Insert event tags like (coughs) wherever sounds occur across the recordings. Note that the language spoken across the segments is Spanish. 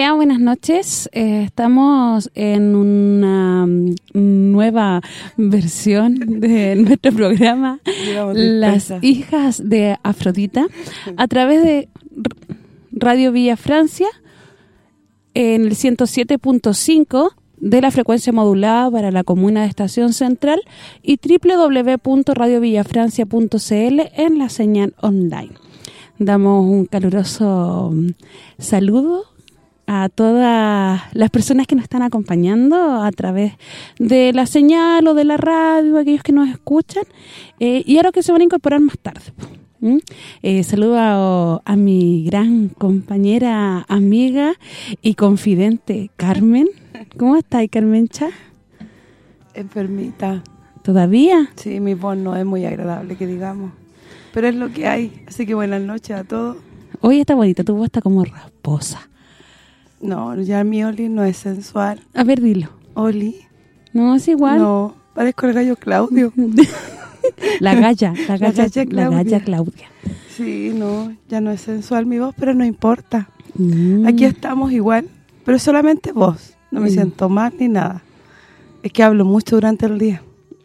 Hola, buenas noches. Eh, estamos en una mm, nueva versión de (laughs) nuestro programa Las hijas de Afrodita a través de Radio Villa Francia en el 107.5 de la frecuencia modulada para la comuna de Estación Central y www.radiovillafrancia.cl en la señal online. Damos un caluroso mm, saludo a todas las personas que nos están acompañando a través de la señal o de la radio, aquellos que nos escuchan, eh, y a los que se van a incorporar más tarde. Eh, saludo a, mi gran compañera, amiga y confidente, Carmen. ¿Cómo estás, Carmencha? Enfermita. ¿Todavía? Sí, mi voz no es muy agradable, que digamos. Pero es lo que hay, así que buenas noches a todos. Hoy está bonita, tu voz está como rasposa. No, ya mi Oli no es sensual. A ver, dilo. Oli. No, es igual. No, parezco el gallo Claudio. (laughs) la galla, la (laughs) galla, la galla, Claudia. Sí, no, ya no es sensual mi voz, pero no importa. Mm. Aquí estamos igual, pero solamente voz. No me mm. siento mal ni nada. Es que hablo mucho durante el día.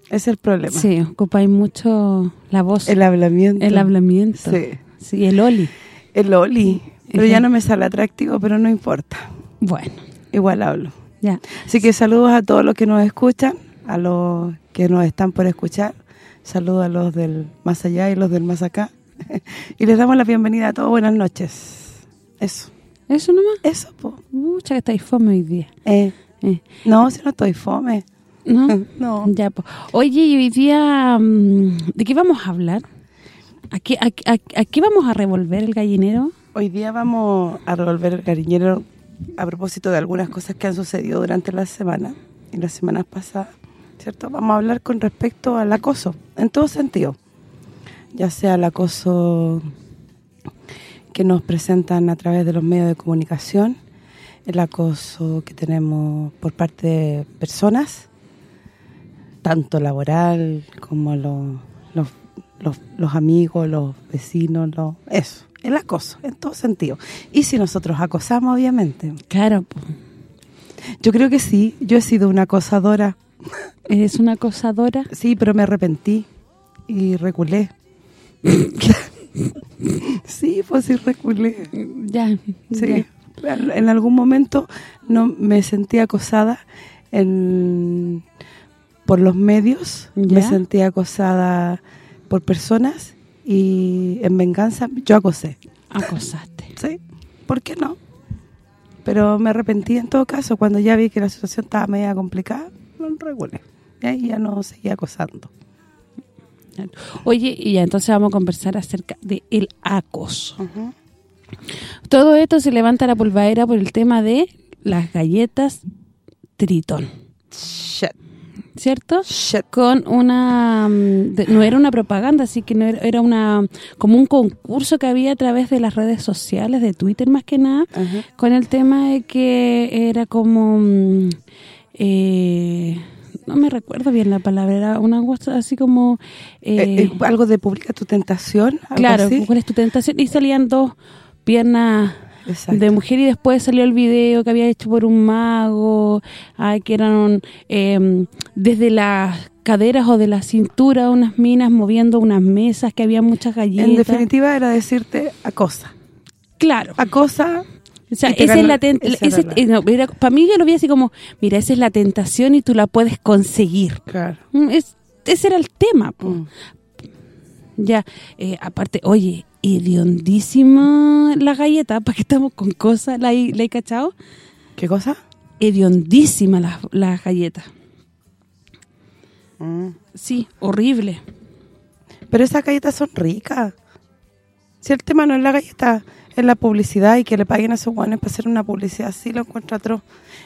Es el problema. Sí, ocupáis mucho la voz. El hablamiento. El hablamiento. Sí. Sí, el oli. El oli. Pero ya no me sale atractivo, pero no importa. Bueno. Igual hablo. Ya. Así que saludos a todos los que nos escuchan, a los que nos están por escuchar. Saludos a los del más allá y los del más acá. (laughs) y les damos la bienvenida a todos. Buenas noches. Eso. ¿Eso nomás? Eso, po. Mucha que estáis fome hoy día. Eh. eh. No, si no estoy fome. ¿No? (laughs) no. Ya, pues. Oye, hoy día, mm, ¿de qué vamos a hablar? ¿A qué, a, vamos a revolver el gallinero? Hoy día vamos a revolver el gallinero a propósito de algunas cosas que han sucedido durante la semana y las semanas pasadas, ¿cierto? Vamos a hablar con respecto al acoso, en todo sentido. Ya sea el acoso que nos presentan a través de los medios de comunicación, el acoso que tenemos por parte de personas, tanto laboral como los, los, los amigos, los vecinos, lo, eso el acoso, en todo sentido. Y si nosotros acosamos, obviamente. Claro. Yo creo que sí, yo he sido una acosadora. ¿Eres una acosadora? (laughs) Sí, pero me arrepentí y reculé. (laughs) sí, pues sí reculé. Ya, Sí, en algún momento no me sentí acosada en por los medios, me sentí acosada por personas y en venganza yo acosé. Acosaste. Sí, ¿por qué no? Pero me arrepentí en todo caso, cuando ya vi que la situación estaba media complicada, lo regulé. Y ahí ya no seguía acosando. Oye, y ya entonces vamos a conversar acerca del el acoso. Todo esto se levanta la polvadera por el tema de las galletas Tritón. Shit. ¿Cierto? Con una mm, no era una propaganda, así que no era, una como un concurso que había a través de las redes sociales, de Twitter más que nada, con el tema de que era como mm, eh, no me recuerdo bien la palabra, era una cosa así como... Eh, eh, algo de publica tu tentación, Claro, ¿cuál es tu tentación? Y salían dos piernas de mujer y después salió el video que había hecho por un mago, que eran em, desde las caderas o de la cintura unas minas moviendo unas mesas, que había muchas galletas. En definitiva era decirte acosa. Claro. Acosa o sea, esa es la eh, para mí yo lo vi así como, mira, esa es la tentación y tú la puedes conseguir. Claro. Mm, ese era el tema. Mm. Ya, eh, aparte, oye, hediondísima la galleta, ¿para qué estamos con cosas? ¿La hay, la cachado? ¿Qué cosa? Hediondísima la, la galleta. Mm. Sí, horrible. Pero esas galletas son ricas. Si el tema no es la galleta, es la publicidad y que le paguen a esos guanes para hacer una publicidad así, lo encuentro atroz.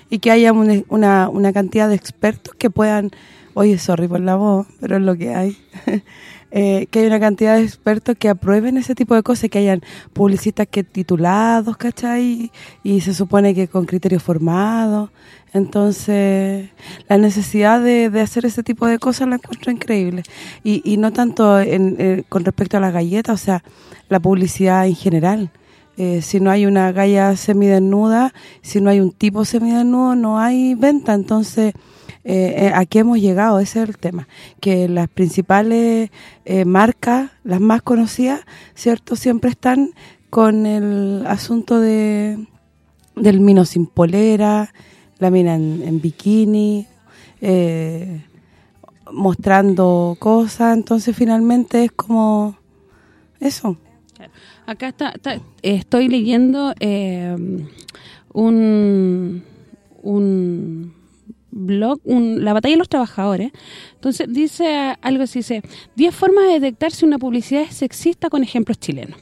Y que haya una, una cantidad de expertos que puedan, oye, sorry por la voz, pero es lo que hay. (laughs) Eh, que hay una cantidad de expertos que aprueben ese tipo de cosas, que hayan publicistas que titulados, ¿cachai? Y se supone que con criterios formados. Entonces, la necesidad de, hacer ese tipo de cosas la encuentro increíble. Y, y no tanto eh, con respecto a las galletas, o sea, la publicidad en general. Eh, si no hay una galla semidesnuda, si no hay un tipo semidesnudo, no hay venta. Entonces, eh, ¿a qué hemos llegado? Ese es el tema. Que las principales marcas, las más conocidas, ¿cierto? Siempre están con el asunto de del mino sin polera, la mina en, bikini, eh, mostrando cosas, entonces finalmente es como eso. Acá está, estoy leyendo eh, un, un blog, la batalla de los trabajadores. Entonces dice algo así, dice, 10 formas de detectar si una publicidad es sexista con ejemplos chilenos.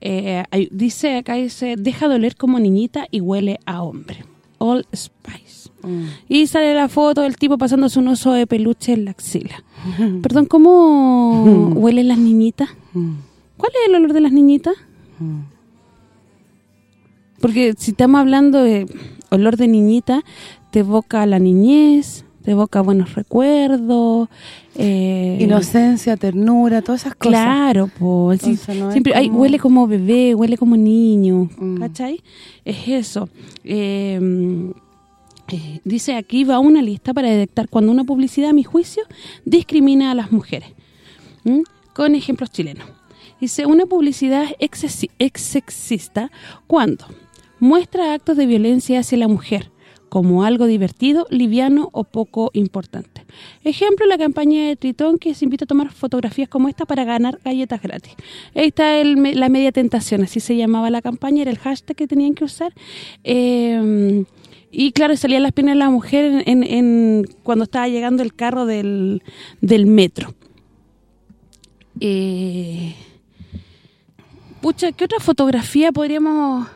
Eh, dice acá, dice, deja doler como niñita y huele a hombre. All Spice. Mm. Y sale la foto del tipo pasándose un oso de peluche en la axila. (laughs) Perdón, ¿cómo (laughs) huelen las niñitas? Mm. ¿Cuál es el olor de las niñitas? Porque si estamos hablando de olor de niñita, te evoca la niñez, te evoca buenos recuerdos. Eh, Inocencia, ternura, todas esas cosas. Claro, pues siempre huele como bebé, huele como niño, mm. ¿cachai? Es eso. Em, eh, dice aquí va una lista para detectar cuando una publicidad, a mi juicio, discrimina a las mujeres. Con ejemplos chilenos. Dice, una publicidad sexista cuando muestra actos de violencia hacia la mujer, como algo divertido, liviano o poco importante. Ejemplo, la campaña de Tritón que se invita a tomar fotografías como esta para ganar galletas gratis. Ahí está la media tentación, así se llamaba la campaña, era el hashtag que tenían que usar. Eh, y claro, salían las piernas de la mujer en, cuando estaba llegando el carro del, metro. Eh, pucha, ¿qué otra fotografía podríamos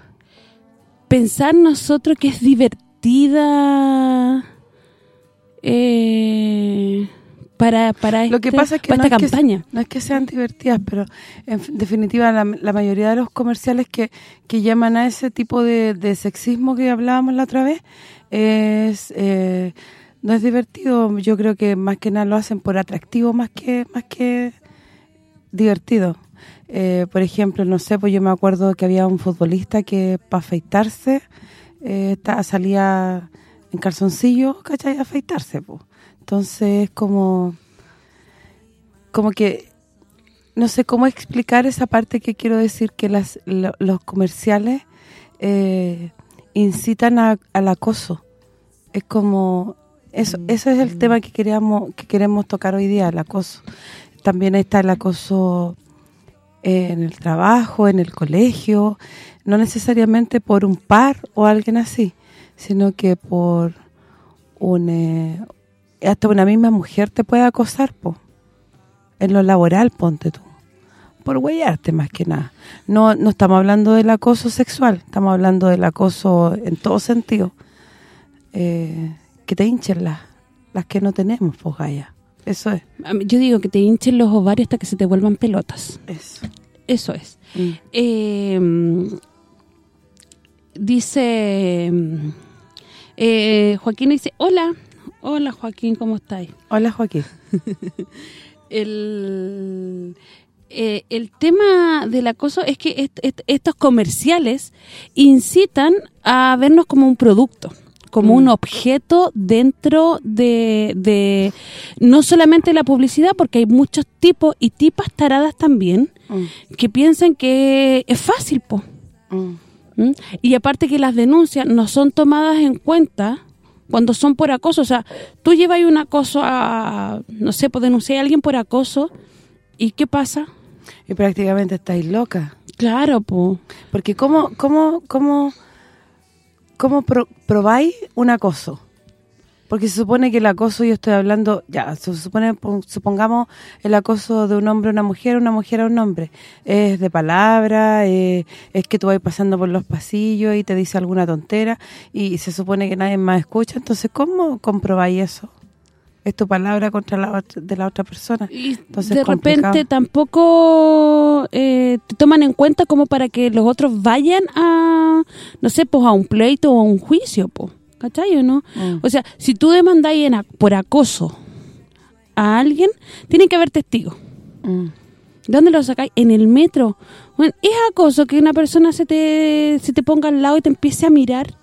pensar nosotros que es divertida? eh, para, para, Lo que este, pasa es que esta campaña. no es que sean divertidas, pero en definitiva la, mayoría de los comerciales que, que llaman a ese tipo de, sexismo que hablábamos la otra vez es eh, no es divertido. Yo creo que más que nada lo hacen por atractivo más que más que divertido. Eh, por ejemplo, no sé, pues yo me acuerdo que había un futbolista que para afeitarse eh, salía en calzoncillo, ¿cachai? A afeitarse, pues. Entonces, como como que no sé cómo explicar esa parte que quiero decir que las los comerciales eh, incitan al acoso. Es como eso mm, eso es el mm. tema que queríamos que queremos tocar hoy día, el acoso. También está el acoso en el trabajo, en el colegio, no necesariamente por un par o alguien así, sino que por un eh, hasta una misma mujer te puede acosar, po. En lo laboral, ponte tú. Por huellarte más que nada. No no estamos hablando del acoso sexual, estamos hablando del acoso en todo sentido. Eh, que te hinchen las, las que no tenemos, pues Gaya. Eso es. Yo digo que te hinchen los ovarios hasta que se te vuelvan pelotas. Eso. Eso es. Mm. Eh, dice... Eh, Joaquín dice, hola, Hola Joaquín, ¿cómo estáis? Hola Joaquín. (laughs) el, eh, el tema del acoso es que estos comerciales incitan a vernos como un producto como un mm. objeto dentro de, no solamente la publicidad, porque hay muchos tipos y tipas taradas también mm. que piensan que es fácil, po. Mm. Y aparte que las denuncias no son tomadas en cuenta cuando son por acoso. O sea, tú llevas un acoso a, no sé, pues denunciar a alguien por acoso, ¿y qué pasa? Y prácticamente estáis loca. Claro, po. Porque ¿cómo, cómo, cómo ¿cómo probáis un acoso? Porque se supone que el acoso, yo estoy hablando, ya, se supone, supongamos el acoso de un hombre a una mujer, una mujer a un hombre. Es de palabra, es que tú vas pasando por los pasillos y te dice alguna tontera y se supone que nadie más escucha. Entonces, ¿cómo comprobáis eso? Es tu palabra contra la de la otra persona. Y de repente tampoco eh, te toman en cuenta como para que los otros vayan a, no sé, pues a un pleito o a un juicio, pues, ¿cachai o no? Mm. O sea, si tú demandáis por acoso a alguien, tienen que haber testigos. Mm. ¿Dónde lo sacáis? En el metro. Bueno, es acoso que una persona se te, se te ponga al lado y te empiece a mirar.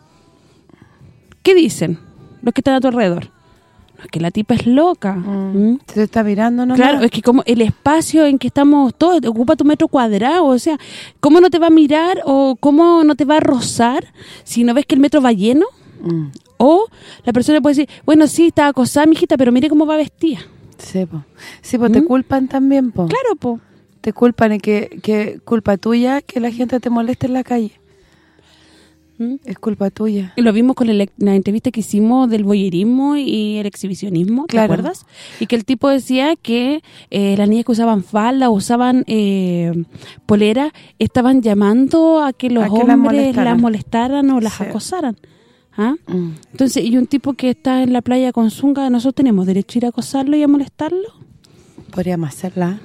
¿Qué dicen los que están a tu alrededor? Es que la tipa es loca. Mm. ¿Mm? Se está mirando, ¿no? Claro, es que como el espacio en que estamos todos, ocupa tu metro cuadrado, o sea, ¿cómo no te va a mirar o cómo no te va a rozar si no ves que el metro va lleno? Mm. O la persona puede decir, bueno, sí, está acosada, mijita, pero mire cómo va vestida. Sí, pues sí, pues te culpan también, po. Claro, po. Te culpan y que, que culpa tuya que la gente te moleste en la calle. ¿Mm? Es culpa tuya. Y lo vimos con la entrevista que hicimos del boyerismo y el exhibicionismo, ¿te acuerdas? Y que el tipo decía que eh, las niñas que usaban falda, usaban eh, polera, estaban llamando a que los hombres las molestaran. o las acosaran. ¿Ah? Mm. Entonces, y un tipo que está en la playa con zunga, ¿nosotros tenemos derecho a ir a acosarlo y a molestarlo? Podríamos hacerla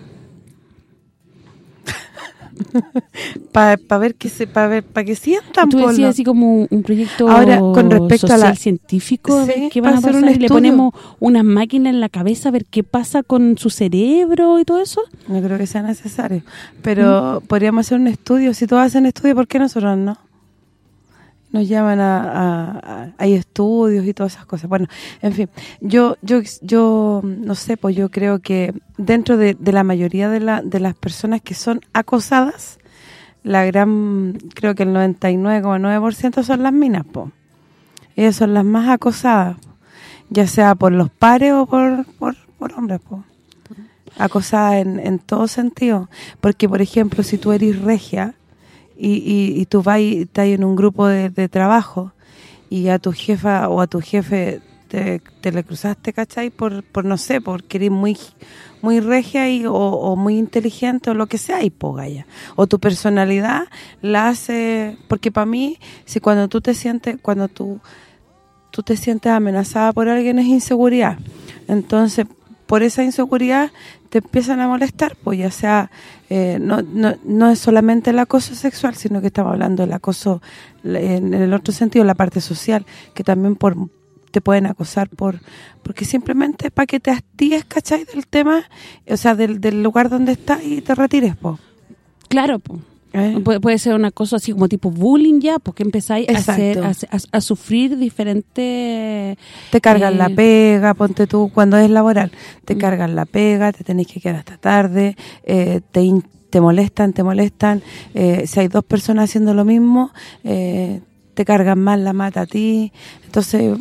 para ver que se para ver para que sientan tú decías así como un proyecto ahora con respecto a la científico que van a hacer un le ponemos unas máquinas en la cabeza a ver qué pasa con su cerebro y todo eso no creo que sea necesario pero ¿Mm? podríamos hacer un estudio si todos hacen estudio ¿por qué nosotros no? Nos llaman a, hay estudios y todas esas cosas. Bueno, en fin, yo yo yo no sé, pues yo creo que dentro de, la mayoría de, la, de las personas que son acosadas, la gran, creo que el 99,9% son las minas, pues. Ellas son las más acosadas, ya sea por los pares o por, por, por hombres, pues. Acosadas en, en todo sentido. Porque, por ejemplo, si tú eres regia y, y, tú vas y estás en un grupo de, trabajo y a tu jefa o a tu jefe te, le cruzaste, ¿cachai? Por, por no sé, porque eres muy muy regia y, o, muy inteligente o lo que sea, y pogaya. O tu personalidad la hace... Porque para mí, si cuando tú te sientes... Cuando tú, tú te sientes amenazada por alguien es inseguridad. Entonces, por esa inseguridad te empiezan a molestar, pues ya sea, eh, no, no, no es solamente el acoso sexual, sino que estamos hablando del acoso en, el otro sentido, la parte social, que también por te pueden acosar por porque simplemente para que te hastíes, ¿cachai? Del tema, o sea, del, del lugar donde estás y te retires, pues. Claro, pues. ¿Eh? Puede, ser una cosa así como tipo bullying ya, porque empezáis a, hacer, a, sufrir diferentes... Te cargan la eh, pega, ponte tú, cuando es laboral, te mm. cargan la pega, te tenés que quedar hasta tarde, eh, te, te molestan, te molestan. si hay dos personas haciendo lo mismo, te cargan más la mata a ti. Entonces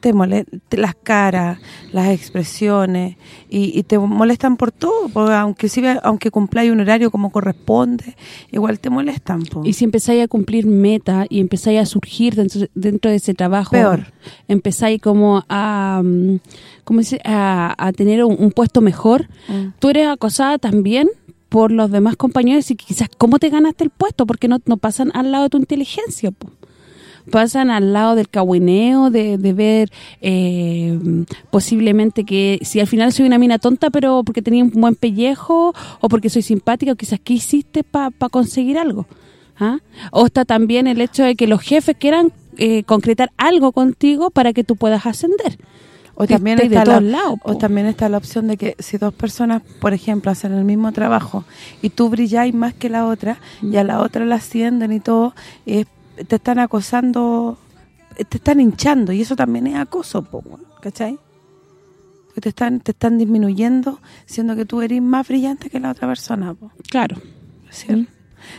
te molestan las caras, las expresiones y, te molestan por todo, porque aunque si aunque cumpláis un horario como corresponde, igual te molestan. Y si empezáis a cumplir meta y empezáis a surgir dentro, de ese trabajo, peor. Empezáis como a mm, ¿cómo dice? A, tener un, puesto mejor, mm. tú eres acosada también por los demás compañeros y quizás cómo te ganaste el puesto porque no, no pasan al lado de tu inteligencia, pues pasan al lado del cahuineo, de, de ver eh, posiblemente que si al final soy una mina tonta, pero porque tenía un buen pellejo o porque soy simpática, o quizás qué hiciste para conseguir algo. ¿Ah? O está también el hecho de que los jefes quieran eh, concretar algo contigo para que tú puedas ascender. O también, está la, lados, o también está la opción de que si dos personas, por ejemplo, hacen el mismo trabajo y tú brilláis más que la otra y a la otra la ascienden y todo, eh, te están acosando, te están hinchando y eso también es acoso, po, ¿cachai? Que te están te están disminuyendo siendo que tú eres más brillante que la otra persona, po, Claro. ¿cierto? Mm.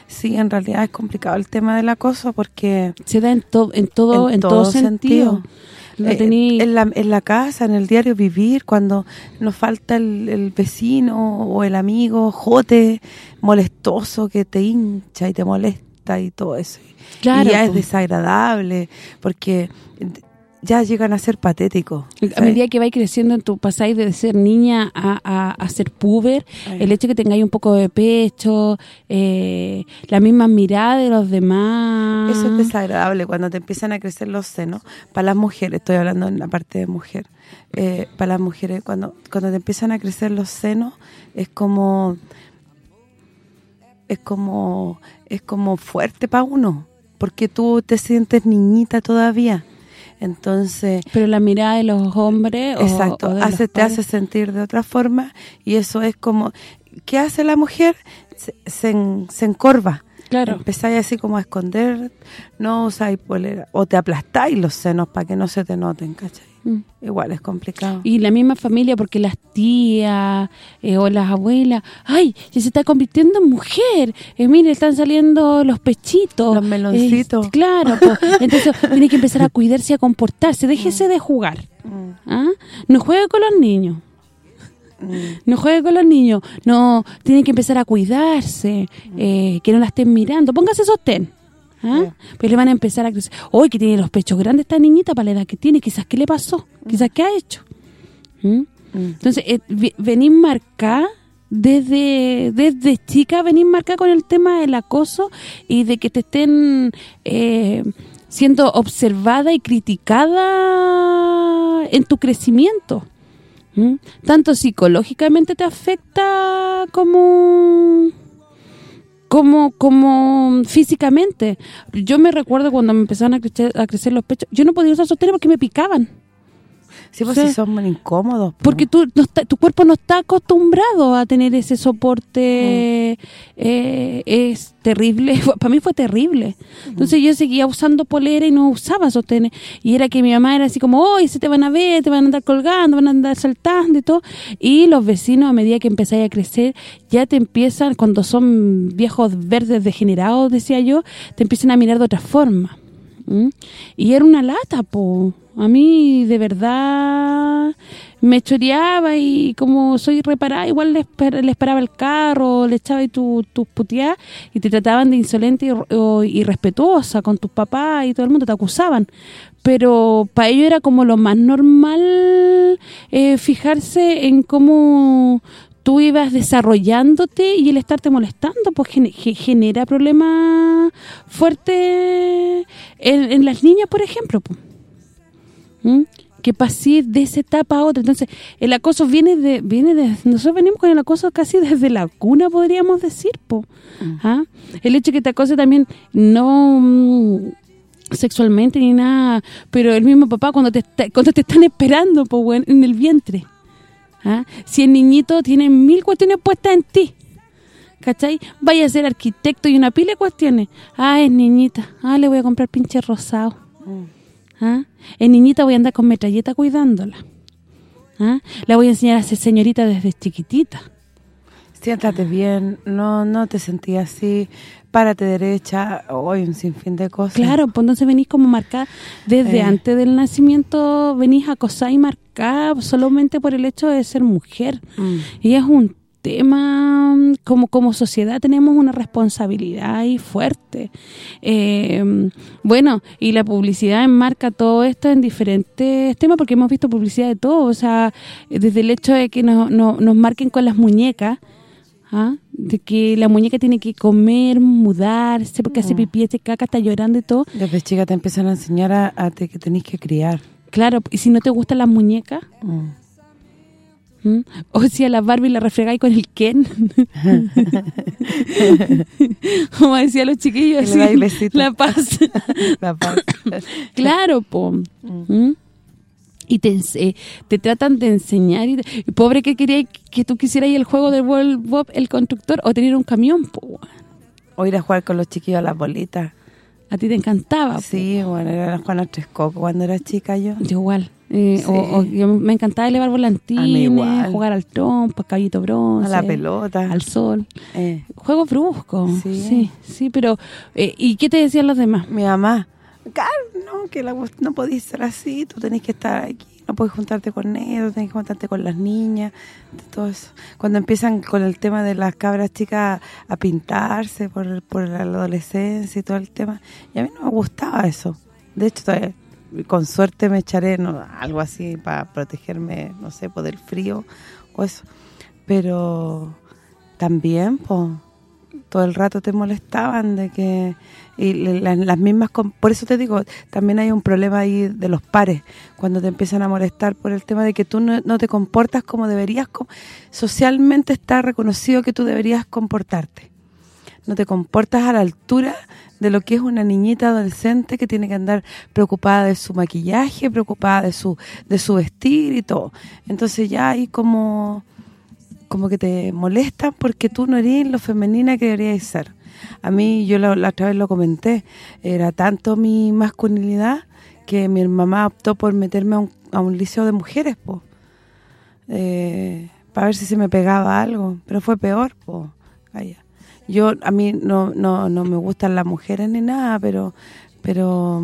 Sí, en realidad es complicado el tema del acoso porque Se da en, to- en todo en, todo, sentido. Eh, tení- en, la, en la casa, en el diario vivir, cuando nos falta el, el vecino o el amigo jote, molestoso, que te hincha y te molesta y todo eso. Claro, y ya es desagradable, porque ya llegan a ser patéticos. A medida que vais creciendo en tu pasáis de ser niña a, a, a ser puber, Ay. el hecho de que tengáis un poco de pecho, eh, la misma mirada de los demás. Eso es desagradable cuando te empiezan a crecer los senos. Para las mujeres, estoy hablando en la parte de mujer. eh, para las mujeres, cuando cuando te empiezan a crecer los senos, es como es como es como fuerte para uno, porque tú te sientes niñita todavía. Entonces, Pero la mirada de los hombres o- exacto, o hace te hace sentir de otra forma y eso es como ¿qué hace la mujer? Se, se encorva. Claro. Empezáis así como a esconder, no usáis polera, o te aplastáis los senos para que no se te noten, ¿cachai? Mm. Igual es complicado. Y la misma familia, porque las tías eh, o las abuelas, ¡ay! Ya se está convirtiendo en mujer. Eh, mire, están saliendo los pechitos. Los meloncitos. Eh, claro, entonces (laughs) tiene que empezar a cuidarse y a comportarse. Déjese de jugar. Mm, ¿ah? No juegue con los niños. Mm. No juegue con los niños. No, tiene que empezar a cuidarse. eh, que no la estén mirando. Póngase sostén. ¿ah? Pues le van a empezar a crecer. Hoy que tiene los pechos grandes esta niñita para la edad que tiene. Quizás qué le pasó. Quizás qué ha hecho. ¿Mm? Entonces, eh, venís marcada desde desde chica, venís marcada con el tema del acoso y de que te estén eh, siendo observada y criticada en tu crecimiento. ¿Mm? Tanto psicológicamente te afecta como como como físicamente. Yo me recuerdo cuando me empezaron a crecer, a crecer los pechos, yo no podía usar sostenes porque me picaban. Sí, pues Sí. si son muy incómodos. po. Porque tú no está- tu cuerpo no está acostumbrado a tener ese soporte. eh, es terrible. (laughs) Para mí fue terrible. Entonces yo seguía usando polera y no usaba sostenes. Y era que mi mamá era así como, hoy se te van a ver, te van a andar colgando, van a andar saltando y todo. Y los vecinos, a medida que empezáis a crecer, ya te empiezan, cuando son viejos verdes degenerados, decía yo, te empiezan a mirar de otra forma. Y era una lata, po. A mí, de verdad, me choreaba y como soy reparada, igual les, per- les paraba el carro, le echaba ahí tus tu puteadas y te trataban de insolente y, o irrespetuosa con tus papás y todo el mundo te acusaban. Pero para ellos era como lo más normal eh, fijarse en cómo tú ibas desarrollándote y el estarte molestando pues gene- ge- genera problemas fuertes en, en las niñas, por ejemplo. ¿Mm? Que pasé de esa etapa a otra. Entonces, el acoso viene de viene de nosotros venimos con el acoso casi desde la cuna, podríamos decir, po. ¿Ah? El hecho de que te acose también no mm, sexualmente ni nada, pero el mismo papá cuando te está- cuando te están esperando po, en el vientre. ¿Ah? Si el niñito tiene mil cuestiones puestas en ti, ¿cachai? Vaya a ser arquitecto y una pila de cuestiones. Ah, es niñita. Ah, le voy a comprar pinche rosado. ¿Ah? Es niñita, voy a andar con metralleta cuidándola. ¿Ah? La voy a enseñar a ser señorita desde chiquitita. Siéntate bien, no no te sentías así, párate derecha, hoy un sinfín de cosas. Claro, pues entonces venís como marcada desde Eh. antes del nacimiento, venís acosada y marcada solamente por el hecho de ser mujer. Mm. Y es un tema, mm, como como sociedad tenemos una responsabilidad ahí fuerte. Eh, bueno, y la publicidad enmarca todo esto en diferentes temas, porque hemos visto publicidad de todo, o sea, desde el hecho de que nos, nos, nos marquen con las muñecas, ¿ah? De que la muñeca tiene que comer, mudarse, porque hace pipí, hace caca, está llorando y todo. Desde chica te empiezan a enseñar a, a te- que tenés que criar. Claro, y si no te gustan las muñecas, Mm. ¿Mm? O si a la Barbie la refregáis con el Ken. (laughs) Como decían los chiquillos, así, la paz. (laughs) La paz. claro, po. ¿Mm? Y te, eh, te tratan de enseñar y, pobre que quería que tú quisieras ir el juego de World Bob el constructor o tener un camión po, o ir a jugar con los chiquillos a las bolitas. A ti te encantaba sí bueno era Juana Trescoco cuando era chica yo. Yo igual eh, o, me encantaba elevar volantines jugar al trompo al caballito bronce a la pelota. al sol. Eh. juegos bruscos sí sí, pero eh, ¿y qué te decían los demás? mi mamá no, que la, no podéis ser así, tú tenés que estar aquí, no puedes juntarte con ellos, tenés que juntarte con las niñas, todo eso. Cuando empiezan con el tema de las cabras chicas a pintarse por, por la adolescencia y todo el tema, y a mí no me gustaba eso. De hecho, con suerte me echaré algo así para protegerme, no sé, por el frío o eso. Pero también, pues, todo el rato te molestaban de que y las, mismas por eso te digo también hay un problema ahí de los pares cuando te empiezan a molestar por el tema de que tú no, te comportas como deberías socialmente está reconocido que tú deberías comportarte no te comportas a la altura de lo que es una niñita adolescente que tiene que andar preocupada de su maquillaje, preocupada de su de su vestir y todo. Entonces ya hay como como que te molestan porque tú no eres lo femenina que deberías ser. A mí, yo la, otra vez lo comenté, era tanto mi masculinidad que mi mamá optó por meterme a un, a un liceo de mujeres, pues para ver si se me pegaba algo, pero fue peor, pues Yo, a mí no, no, no me gustan las mujeres ni nada, pero pero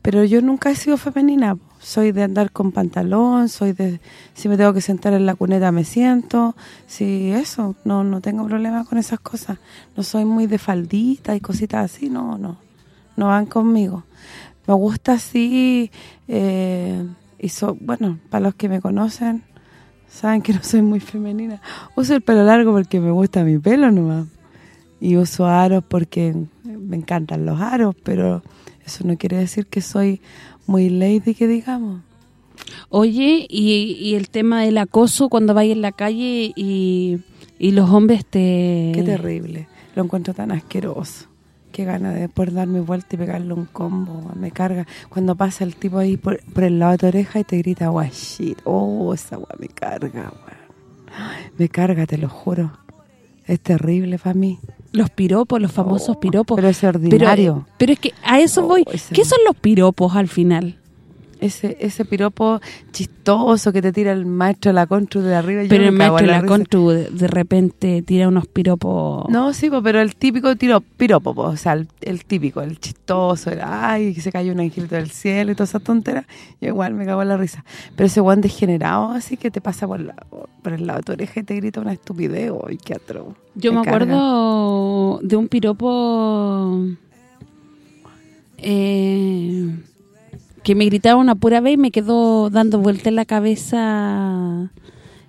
pero yo nunca he sido femenina, soy de andar con pantalón, soy de si me tengo que sentar en la cuneta me siento, si eso, no no tengo problema con esas cosas. No soy muy de faldita y cositas así, no, no. No van conmigo. Me gusta así eh, y so, bueno, para los que me conocen saben que no soy muy femenina. Uso el pelo largo porque me gusta mi pelo nomás. Y uso aros porque me encantan los aros, pero eso no quiere decir que soy muy lady que digamos. Oye, y, el tema del acoso cuando vais en la calle y, los hombres te... Qué terrible, lo encuentro tan asqueroso. Qué gana de poder darme vuelta y pegarle un combo, me carga. Cuando pasa el tipo ahí por, el lado de tu oreja y te grita, shit, oh, esa guay me carga, Me carga, te lo juro. Es terrible para mí. Los piropos, los famosos oh, piropos. Pero es ordinario. Pero, es que a eso voy. Oh, ¿Qué son los piropos al final? Ese ese piropo chistoso que te tira el maestro de la Contru de arriba. Pero el maestro de la, Contru de, repente tira unos piropos... No, sí, pero el típico tiro piropo, o sea, el, típico, el chistoso, el, ay, que se cayó un angelito del cielo y toda esa tontera, y igual me cago en la risa. Pero ese guan degenerado así que te pasa por, por el lado de tu oreja y te grita una estupidez, ¡ay, qué atro! Yo me, acuerdo de un piropo... Eh que me gritaba una pura vez y me quedó dando vuelta en la cabeza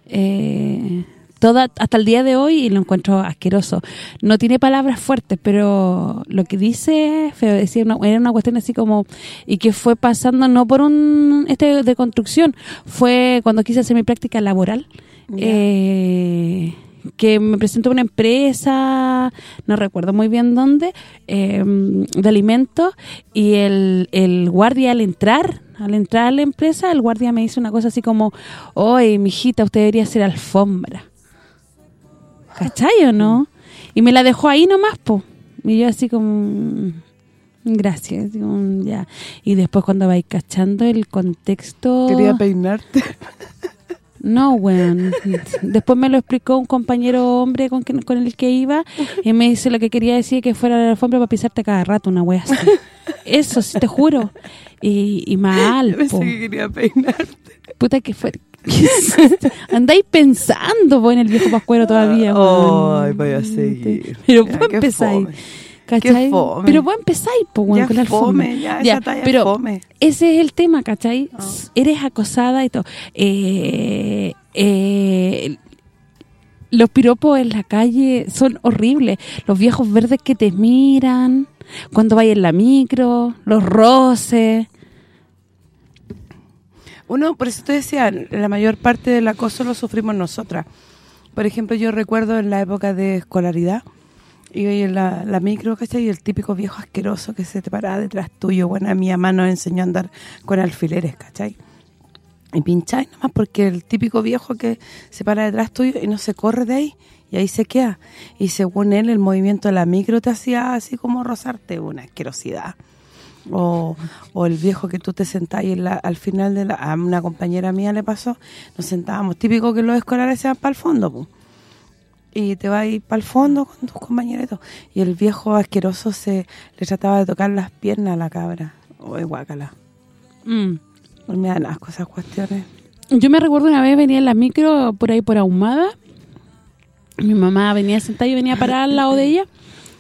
eh, toda hasta el día de hoy y lo encuentro asqueroso. No tiene palabras fuertes, pero lo que dice, feo, decía era una cuestión así como y que fue pasando no por un este de construcción, fue cuando quise hacer mi práctica laboral. Eh, que me presentó una empresa, no recuerdo muy bien dónde, em, de alimentos, y el, el guardia al entrar, al entrar a la empresa, el guardia me dice una cosa así como, oye, mijita, usted debería ser alfombra. ¿Cachai o no? Y me la dejó ahí nomás, po. Y yo así como... Gracias, ya. Y después cuando vais cachando el contexto... Quería peinarte. (laughs) No, weón. Después me lo explicó un compañero hombre con, con el que iba y me dice lo que quería decir que fuera la alfombra para pisarte cada rato, una wea así. Eso, sí, te juro. Y, y mal, pensé que quería peinarte. Puta que fue... (laughs) Andáis pensando, en el viejo pascuero todavía. Ay, voy a seguir. Pero vos empezáis. ¿Cachai? Pero vos empezáis, po, ya con la fome, ya, ya, esa pero fome. ese es el tema, ¿cachai? Ah. Eres acosada y todo. Eh, eh, los piropos en la calle son horribles. Los viejos verdes que te miran cuando vais en la micro, los roces. Uno, por eso te decía, la mayor parte del acoso lo sufrimos nosotras. Por ejemplo, yo recuerdo en la época de escolaridad, Y en la, la micro, ¿cachai? Y el típico viejo asqueroso que se te paraba detrás tuyo. Bueno, a mi mamá nos enseñó a andar con alfileres, ¿cachai? Y pincháis nomás porque el típico viejo que se para detrás tuyo y no se corre de ahí y ahí se queda. Y según él, el movimiento de la micro te hacía así como rozarte una asquerosidad. O, o el viejo que tú te sentás y en la- al final de la... A una compañera mía le pasó, nos sentábamos, típico que los escolares se van para el fondo, po. Y te vas a ir para el fondo con tus compañeros y todo. Y el viejo asqueroso se le trataba de tocar las piernas a la cabra. Uy, guácala. Mm. Me dan asco esas cuestiones. Yo me recuerdo una vez venía en la micro por ahí por Ahumada. Mi mamá venía sentada y venía parada al lado de ella.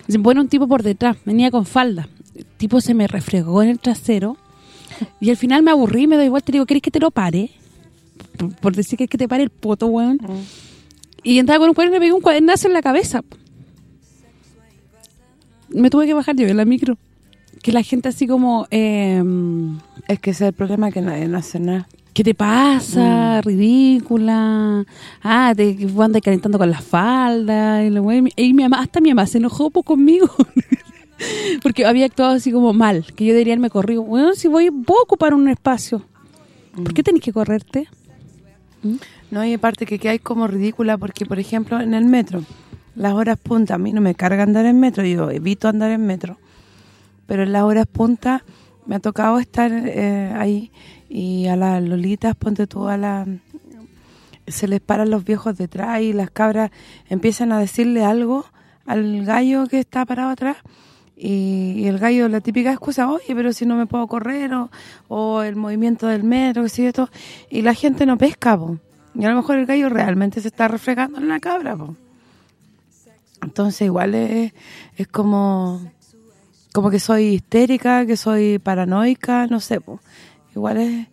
Se pone un tipo por detrás, venía con falda. El tipo se me refregó en el trasero. Y al final me aburrí, me doy vuelta y digo, ¿querés que te lo pare? Por, por decir que es que te pare el poto, weón. Y entraba con un cuaderno y me pegué un cuadernazo en la cabeza. Me tuve que bajar yo en la micro. Que la gente así como... Eh, Es que ese es el problema que nadie no hace nada. ¿Qué te pasa? Ridícula. Ah, te andas calentando con la falda. Y, lo y mi mamá, hasta mi mamá se enojó pues, conmigo. (laughs) Porque había actuado así como mal. Que yo debería haberme corrido. Bueno, si voy, voy a ocupar un espacio. ¿Por qué tenés que correrte? No, y aparte que hay como ridícula porque, por ejemplo, en el metro, las horas punta, a mí no me carga andar en metro, yo evito andar en metro. Pero en las horas punta me ha tocado estar eh, ahí y a las lolitas, ponte tú a la... Se les paran los viejos detrás y las cabras empiezan a decirle algo al gallo que está parado atrás y, y el gallo, la típica excusa, oye, pero si no me puedo correr o, o el movimiento del metro, que sigue esto, y la gente no pesca, po. Y a lo mejor el gallo realmente se está refregando en la cabra, po. Entonces igual es, es como como que soy histérica, que soy paranoica, no sé, po. Igual es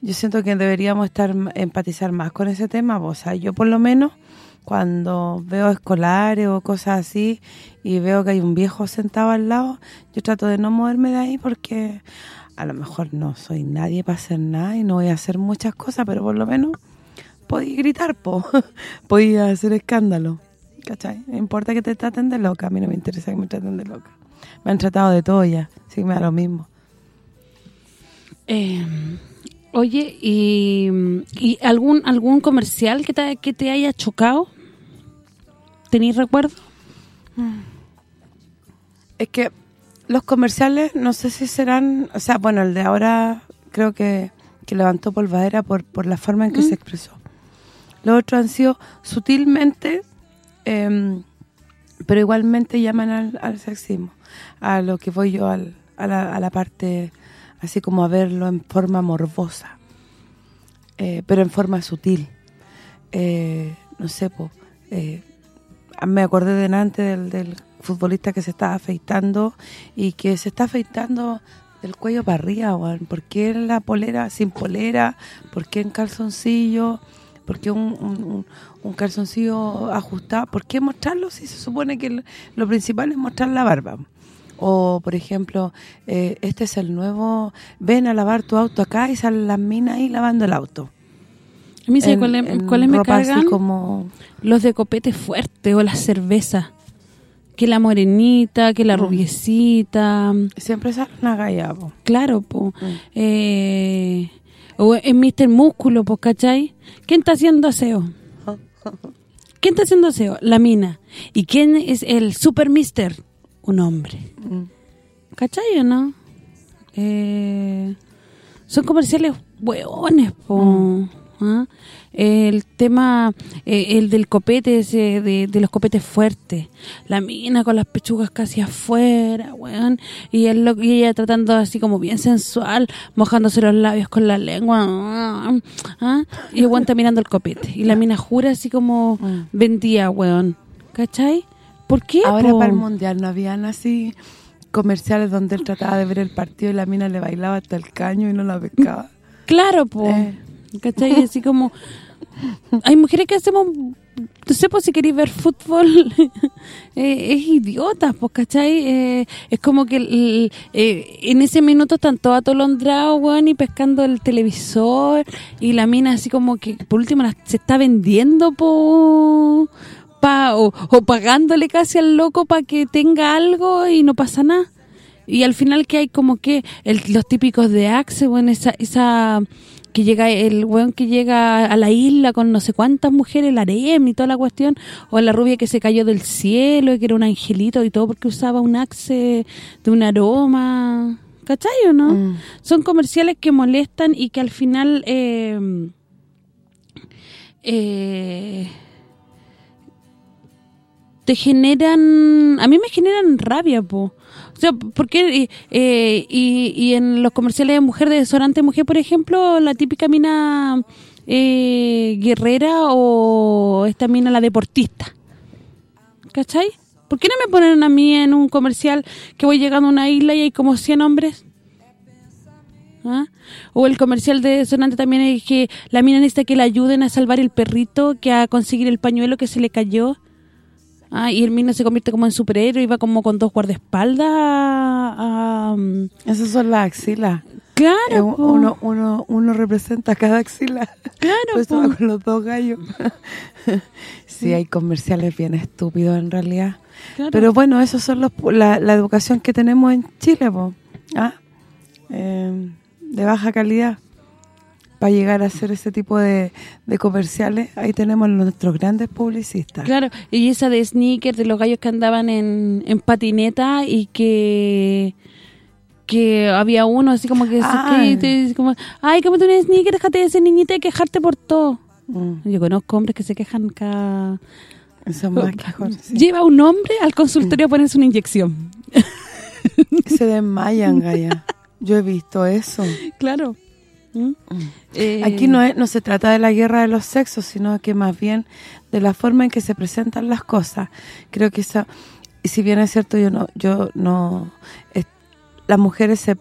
yo siento que deberíamos estar empatizar más con ese tema, po. o sea, yo por lo menos cuando veo escolares o cosas así y veo que hay un viejo sentado al lado, yo trato de no moverme de ahí porque a lo mejor no soy nadie para hacer nada y no voy a hacer muchas cosas, pero por lo menos podía gritar, po. (laughs) podía hacer escándalo, ¿cachai? No importa que te traten de loca, a mí no me interesa que me traten de loca. Me han tratado de todo ya, así que me da lo mismo. Eh, oye, ¿y, y algún algún comercial que te, que te haya chocado? ¿Tenéis recuerdo? Es que los comerciales, no sé si serán... O sea, bueno, el de ahora creo que, que levantó polvadera por, por la forma en que se expresó. Los otros han sido sutilmente, em, pero igualmente llaman al, al sexismo. A lo que voy yo, al, a, la, a la parte, así como a verlo en forma morbosa. Eh, pero en forma sutil. Eh, no sé, po, eh, me acordé delante del, del futbolista que se estaba afeitando y que se está afeitando del cuello para arriba. ¿Por qué en la polera sin polera? ¿Por qué en calzoncillo? ¿Por qué un, un, calzoncillo ajustado? ¿Por qué mostrarlo si se supone que lo, lo principal es mostrar la barba? O, por ejemplo, eh, este es el nuevo... Ven a lavar tu auto acá y salen las minas ahí lavando el auto. A mí, ¿sabes En- cuáles en cuáles me cargan? como... Los de copete fuerte o las cervezas. Que la morenita, que la rubiecita. Siempre sale una galla, po. Claro, po. Eh, o en Mr. Músculo, pues, ¿cachai? ¿Quién está haciendo aseo? (laughs) ¿Quién está haciendo aseo? La mina. ¿Y quién es el super mister? Un hombre. ¿Cachai o no? Eh, son comerciales hueones, po. ¿Ah? El tema, eh, el del copete, ese de, de los copetes fuertes. La mina con las pechugas casi afuera, weón. Y, el, lo- y ella tratando así como bien sensual, mojándose los labios con la lengua. ¿ah? Y el weón está mirando el copete. Y la mina jura así como vendía, weón. ¿Cachai? ¿Por qué, Ahora po? para el mundial no habían así comerciales donde él trataba de ver el partido y la mina le bailaba hasta el caño y no la pescaba. Claro, po. Eh. ¿Cachai? Así como... Hay mujeres que hacemos... No sé, pues si queréis ver fútbol, (laughs) eh, es idiota, pues, ¿cachai? Eh, es como que eh, en ese minuto están todos atolondrados, weón, y pescando el televisor, y la mina así como que, por último, la- se está vendiendo por pa, o pagándole casi al loco para que tenga algo y no pasa nada. Y al final que hay como que el- los típicos de Axe, bueno, esa, esa que llega el weón que llega a la isla con no sé cuántas mujeres, el harem y toda la cuestión, o la rubia que se cayó del cielo y que era un angelito y todo porque usaba un Axe de un aroma, ¿cachai o no? Mm. Son comerciales que molestan y que al final eh, eh, te generan, a mí me generan rabia, po. Sea, porque eh, y, y en los comerciales de mujer, de desodorante mujer, por ejemplo, la típica mina eh, guerrera o esta mina la deportista. ¿Cachai? ¿Por qué no me ponen a mí en un comercial que voy llegando a una isla y hay como 100 hombres? ¿Ah? O el comercial de desodorante también es que la mina necesita que le ayuden a salvar el perrito, que a conseguir el pañuelo que se le cayó. Ah, y el mina se convierte como en superhéroe y va como con dos guardaespaldas a- mm, Esas son las axilas. Claro, Eh, uno, uno, uno representa cada axila. Claro, va con los dos gallos. (laughs) sí, hay comerciales bien estúpidos en realidad. Claro. Pero bueno, esos son los la, la educación que tenemos en Chile, po. ¿Ah? Eh, de baja calidad. Para llegar a hacer ese tipo de, de comerciales, ahí tenemos nuestros grandes publicistas. Claro, y esa de sneakers, de los gallos que andaban en, en patineta y que que había uno así como que, Ah. que te- como, ay, un sneaker, déjate de ser niñita y quejarte por todo. Mm, Yo conozco hombres que se quejan cada... más quejón, sí. Lleva un hombre al consultorio a ponerse una inyección. Se desmayan, Gaya. Yo he visto eso. Claro. ¿Mm? Eh, Aquí no es, no se trata de la guerra de los sexos, sino que más bien de la forma en que se presentan las cosas. Creo que esa y si bien es cierto yo no yo no es- las mujeres se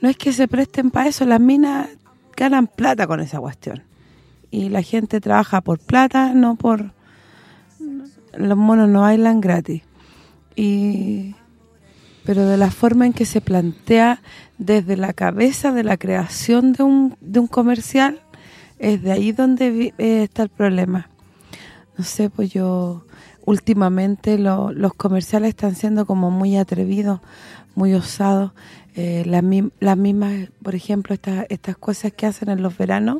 no es que se presten para eso, las minas ganan plata con esa cuestión. Y la gente trabaja por plata, no por los monos no bailan gratis. Y pero de la forma en que se plantea desde la cabeza de la creación de un, de un comercial, es de ahí donde vi- eh, está el problema. No sé, pues yo últimamente lo- los comerciales están siendo como muy atrevidos, muy osados. Eh, las, las mismas, por ejemplo, estas estas cosas que hacen en los veranos,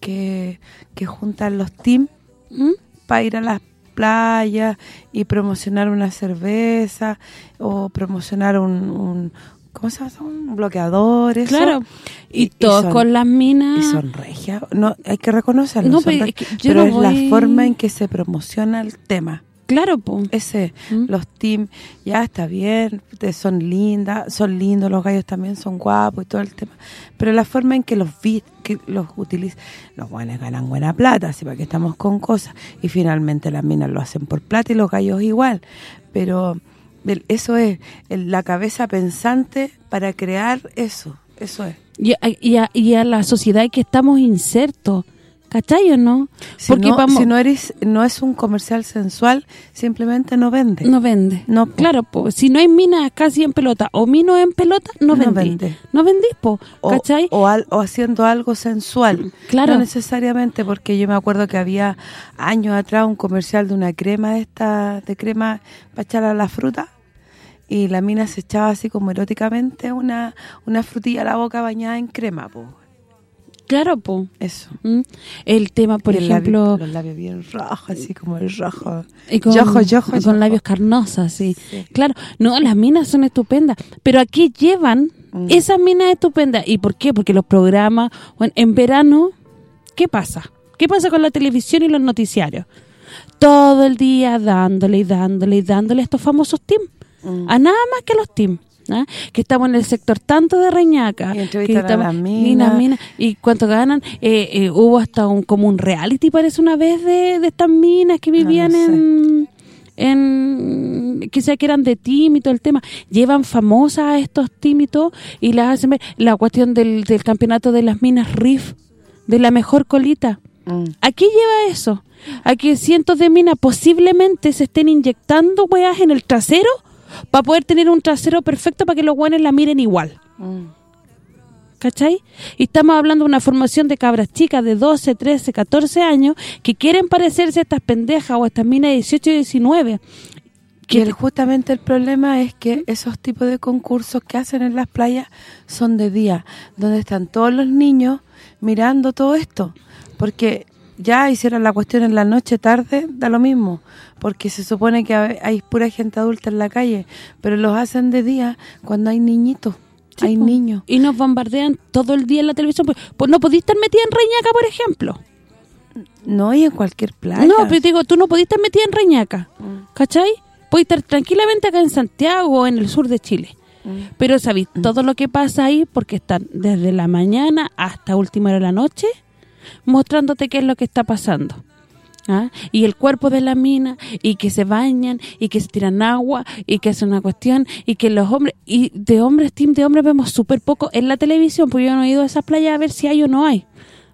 que, que juntan los teams ¿Mm? para ir a las playas y promocionar una cerveza o promocionar un, un ¿cómo se llama? Un bloqueador, eso. Claro. Y, Y- todos con las minas. Y son regias. No, hay que reconocerlo. No, pero es que yo pero no es voy- la forma en que se promociona el tema. Claro, po. Ese, ¿Mm? los teams, ya está bien, son lindas, son lindos, los gallos también son guapos y todo el tema. Pero la forma en que los vi, que los utilizan, los buenos ganan buena plata, así para que estamos con cosas. Y finalmente las minas lo hacen por plata y los gallos igual. Pero eso es la cabeza pensante para crear eso, eso es. Y a, y a- y a la sociedad que estamos insertos, ¿cachai o no? Si no, si no eres no es un comercial sensual, simplemente no vende. no vende. No, po. Claro, po, si no hay minas casi en pelota o minos en pelota, no, No vendí. vende. No vendís, po, ¿cachai? o, al- o haciendo algo sensual. Claro. No necesariamente, porque yo me acuerdo que había años atrás un comercial de una crema de esta, de crema para echar a la fruta y la mina se echaba así como eróticamente una, una frutilla a la boca bañada en crema, po. Claro, po. Eso. ¿Mm? El tema, por el labio- ejemplo, los labios bien rojos, así como el rojo. y con, yojo, yojo, con yojo. labios carnosos, sí. Sí. Claro, no, las minas son estupendas, pero aquí llevan Mm. esas minas estupendas. ¿Y por qué? Porque los programas, bueno, en verano, ¿qué pasa? ¿Qué pasa con la televisión y los noticiarios? Todo el día dándole y dándole y dándole a estos famosos teams. Mm. A nada más que a los teams. ¿Ah? Que estamos en el sector tanto de Reñaca. Y que estamos- minas. y cuánto ganan. Eh, eh, hubo hasta un como un reality, parece una vez, de, de estas minas que vivían sé. en en quizá que eran de y todo el tema llevan famosas a estos team y todo y las hacen ver la cuestión del, del campeonato de las minas RIF de la mejor colita Mm. ¿A qué lleva eso? A que cientos de minas posiblemente se estén inyectando weas en el trasero para poder tener un trasero perfecto para que los guanes la miren igual. Mm. ¿cachai? Y estamos hablando de una formación de cabras chicas de 12, 13, 14 años que quieren parecerse a estas pendejas o a estas minas de 18 y 19. Que el, justamente el problema es que esos tipos de concursos que hacen en las playas son de día, donde están todos los niños mirando todo esto. Porque ya hicieron la cuestión en la noche, tarde, da lo mismo. Porque se supone que hay pura gente adulta en la calle, pero los hacen de día cuando hay niñitos. hay niños. Y nos bombardean todo el día en la televisión. Pues, pues no podís estar metida en Reñaca, por ejemplo. No, y en cualquier playa. No, pero digo, tú no podís estar metida en Reñaca, mm. ¿cachai? Puedes estar tranquilamente acá en Santiago o en el sur de Chile. Mm. Pero sabéis mm. todo lo que pasa ahí porque están desde la mañana hasta última hora de la noche mostrándote qué es lo que está pasando. ¿Ah? y el cuerpo de la mina y que se bañan y que se tiran agua y que es una cuestión y que los hombres y de hombres team de hombres vemos súper poco en la televisión porque yo no he ido a esa playa a ver si hay o no hay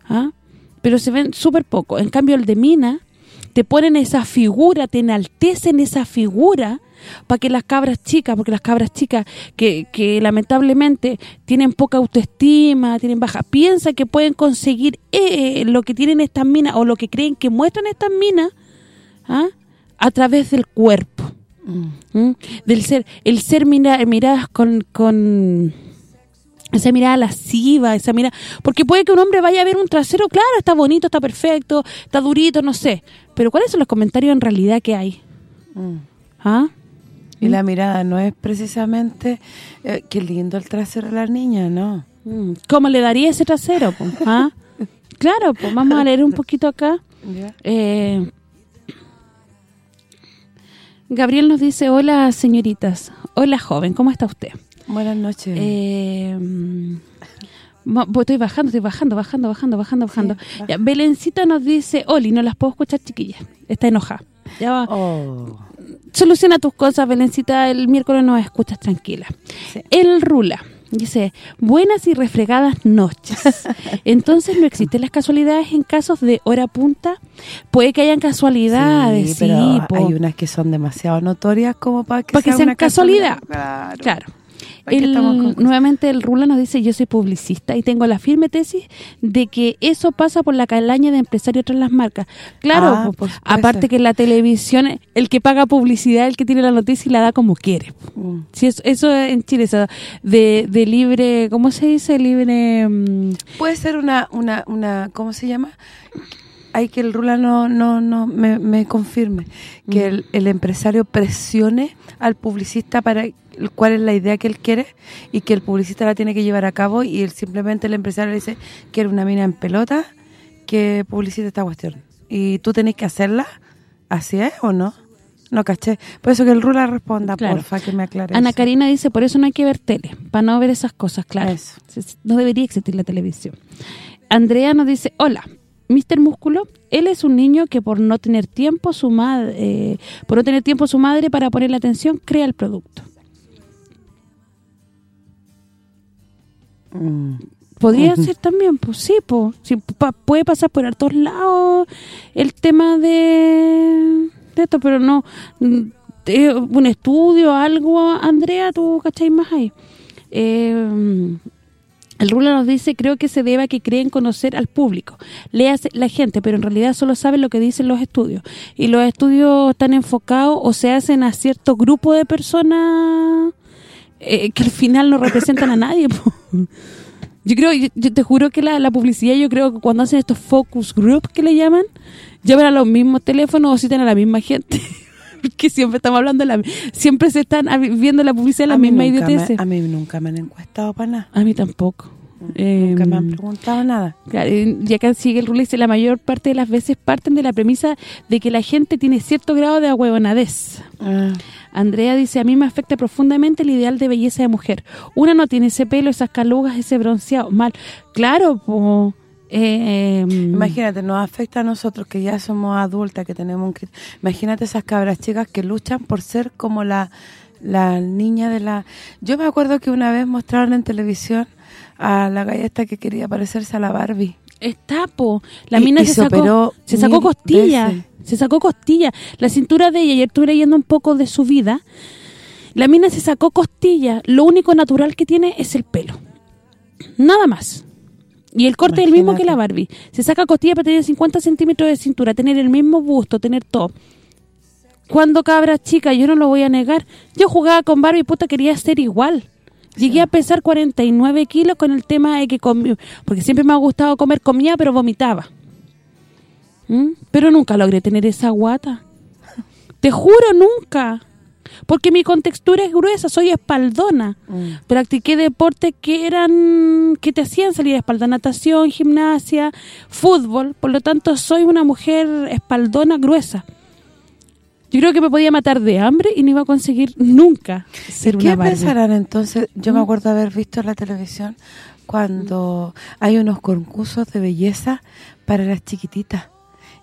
¿ah? pero se ven súper poco en cambio el de mina te ponen esa figura te enaltecen esa figura para que las cabras chicas, porque las cabras chicas que, que lamentablemente tienen poca autoestima, tienen baja, piensan que pueden conseguir eh, lo que tienen estas minas o lo que creen que muestran estas minas ¿ah? a través del cuerpo. Mm. ¿Mm? Del ser, el ser mira, miradas con, con esa mirada lasciva, esa mirada... Porque puede que un hombre vaya a ver un trasero, claro, está bonito, está perfecto, está durito, no sé. Pero ¿cuáles son los comentarios en realidad que hay? Mm. ¿Ah? Y la mirada no es precisamente eh, qué lindo el trasero de la niña, no. Mm, ¿Cómo le daría ese trasero? (laughs) ¿Ah? claro, pues vamos a leer un poquito acá. Eh, Gabriel nos dice, hola señoritas, hola joven, ¿cómo está usted? Buenas noches. Eh, estoy bajando, estoy bajando, bajando, bajando, bajando, bajando. Belencita nos dice, Oli, no las puedo escuchar chiquillas, está enojada. Ya va. Oh soluciona tus cosas, Belencita, el miércoles nos escuchas tranquila. El Rula dice, buenas y refregadas noches. (laughs) Entonces, ¿no existen las casualidades en casos de hora punta? Puede que hayan casualidades, sí, hay unas que son demasiado notorias como para que, para sean casualidad. claro nuevamente el Rula nos dice, yo soy publicista y tengo la firme tesis de que eso pasa por la calaña de empresarios tras las marcas. Claro, ah, aparte que la televisión, el que paga publicidad, el que tiene la noticia y la da como quiere. Mm. eso, eso en Chile, eso de, de libre, ¿cómo se dice? Libre... Mm, Puede ser una, una, una ¿cómo se llama? hay que el Rula no, no, no me, confirme que el, el, empresario presione al publicista para cuál es la idea que él quiere y que el publicista la tiene que llevar a cabo y él simplemente el empresario le dice que era una mina en pelota que publicita esta cuestión. Y tú tenés que hacerla, ¿así es o no? No caché. Por eso que el Rula responda, porfa, que me aclare Ana Karina dice, por eso no hay que ver tele, para no ver esas cosas, claro. No debería existir la televisión. Andrea nos dice, hola, Mr. Músculo, él es un niño que por no tener tiempo su madre eh, por no tener tiempo su madre para ponerle atención, crea el producto. Podría ser también, pues sí, pues puede pasar por todos lados el tema de, esto, pero no mm, un estudio, algo, Andrea, tú cacháis más ahí. Eh, el Rula nos dice, creo que se debe a que creen conocer al público. Leas la gente, pero en realidad solo saben lo que dicen los estudios. Y los estudios están enfocados o se hacen a cierto grupo de personas eh, que al final no representan a nadie. Yo creo, yo, te juro que la, publicidad, yo creo que cuando hacen estos focus group que le llaman, llaman a los mismos teléfonos o citan a la misma gente. (laughs) Porque siempre estamos hablando, la siempre se están viendo la publicidad de la misma idioteces. A mí nunca me han encuestado para nada. A mí tampoco. Nunca me han em, preguntado nada. Y acá sigue el rule dice, la mayor parte de las veces parten de la premisa de que la gente tiene cierto grado de ahuevonadez. Ah. Andrea dice, a mí me afecta profundamente el ideal de belleza de mujer. Una no tiene ese pelo, esas calugas, ese bronceado. Mal. Claro, pues... Imagínate, nos afecta a nosotros que ya somos adultas, que tenemos un... Imagínate esas cabras chicas que luchan por ser como la, la niña de la... Yo me acuerdo que una vez mostraron en televisión a la galleta que quería parecerse a la Barbie. Estapo. La mina se, sacó, se sacó costilla. Se sacó costilla. La cintura de ella, ayer estuve leyendo un poco de su vida. La mina se sacó costilla. Lo único natural que tiene es el pelo. Nada más. Y el corte es el mismo que la. Barbie. Se saca costilla para tener 50 centímetros de cintura, tener el mismo busto, tener todo. Cuando cabra chica, yo no lo voy a negar. Yo jugaba con Barbie, puta, quería ser igual. Llegué a pesar 49 kilos con el tema de que comí, porque siempre me ha gustado comer comida, pero vomitaba. ¿Mm? Pero nunca logré tener esa guata. Te juro, nunca. Porque mi contextura es gruesa, soy espaldona. Mm. Practiqué deportes que eran que te hacían salir a espalda, natación, gimnasia, fútbol. Por lo tanto, soy una mujer espaldona gruesa. Yo creo que me podía matar de hambre y no iba a conseguir nunca ser ¿Qué una Barbie. pensarán entonces? Yo ¿Mm? me acuerdo haber visto en la televisión cuando hay unos concursos de belleza para las chiquititas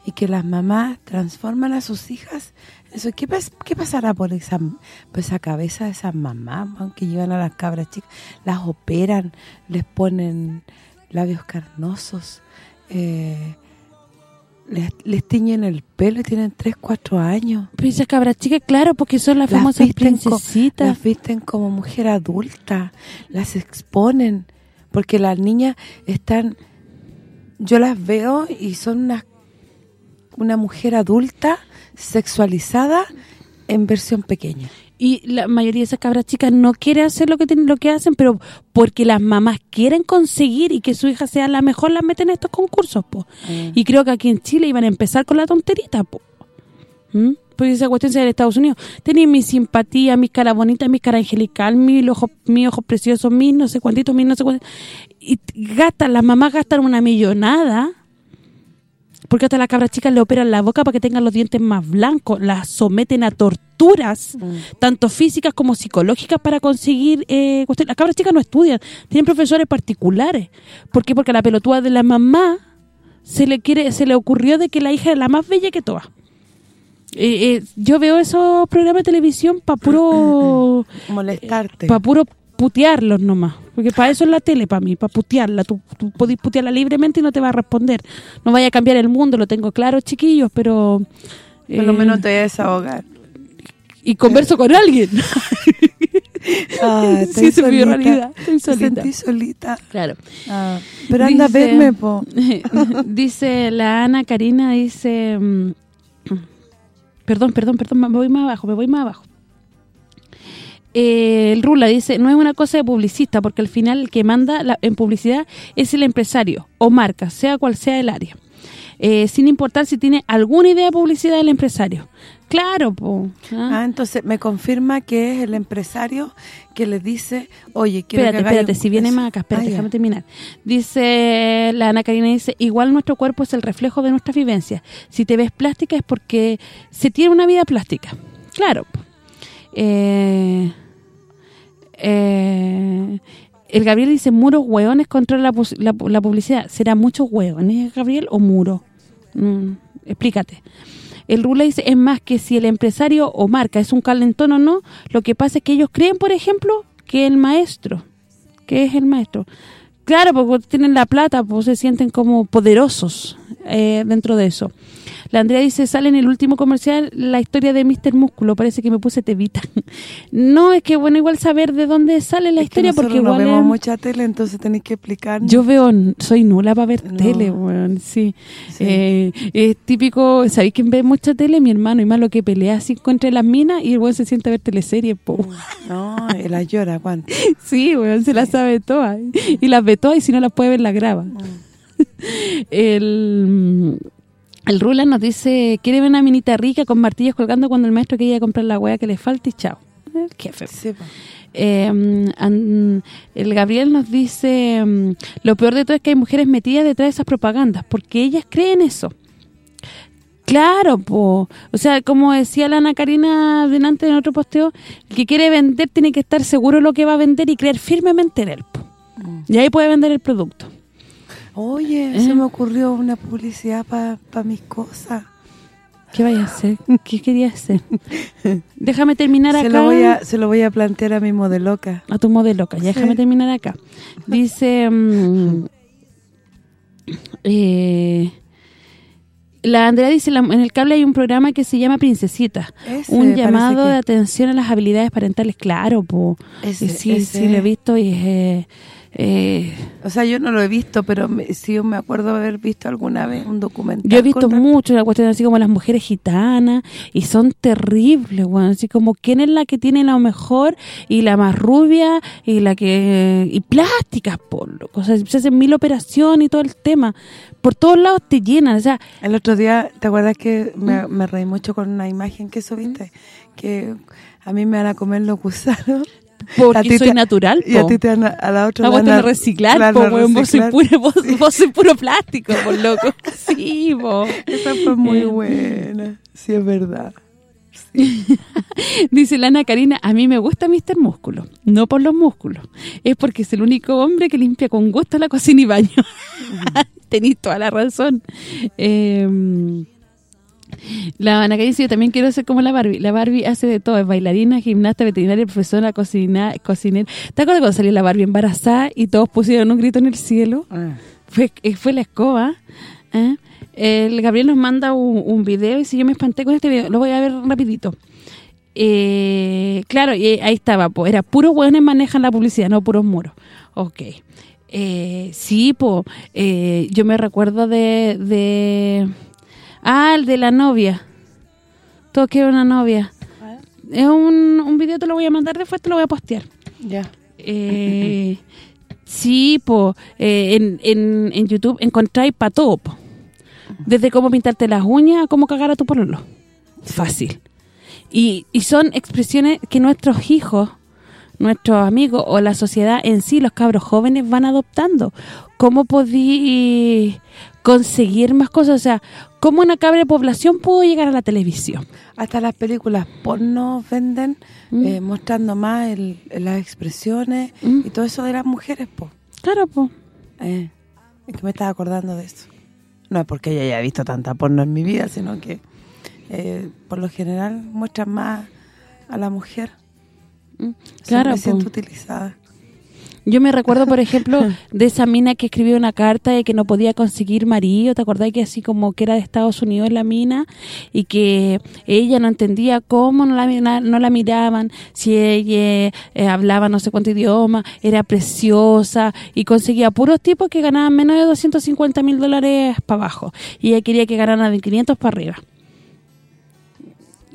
y que las mamás transforman a sus hijas. Eso ¿Qué, pas- qué pasará por esa, por esa cabeza de esas mamás man, que llevan a las cabras chicas? Las operan, les ponen labios carnosos, eh, les, les tiñen el pelo y tienen 3, 4 años. Pero esas cabras chicas, claro, porque son las Las famosas co- princesitas. las visten como mujer adulta, las exponen, porque las niñas están, yo las veo y son una, una mujer adulta sexualizada en versión pequeña. Y la mayoría de esas cabras chicas no quiere hacer lo que tienen, lo que hacen, pero porque las mamás quieren conseguir y que su hija sea la mejor, las meten en estos concursos, po. Y creo que aquí en Chile iban a empezar con la tonterita, po. ¿Mm? Porque esa cuestión se da en Estados Unidos. Tenéis mi simpatía, mis cara bonita, mis cara angelical, mis ojos, mis ojos preciosos, mis no sé cuántitos, mis no sé cuántitos. Y gastan, las mamás gastan una millonada porque hasta las cabras chicas le operan la boca para que tengan los dientes más blancos, las someten a torturas, tanto físicas como psicológicas para conseguir eh. Las cabras chicas no estudian, tienen profesores particulares. ¿Por qué? Porque a la pelotúa de la mamá se le quiere se le ocurrió de que la hija es la más bella que todas. Eh, eh, yo veo esos programas de televisión para puro (laughs) Molestarte. para puro putearlos nomás. Porque para eso es la tele, para mí, para putearla. Tú, tú podés putearla libremente y no te va a responder. No vaya a cambiar el mundo, lo tengo claro, chiquillos, pero... Por lo eh, menos te voy a desahogar. Y converso con alguien. Ah, (laughs) Sí, esa es mi realidad, estoy Te solita. sentí solita. Claro. Ah, pero anda Dice- a verme, po. (laughs) dice la Ana Karina, dice... mm, (clears throat) Perdón, perdón, perdón, me voy más abajo, me voy más abajo. Eh, el Rula dice, no es una cosa de publicista, porque al final el que manda la- en publicidad es el empresario o marca, sea cual sea el área. Eh, sin importar si tiene alguna idea de publicidad del empresario. Claro, po. ¿ah? Ah, entonces me confirma que es el empresario que le dice, oye, quiero Espérate, que espérate, un- si viene más acá, espérate, Ah, déjame terminar. Dice, la Ana Karina dice, igual nuestro cuerpo es el reflejo de nuestra vivencia. Si te ves plástica es porque se tiene una vida plástica. Claro. Eh, eh, el Gabriel dice, muros hueones contra la, la publicidad. ¿Será muchos hueones, Gabriel, o muro? Mm, explícate. El Rula dice, es más que si el empresario o marca es un calentón o no, lo que pasa es que ellos creen, por ejemplo, que el maestro, que es el maestro. Claro, porque tienen la plata, pues se sienten como poderosos eh, dentro de eso. La Andrea dice, sale en el último comercial la historia de Mr. Músculo, parece que me puse tevita. (laughs) no, es que bueno, igual saber de dónde sale la Es historia, porque no igual vemos es- mucha tele, entonces tenéis que explicarnos. yo veo, soy nula para ver No. tele, weón, sí. Sí. Eh, es típico, ¿sabéis quién ve mucha tele? Mi hermano, y más lo que pelea así contra las minas y el weón se siente a ver teleseries, po. No, él la llora, ¿cuánto? (laughs) Sí, weón, se las sabe todas. Y las ve todas y si no las puede ver, las graba. (laughs) el... El Rula nos dice, quiere ver una minita rica con martillos colgando cuando el maestro quiere ir a comprar la hueá que le falta y chao. El jefe. Sí. Eh, an- el Gabriel nos dice, mm, lo peor de todo es que hay mujeres metidas detrás de esas propagandas, porque ellas creen eso. Claro, po. o sea, como decía la Ana Karina delante en otro posteo, el que quiere vender tiene que estar seguro de lo que va a vender y creer firmemente en él. po. Y ahí puede vender el producto. Oye, ¿Eh? se me ocurrió una publicidad para mis cosas. ¿Qué vaya a hacer? ¿Qué quería hacer? (laughs) Déjame terminar Se acá. lo, voy a, se lo voy a plantear a mi modeloca. a tu modelo, ya déjame terminar acá. Dice mm, (laughs) eh, la Andrea dice, la- en el cable hay un programa que se llama Princesita, Ese, un llamado que- de atención a las habilidades parentales, claro, po. Ese, sí, ese. sí lo he visto y es, eh, o sea, yo no lo he visto, pero me, sí me acuerdo haber visto alguna vez un documental. Yo he visto mucho la cuestión así como las mujeres gitanas y son terribles, bueno, así como quién es la que tiene lo mejor y la más rubia y la que y plásticas, por loco, o sea, se hacen mil operaciones y todo el tema. Por todos lados te llenan, o sea, El otro día, ¿te acuerdas que Mm. me, me reí mucho con una imagen que subiste? Que a mí me van a comer los gusanos. Porque soy natural, Y a ti te a, la otra La la van cuestión a- de reciclar, la po, van a weón, vos soy puro, vos, vos soy puro plástico, por loco. (laughs) Sí, po. Esa fue muy Eh. buena. Sí, es verdad. (laughs) Dice Lana Karina, a mí me gusta Mr. Músculo, no por los músculos, es porque es el único hombre que limpia con gusto la cocina y baño. (laughs) Tenís toda la razón. Eh, la Ana dice, yo también quiero ser como la Barbie. La Barbie hace de todo, es bailarina, gimnasta, veterinaria, profesora, cocina, cocinera. ¿Te acuerdas cuando salió la Barbie embarazada y todos pusieron un grito en el cielo? Ah. fue, eh, fue la escoba. ¿eh? El Gabriel nos manda un, un video y si yo me espanté con este video, lo voy a ver rapidito. Eh, claro, y ahí estaba, pues era puros hueones manejan la publicidad, no puros muros. Ok. Eh, sí, pues yo me recuerdo de, de... Ah, el de la novia. Todo que era una novia. Es un, un video, te lo voy a mandar después, te lo voy a postear. Ya. Eh, sí, po, eh, en, en, en YouTube encontráis para todo, po. Desde cómo pintarte las uñas a cómo cagar a tu pololo. Fácil. Y, y son expresiones que nuestros hijos, nuestros amigos o la sociedad en sí, los cabros jóvenes van adoptando. ¿Cómo podí conseguir más cosas? O sea, ¿cómo una cabra de población pudo llegar a la televisión? Hasta las películas porno venden Mm. eh, mostrando más el- las expresiones Mm. y todo eso de las mujeres, po. Claro, po. Eh, es que me estaba acordando de eso. No es porque yo haya visto tanta porno en mi vida, sino que eh, por lo general muestran más a la mujer. Claro, me po. siento utilizada. Yo me recuerdo, por ejemplo, (laughs) de esa mina que escribió una carta de que no podía conseguir marido, ¿te acordás que así como que era de Estados Unidos la mina y que ella no entendía cómo no la, no la miraban, si ella eh, hablaba no sé cuánto idioma, era preciosa y conseguía puros tipos que ganaban menos de 250 mil dólares para abajo y ella quería que ganaran de 500 para arriba.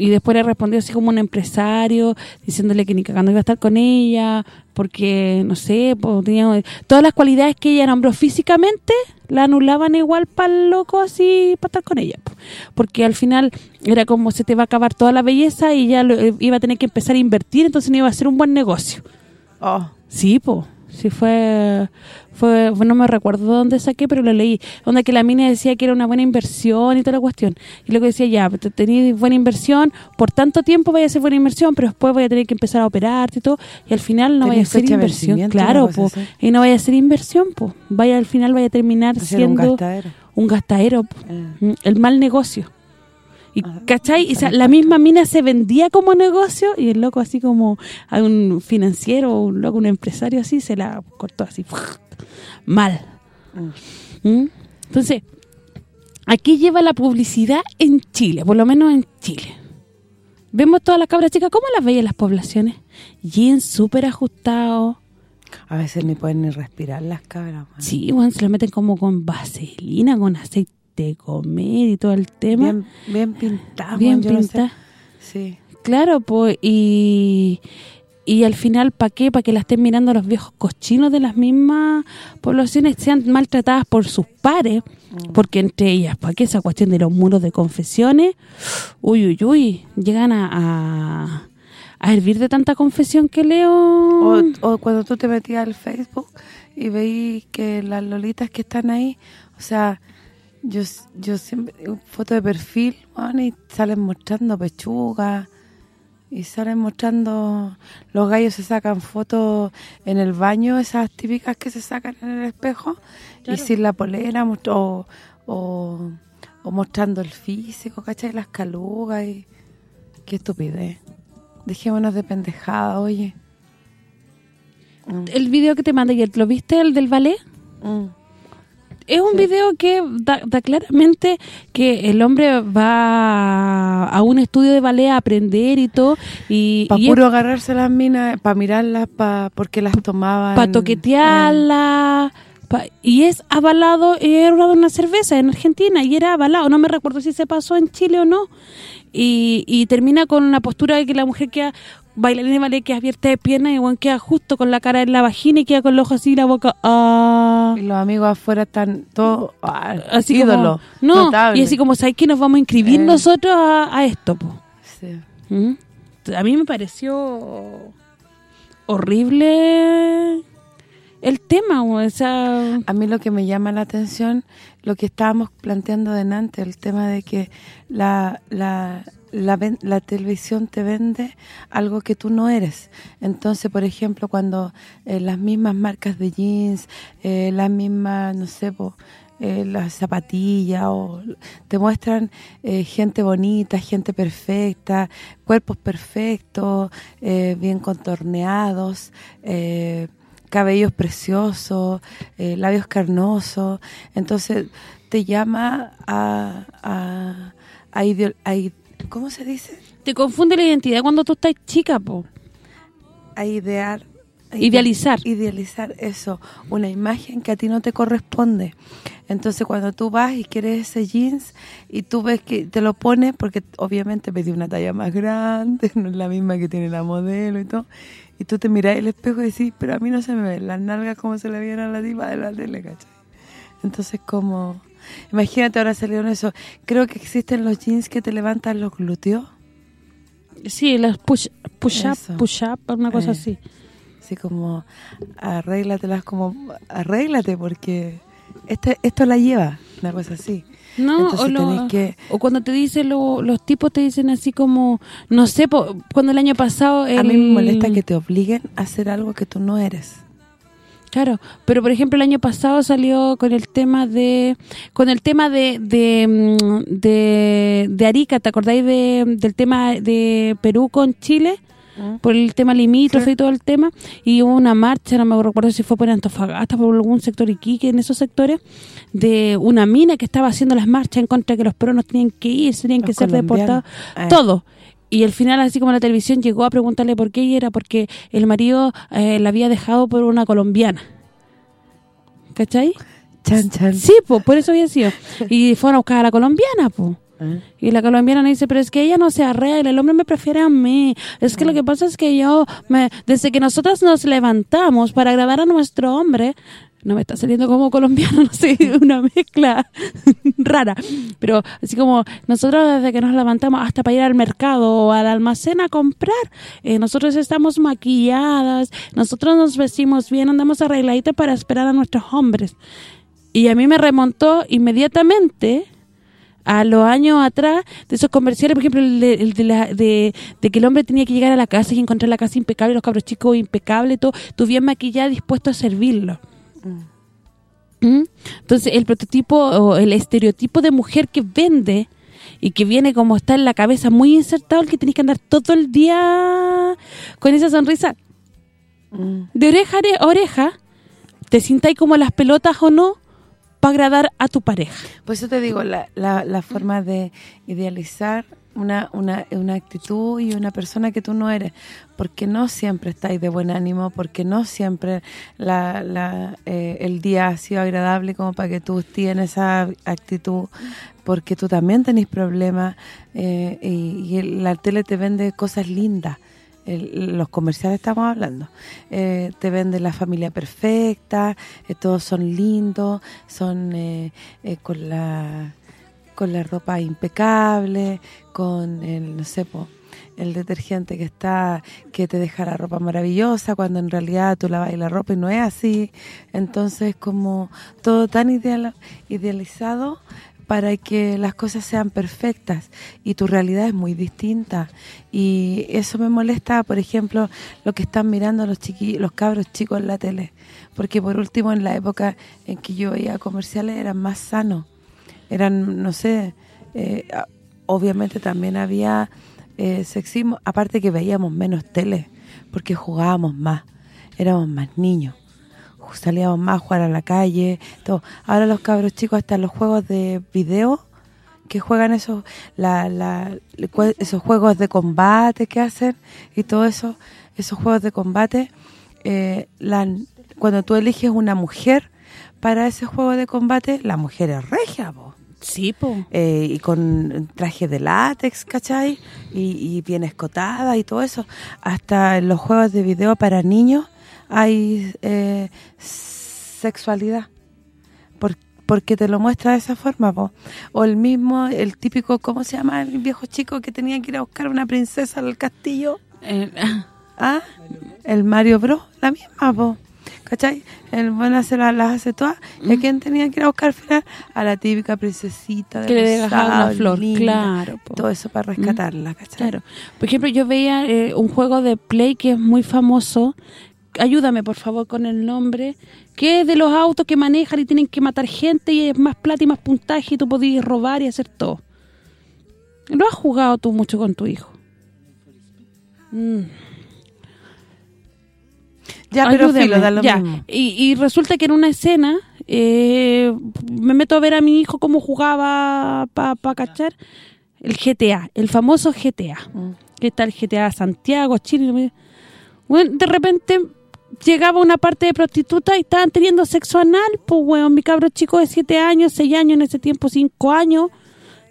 Y después le respondió así como un empresario, diciéndole que ni cagando iba a estar con ella, porque, no sé, pues, tenía todas las cualidades que ella nombró físicamente, la anulaban igual para el loco así, para estar con ella. po. Porque al final era como se te va a acabar toda la belleza y ya lo- eh, iba a tener que empezar a invertir, entonces no iba a ser un buen negocio. Oh, Sí, po. Sí fue fue no me recuerdo dónde saqué, pero lo leí. Donde que la mina decía que era una buena inversión y toda la cuestión. Y luego decía, ya, te- tenéis buena inversión, por tanto tiempo vaya a ser buena inversión, pero después voy a tener que empezar a operarte y todo, y al final no vaya a ser inversión. Claro, cosa po. Y no vaya a ser inversión, po. Vaya al final vaya a terminar un siendo gastadero. un gastadero, po. Eh. Mm, el mal negocio. Y, ¿cachai? O sea, la misma mina se vendía como negocio y el loco así como a un financiero, un loco, un empresario así, se la cortó así. (laughs) Mal. Mm. ¿Mm? Entonces, aquí lleva la publicidad en Chile, por lo menos en Chile. Vemos todas las cabras chicas, ¿cómo las veis en las poblaciones? Jeans súper ajustados. A veces ni pueden ni respirar las cabras. man. Sí, bueno, se lo meten como con vaselina, con aceite de comer y todo el tema. Bien, bien pintadas. Bien no sé. pintadas. Sí. Claro, pues, y, y al final, ¿para qué? Para que la estén mirando los viejos cochinos de las mismas poblaciones, sean maltratadas por sus pares, Mm. porque entre ellas, ¿para qué? Esa cuestión de los muros de confesiones, uy, uy, uy, llegan a, a, a hervir de tanta confesión que leo. O, o cuando tú te metías al Facebook y veís que las lolitas que están ahí, o sea, yo yo siempre, foto de perfil, bueno, y salen mostrando pechuga y salen mostrando, los gallos se sacan fotos en el baño, esas típicas que se sacan en el espejo, y sin la polera, o, o, o mostrando el físico, ¿cachai? Las calugas y... Qué estupidez. Dejémonos de pendejada, oye. Mm. El video que te mandé ayer, ¿lo viste, el del ballet? Mm. Es un video que da, claramente que el hombre va a un estudio de ballet a aprender y todo. y Para puro agarrarse las minas, para mirarlas, para porque las tomaban. Para toquetearlas. y es avalado, era una cerveza en Argentina y era avalado, no me recuerdo si se pasó en Chile o no. Y, y termina con una postura de que la mujer queda bailarina de ballet que abierta de pierna y igual queda justo con la cara en la vagina y queda con los ojos así y la boca ah. y los amigos afuera están todos ah, así ídolo, no y así como sabes que nos vamos a inscribir eh. nosotros a, esto sí. ¿Mm? a mí me pareció horrible el tema, o sea... A mí lo que me llama la atención, lo que estábamos planteando delante, el tema de que la, la, la, televisión te vende algo que tú no eres. Entonces, por ejemplo, cuando eh, las mismas marcas de jeans, eh, las mismas, no sé, eh, las zapatillas, o te muestran gente bonita, gente perfecta, cuerpos perfectos, bien contorneados, cabellos preciosos, labios carnosos. Entonces, te llama a, a, a, ¿Cómo se dice? Te confunde la identidad cuando tú estás chica, po. A idear. Idealizar. Idealizar eso, una imagen que a ti no te corresponde. Entonces cuando tú vas y quieres ese jeans y tú ves que te lo pones, porque obviamente pedí una talla más grande, (laughs) no es la misma que tiene la modelo y todo, y tú te miras el espejo y decís, pero a mí no se me ven las nalgas como se le vieron a la diva de la tele, ¿cachai? Entonces como Imagínate ahora salieron eso. Creo que existen los jeans que te levantan los glúteos. Sí, los push, push up, push up, una cosa eh, así. Así como arréglatelas como arréglate porque este, esto la lleva, una cosa así. No, o, cuando te dicen los tipos te dicen así como, no sé, cuando el año pasado... A mí me molesta que te obliguen a hacer algo que tú no eres. Claro, pero por ejemplo el año pasado salió con el tema de con el tema de de, mm, de, Arica, ¿te acordáis de, del tema de Perú con Chile? Mm. Por el tema limítrofe y todo el tema. Y hubo una marcha, no me recuerdo si fue por Antofagasta, por algún sector Iquique, en esos sectores, de una mina que estaba haciendo las marchas en contra de que los peruanos tenían que ir, tenían que ser deportados. Eh. Todo. Y al final, así como la televisión llegó a preguntarle por qué, y era porque el marido eh, la había dejado por una colombiana. ¿Cachai? Chan, chan. Sí, pues, por eso había sido. Y fueron a buscar a la colombiana, pues. Y la colombiana me dice, pero es que ella no se arregla, el hombre me prefiere a mí. Es que lo que pasa es que yo, me desde que nosotros nos levantamos para grabar a nuestro hombre, no me está saliendo como colombiano, (laughs) no sé, una mezcla (laughs) rara. Pero así como nosotros desde que nos levantamos hasta para ir al mercado o al almacén a comprar, eh, nosotros estamos maquilladas, nosotros nos vestimos bien, andamos arregladitas para esperar a nuestros hombres. Y a mí me remontó inmediatamente a los años atrás de esos comerciales, por ejemplo, el, de, de, que el hombre tenía que llegar a la casa y encontrar la casa impecable, los cabros chicos impecables, todo, tú bien maquillada, dispuesto a servirlo. ¿Mm? Entonces, el prototipo o el estereotipo de mujer que vende y que viene como está en la cabeza muy insertado, el que tenés que andar todo el día con esa sonrisa mm. de oreja a oreja, te sintáis como las pelotas o no, para agradar a tu pareja. Pues eso te digo, la, la, la forma de idealizar una, una, una, actitud y una persona que tú no eres, porque no siempre estáis de buen ánimo, porque no siempre la, la, eh, el día ha sido agradable como para que tú tienes esa actitud, porque tú también tenés problemas eh, y, la tele te vende cosas lindas, los comerciales estamos hablando, eh, te vende la familia perfecta, todos son lindos, son con la con la ropa impecable, con el, no sé, el detergente que está que te deja la ropa maravillosa cuando en realidad tú lavas la ropa y no es así. Entonces, como todo tan ideal, idealizado para que las cosas sean perfectas y tu realidad es muy distinta. Y eso me molesta, por ejemplo, lo que están mirando los chiquillos, los cabros chicos en la tele, porque por último en la época en que yo veía comerciales eran más sanos eran, no sé, eh, obviamente también había eh, sexismo, aparte que veíamos menos tele, porque jugábamos más, éramos más niños, salíamos más a jugar a la calle, todo. Ahora los cabros chicos hasta los juegos de video que juegan esos la, la, esos juegos de combate que hacen y todo eso, esos juegos de combate, eh, cuando tú eliges una mujer para ese juego de combate, la mujer es regia, po. Sí, po. Eh, y con traje de látex, ¿cachai? Y, y, bien escotada y todo eso. Hasta en los juegos de video para niños hay eh, sexualidad. porque te lo muestra de esa forma, po. O el mismo, el típico, ¿cómo se llama? El viejo chico que tenía que ir a buscar una princesa al castillo. Eh, (laughs) ¿Ah? El Mario Bros, la misma, po. ¿Cachai? El bueno se las, las hace todas. ¿Y a quién tenía que ir a buscar al final? A la típica princesita de Que le dejaba una flor, linda, claro, po. Todo eso para rescatarla, ¿cachai? Claro. Por ejemplo, yo veía eh, un juego de Play que es muy famoso. Ayúdame, por favor, con el nombre. Que es de los autos que manejan y tienen que matar gente y es más plata y más puntaje y tú podías robar y hacer todo. ¿Lo has jugado tú mucho con tu hijo? Mm. Ya, pero filo, da lo ya. mismo. Y, y resulta que en una escena eh, me meto a ver a mi hijo cómo jugaba para cachar el GTA, el famoso GTA. Mm. Que está el GTA Santiago, Chile. Bueno, de repente llegaba una parte de prostituta y estaban teniendo sexo anal, pues weón, mi cabro chico de 7 años, 6 años, en ese tiempo 5 años,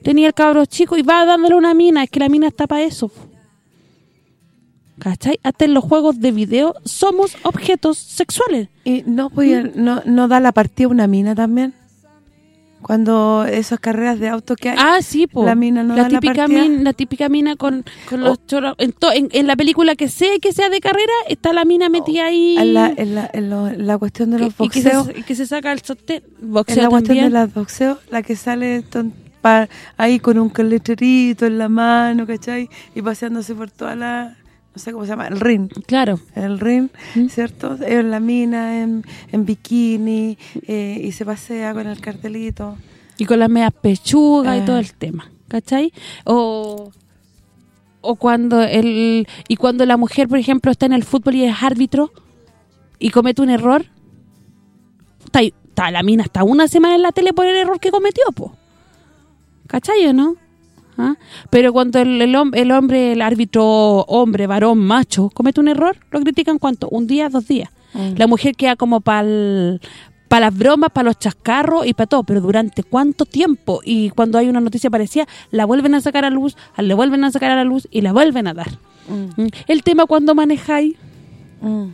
tenía el cabro chico y va dándole una mina, es que la mina está para eso. ¿Cachai? Hasta en los juegos de video somos objetos sexuales. Y no podía, no, no da la partida una mina también. Cuando esas carreras de auto que hay. Ah, sí, po. La mina no la da la típica partida. mina, la típica mina con, con los Oh. choros. En, to- en, en la película que sé que sea de carrera, está la mina metida ahí. en la, en la, en lo- en la cuestión de los y que se- boxeos. y que se saca el sostén. En Boxeo la cuestión de también. los boxeos, la que sale ton- pa- ahí con un caleterito en la mano, ¿cachai? Y paseándose por toda la... No sé cómo se llama, el ring. Claro. El ring, ¿Mm? ¿cierto? En la mina, en, en bikini, eh, y se pasea con el cartelito. Y con las medias pechugas y Ah. todo el tema. ¿Cachai? O o cuando el y cuando la mujer, por ejemplo, está en el fútbol y es árbitro y comete un error, está, está la mina hasta una semana en la tele por el error que cometió, po. ¿Cachai o no? ¿Ah? Pero cuando el, el, el hombre, el árbitro hombre, varón, macho, comete un error, lo critican ¿cuánto? Un día, dos días. Mm. La mujer queda como para para las bromas, para los chascarros y para todo, pero ¿durante cuánto tiempo? Y cuando hay una noticia parecida, la vuelven a sacar a luz, le vuelven a sacar a la luz y la vuelven a dar. Mm, ¿Mm? El tema cuando manejáis, mm.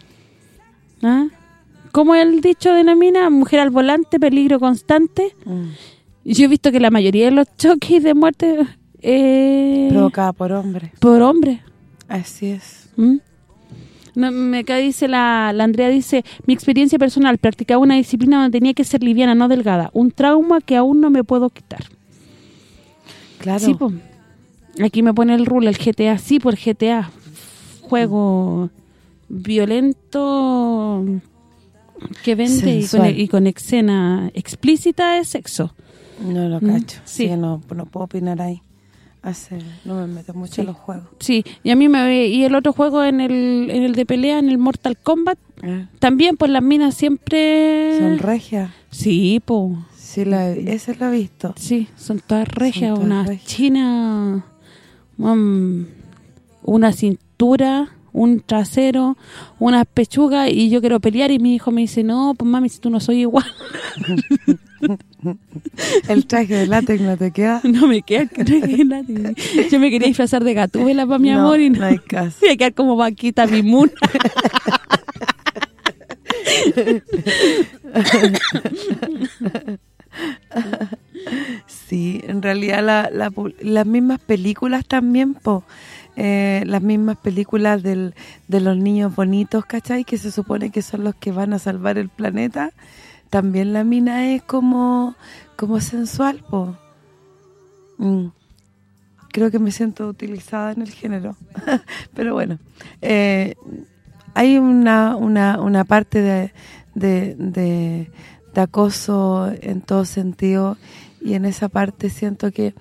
¿ah? como el dicho de la mina, mujer al volante, peligro constante. Yo he visto que la mayoría de los (laughs) choques de muerte eh, Provocada por hombre. por hombres. Así es. ¿Mm? No, me acá dice la, la Andrea dice, mi experiencia personal, practicaba una disciplina donde tenía que ser liviana, no delgada. Un trauma que aún no me puedo quitar. Claro. Sí, po. Aquí me pone el rule, el GTA, sí, por GTA. Juego violento que vende y con, Sensual. y con escena explícita de sexo. No lo Mm, cacho. sí. Sí, no, no puedo opinar ahí. No me meto mucho Sí. en los juegos. Sí, y a mí me y el otro juego en el en el de pelea, en el Mortal Kombat, Ah, también pues las minas siempre Son regias. Sí, po. Sí, la, ese lo he visto. Sí, son todas regias, todas regias. chinas, um, una cintura, un trasero, unas pechugas y yo quiero pelear y mi hijo me dice, no, pues mami, si tú no soy igual, (laughs) El traje de látex no te queda. (laughs) no me queda que traje Yo me quería disfrazar de gatúbela para mi No, amor y no, no hay caso. (laughs) voy a quedar como vaquita mimuna. Sí, en realidad la, la las mismas películas también, po, eh, las mismas películas del, de los niños bonitos, ¿cachai? Que se supone que son los que van a salvar el planeta. También la mina es como como sensual, po. Mm. Creo que me siento utilizada en el género. (laughs) Pero bueno, eh, hay una, una, una parte de, de, de, de acoso en todo sentido y en esa parte siento que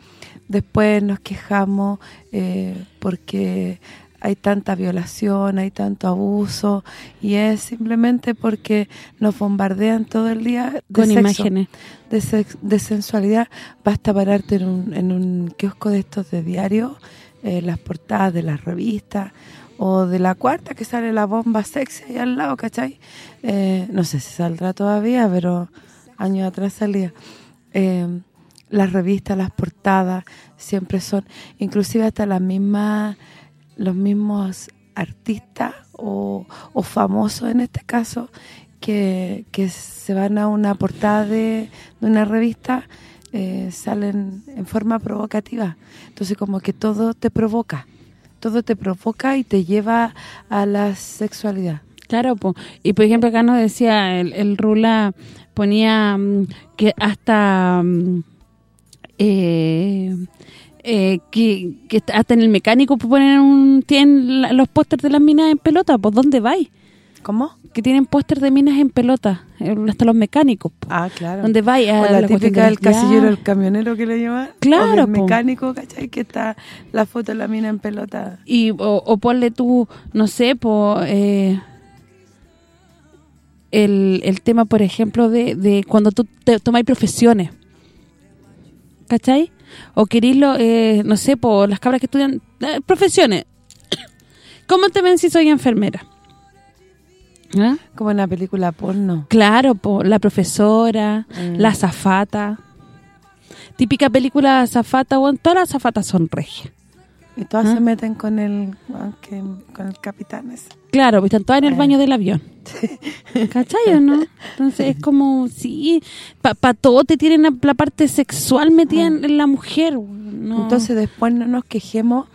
después nos quejamos eh, porque hay tanta violación, hay tanto abuso y es simplemente porque nos bombardean todo el día de Con sexo, imágenes. de, sex- de sensualidad. Basta pararte en un, en un kiosco de estos de diario, eh, las portadas de las revistas o de la cuarta que sale la bomba sexy ahí al lado, ¿cachai? Eh, no sé si saldrá todavía, pero años atrás salía. Eh, las revistas, las portadas siempre son, inclusive hasta las mismas los mismos artistas o, o famosos en este caso que, que se van a una portada de, una revista eh, salen en forma provocativa entonces como que todo te provoca todo te provoca y te lleva a la sexualidad Claro, po. y por ejemplo acá nos decía, el, el Rula ponía mm, que hasta mm, eh, eh, que, que hasta en el mecánico ponen un, tienen los pósters de las minas en pelota, pues ¿dónde vais? ¿cómo? Que tienen pósters de minas en pelota, eh, hasta los mecánicos. po. ah claro ¿Dónde vais? A o la, típica de del casillero del camionero que le llaman Claro, o del mecánico ¿cachai? que está la foto de la mina en pelota y o, o ponle tú, no sé, po, eh, el, el tema, por ejemplo, de, de cuando tú te tomáis profesiones. ¿Cachai? O querís, lo, eh, no sé, por las cabras que estudian eh, profesiones. (coughs) ¿Cómo te ven si soy enfermera? ¿Ah? como en la película porno Claro, po, la profesora, Mm. la azafata. Típica película azafata, bueno, todas las azafatas son regias. Y todas ¿Ah? se meten con el ah, con el capitán ese. Claro, pues están todas en el baño del avión. (laughs) ¿Cachai o no? Entonces es como, sí, para todo te tienen la, parte sexual metida en, la mujer. no. Entonces después no nos quejemos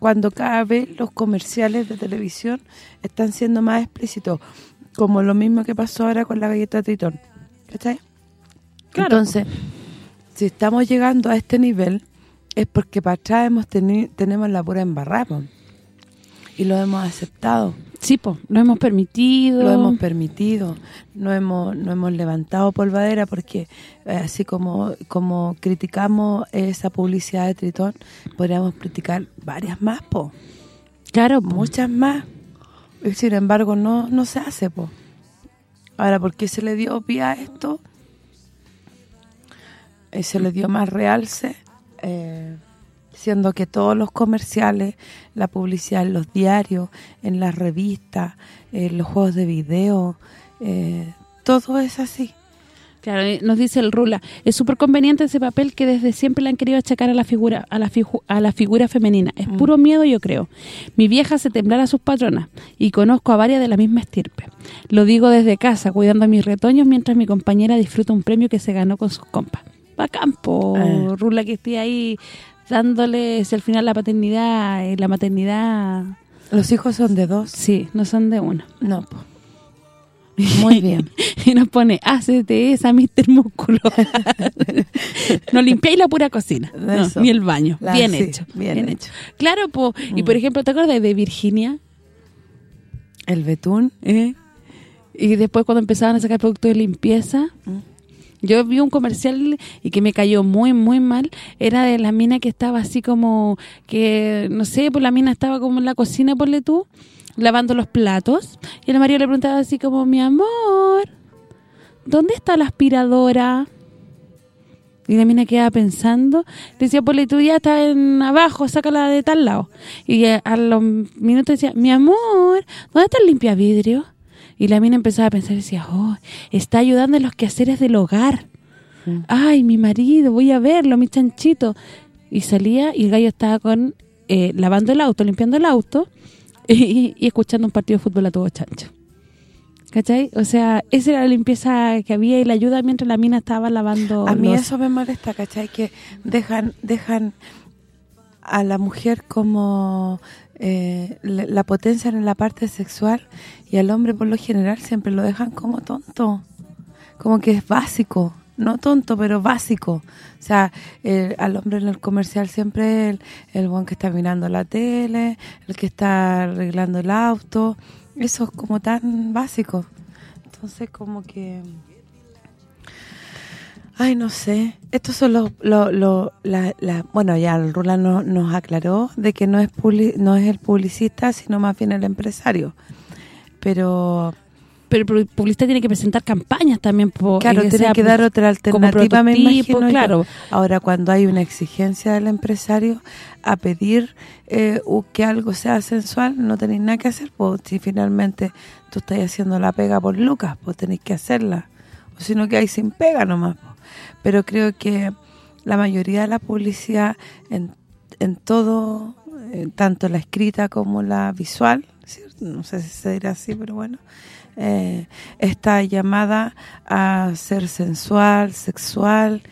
cuando cada vez los comerciales de televisión están siendo más explícitos. Como lo mismo que pasó ahora con la galleta Tritón. ¿Cachai? Claro. Entonces, si estamos llegando a este nivel es porque para atrás hemos tenemos la pura embarrada y lo hemos aceptado. Sí, pues, lo hemos permitido. lo hemos permitido, no hemos no hemos levantado polvadera porque eh, así como como criticamos esa publicidad de Tritón, podríamos criticar varias más, po, Claro, po. muchas más. Y sin embargo, no no se hace, po. Ahora, ¿por qué se le dio pie a esto? Eh, se le dio más realce, eh, siendo que todos los comerciales, la publicidad en los diarios, en las revistas, en los juegos de video, eh, todo es así. Claro, eh, nos dice el Rula, es súper conveniente ese papel que desde siempre le han querido achacar a la figura a la figu- a la figura femenina. Es Mm. puro miedo, yo creo. Mi vieja hace temblar a sus patronas y conozco a varias de la misma estirpe. Lo digo desde casa, cuidando a mis retoños mientras mi compañera disfruta un premio que se ganó con sus compas. Bacán, po, Eh. Rula, que esté ahí dándole, si al final la paternidad y la maternidad, Los hijos son de dos. sí, no son de uno. No, po. (laughs) Muy bien. y nos pone, hácete esa, Mister Músculo. (laughs) no limpiáis la pura cocina, no, ni el baño. La- bien sí, hecho. bien hecho. Claro, po, y por Mm. ejemplo, ¿te acuerdas de Virginia? El betún. ¿Eh? Y después cuando empezaban a sacar productos de limpieza, Mm. Yo vi un comercial y que me cayó muy, muy mal. Era de la mina que estaba así como, que no sé, pues la mina estaba como en la cocina, ponle tú, lavando los platos. Y el marido le preguntaba así como, mi amor, ¿dónde está la aspiradora? Y la mina quedaba pensando, decía, ponle tú ya está en abajo, sácala de tal lado. Y a, los minutos decía, mi amor, ¿dónde está el limpia vidrio? Y la mina empezaba a pensar y decía, oh, está ayudando en los quehaceres del hogar. Ay, mi marido, voy a verlo, mi chanchito. Y salía y el gallo estaba con eh, lavando el auto, limpiando el auto (laughs) y, y escuchando un partido de fútbol a todo chancho. ¿Cachai? O sea, esa era la limpieza que había y la ayuda mientras la mina estaba lavando A mí los- eso me molesta, ¿cachai? Que dejan dejan a la mujer como eh, la potencia en la parte sexual y al hombre por lo general siempre lo dejan como tonto. Como que es básico, no tonto, pero básico. O sea, eh, al hombre en el comercial siempre el, el buen que está mirando la tele, el que está arreglando el auto, eso es como tan básico. Entonces como que Ay, no sé. Estos son los... los, la, la, bueno, ya el Rula no, nos aclaró de que no es no es el publicista, sino más bien el empresario. Pero pero el publicista tiene que presentar campañas también claro tiene que dar otra alternativa me imagino claro ahora cuando hay una exigencia del empresario a pedir eh, que algo sea sensual no tenéis nada que hacer pues si finalmente tú estás haciendo la pega por Lucas pues tenéis que hacerla o si no que hay sin pega nomás pero creo que la mayoría de la publicidad en, en todo eh, tanto la escrita como la visual no sé si se dirá así pero bueno eh, está llamada a ser sensual, sexual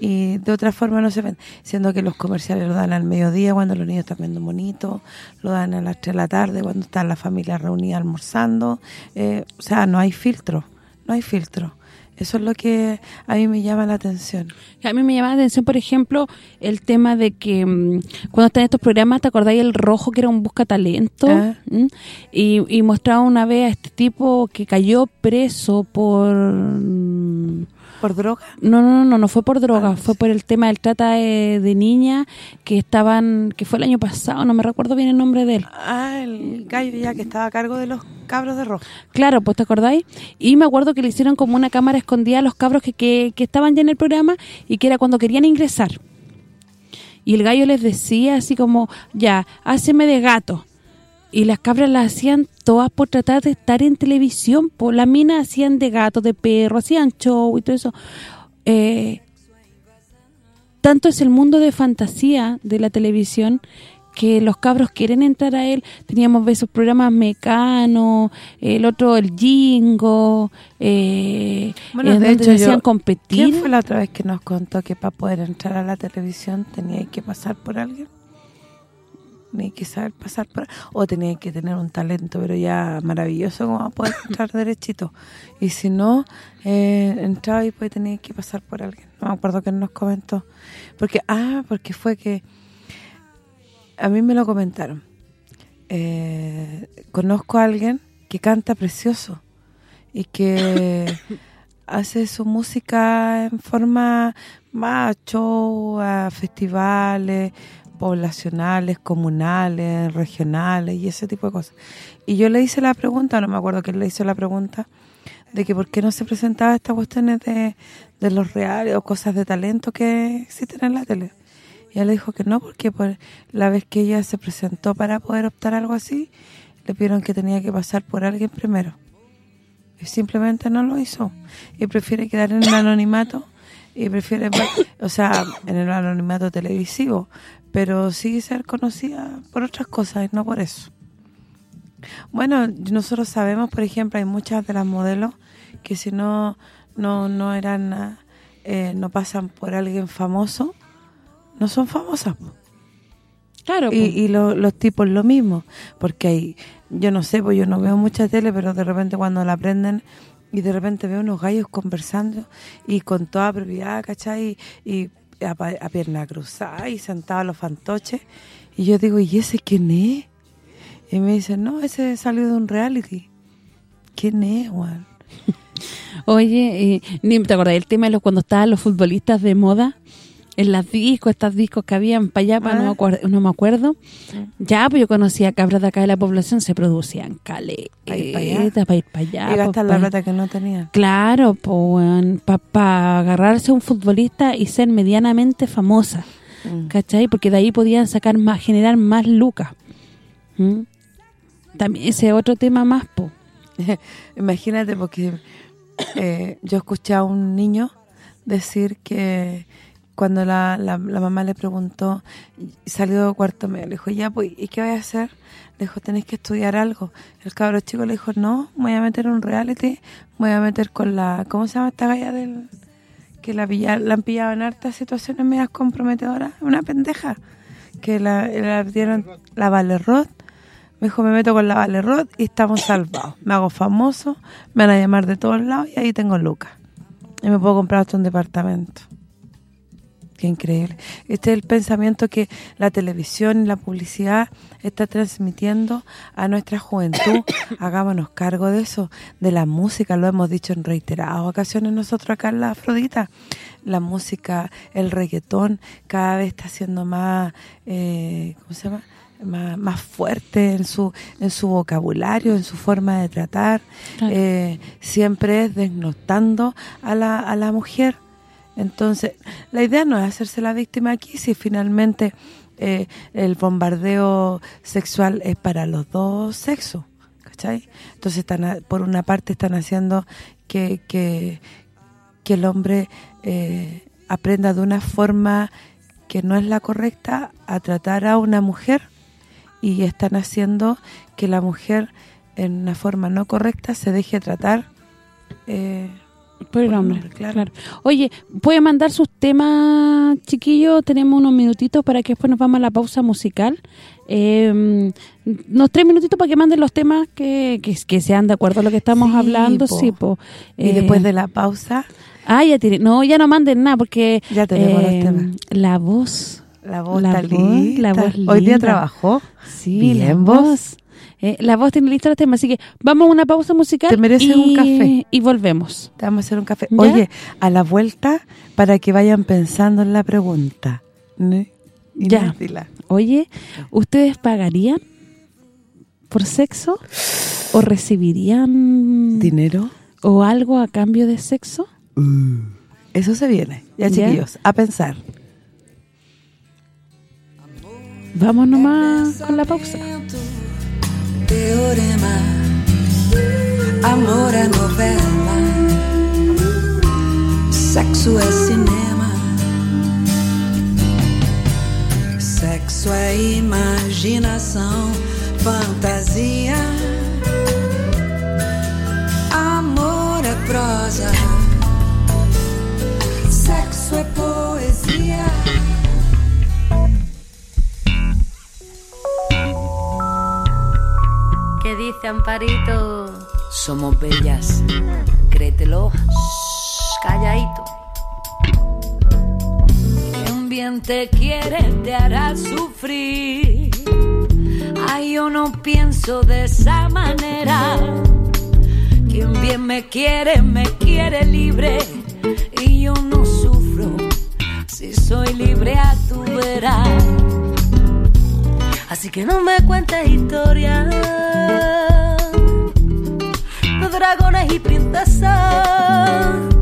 y de otra forma no se ven, siendo que los comerciales lo dan al mediodía cuando los niños están viendo bonito, lo dan a las 3 de la tarde cuando está la familia reunida almorzando, eh, o sea, no hay filtro, no hay filtro. Eso es lo que a mí me llama la atención. A mí me llama la atención, por ejemplo, el tema de que mm, cuando están estos programas, ¿te acordáis el rojo que era un busca talento? Ah. ¿Mm? Y, y mostraba una vez a este tipo que cayó preso por ¿Por droga? No, no, no, no fue por droga, ah, fue por el tema del trata de, de niñas que estaban, que fue el año pasado, no me recuerdo bien el nombre de él. Ah, el gallo ya que estaba a cargo de los cabros de roja. Claro, pues te acordáis. Y me acuerdo que le hicieron como una cámara escondida a los cabros que, que, que estaban ya en el programa y que era cuando querían ingresar. Y el gallo les decía así como, ya, háceme de gato y las cabras las hacían todas por tratar de estar en televisión, por la mina hacían de gato, de perro, hacían show y todo eso. Eh, tanto es el mundo de fantasía de la televisión que los cabros quieren entrar a él. Teníamos esos programas Mecano, el otro el Jingo, eh, bueno, de hecho decían competir. ¿Quién fue la otra vez que nos contó que para poder entrar a la televisión tenía que pasar por alguien? Tenía que saber pasar por o tenía que tener un talento pero ya maravilloso como poder (laughs) entrar derechito. Y si no eh, entraba y pues tenía que pasar por alguien. No me acuerdo quién nos comentó. Porque ah porque fue que a mí me lo comentaron. Eh, conozco a alguien que canta precioso y que (laughs) hace su música en forma macho, a festivales, poblacionales, comunales, regionales y ese tipo de cosas. Y yo le hice la pregunta, no me acuerdo quién le hizo la pregunta, de que por qué no se presentaba estas cuestiones de, los reales o cosas de talento que existen en la tele. Y ella le dijo que no, porque por la vez que ella se presentó para poder optar algo así, le pidieron que tenía que pasar por alguien primero. Y simplemente no lo hizo. Y prefiere quedar en el anonimato y prefiere, o sea, en el anonimato televisivo, pero sí ser conocida por otras cosas y no por eso. Bueno, nosotros sabemos, por ejemplo, hay muchas de las modelos que si no no no eran eh, no pasan por alguien famoso, no son famosas. Claro. Y, y los tipos lo mismo, porque hay yo no sé, pues yo no veo mucha tele, pero de repente cuando la prenden y de repente veo unos gallos conversando y con toda propiedad, ¿cachai? Y, a, pierna cruzada y sentado a los fantoches. Y yo digo, ¿y ese quién es? Y me dicen, no, ese salió de un reality. ¿Quién es, Juan? (laughs) Oye, eh, ¿te acordás del tema de los cuando estaban los futbolistas de moda? En las discos, estos discos que habían para allá, para no, me ah. acuerdo, no me acuerdo. Ya, pues yo conocía cabras de acá de la población, se producían caletas para ir para allá. Y gastar la plata que no tenían. Claro, pues para agarrarse a un futbolista y ser medianamente famosa, mm. ¿cachai? Porque de ahí podían sacar más, generar más lucas. ¿Mm? También ese otro tema más, po. (laughs) Imagínate, porque eh, yo escuché a un niño decir que cuando la, la, mamá le preguntó, salió de cuarto medio, le dijo, ya, pues, ¿y qué voy a hacer? Le dijo, tenés que estudiar algo. El cabro chico le dijo, no, me voy a meter un reality, me voy a meter con la, ¿cómo se llama esta galla del que la, la han pillado en hartas situaciones medias comprometedoras? Una pendeja, que la, la dieron la Valerrot. Me dijo, me meto con la Valerrot y estamos salvados. Me hago famoso, me van a llamar de todos lados y ahí tengo lucas. Y me puedo comprar hasta un departamento. Qué increíble. Este es el pensamiento que la televisión y la publicidad está transmitiendo a nuestra juventud. (coughs) Hagámonos cargo de eso, de la música, lo hemos dicho en reiteradas ocasiones nosotros acá en La Afrodita. La música, el reggaetón, cada vez está siendo más, eh, ¿cómo se llama?, más, fuerte en su en su vocabulario, en su forma de tratar, eh, siempre es desnotando a la, a la mujer. Entonces, la idea no es hacerse la víctima aquí, si finalmente eh, el bombardeo sexual es para los dos sexos, ¿cachai? Entonces, están por una parte están haciendo que, que, que el hombre eh, aprenda de una forma que no es la correcta a tratar a una mujer y están haciendo que la mujer en una forma no correcta se deje tratar eh, por el hombre, claro. Oye, puede mandar sus temas, chiquillos, tenemos unos minutitos para que después nos vamos a la pausa musical. Eh, unos tres minutitos para que manden los temas que, que, sean de acuerdo a lo que estamos hablando. sí, Y después de la pausa... Ah, ya tiene, no, ya no manden nada porque... Ya tenemos los temas. La voz la voz la voz, La voz Hoy día trabajó. Sí, Bien, voz. Eh, la voz tiene lista los temas, así que vamos a una pausa musical Te mereces un café. Y volvemos. Te vamos a hacer un café. Oye, a la vuelta, para que vayan pensando en la pregunta. Ya. Oye, ¿ustedes pagarían por sexo? ¿O recibirían... ¿Dinero? ¿O algo a cambio de sexo? Uh, eso se viene. Ya, chiquillos, a pensar. Vamos nomás con la pausa. Teorema, amor é novela, sexo é cinema, sexo é imaginação, fantasia, amor é prosa, sexo é poesia. ¿Qué dice Amparito? Somos bellas, créetelo. calladito. Quien bien te quiere te hará sufrir. Ay, yo no pienso de esa manera. Quien bien me quiere, me quiere libre. Y yo no sufro. Si soy libre a tu verás. Así que no me cuentes historias de dragones y princesas.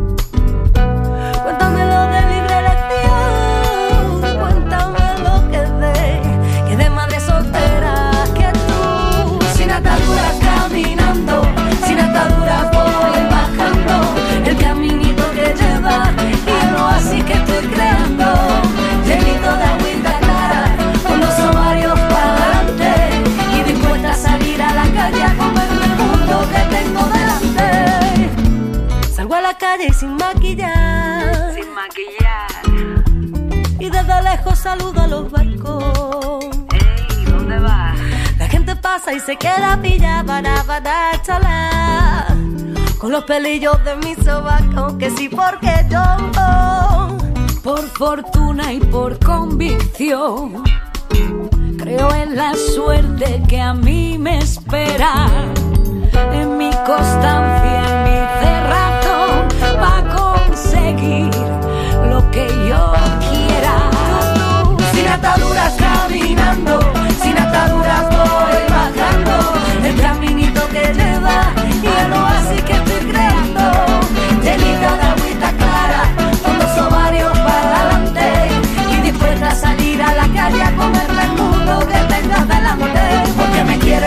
Sin maquillar, Sin maquillar. y desde lejos saludo a los barcos. Ey, ¿dónde vas? La gente pasa y se queda pillada para para chala Con los pelillos de mi sobaco Que sí porque yo Por fortuna y por convicción Creo en la suerte que a mí me espera En mi constancia, caminando Sin ataduras voy bajando. El caminito que lleva Y el oasis que estoy creando. Llenita de agüita clara Con los ovarios para adelante. Y dispuesta a salir a la calle A comerle el mundo que tengas delante. Porque me quiero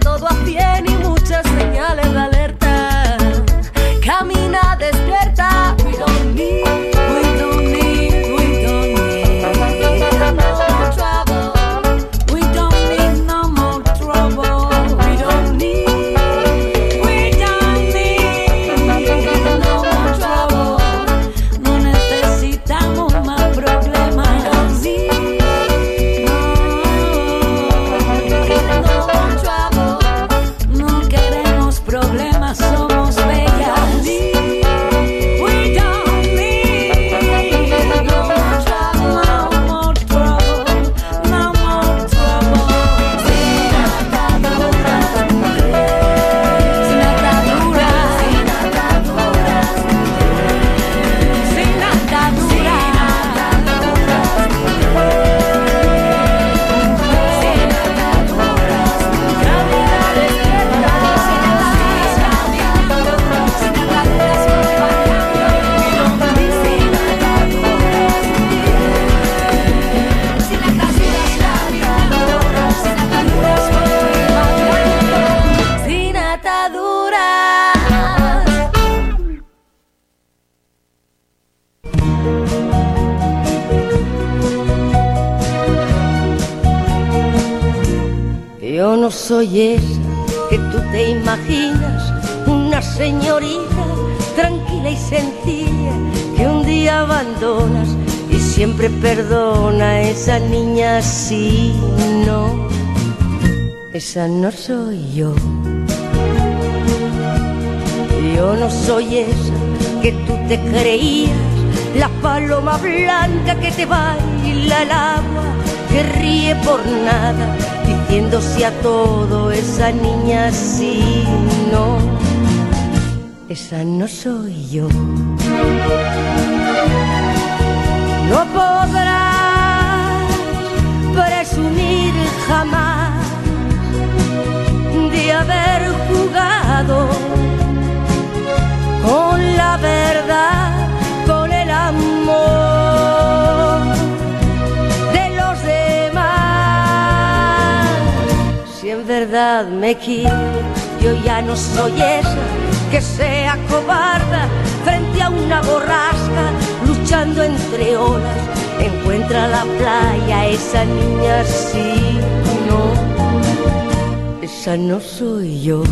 todo a cien soy esa que tú te imaginas, una señorita tranquila y sencilla que un día abandonas y siempre perdona esa niña así, no, esa no soy yo. Yo no soy esa que tú te creías, la paloma blanca que te baila el agua, que ríe por nada, diciéndose a todo, esa niña así, no, esa no soy yo. No podrás presumir jamás de haber jugado con la verdad, verdad me yo ya no soy esa que sea cobarda frente a una borrasca, luchando entre olas. Encuentra la playa esa niña así, no, esa no soy yo.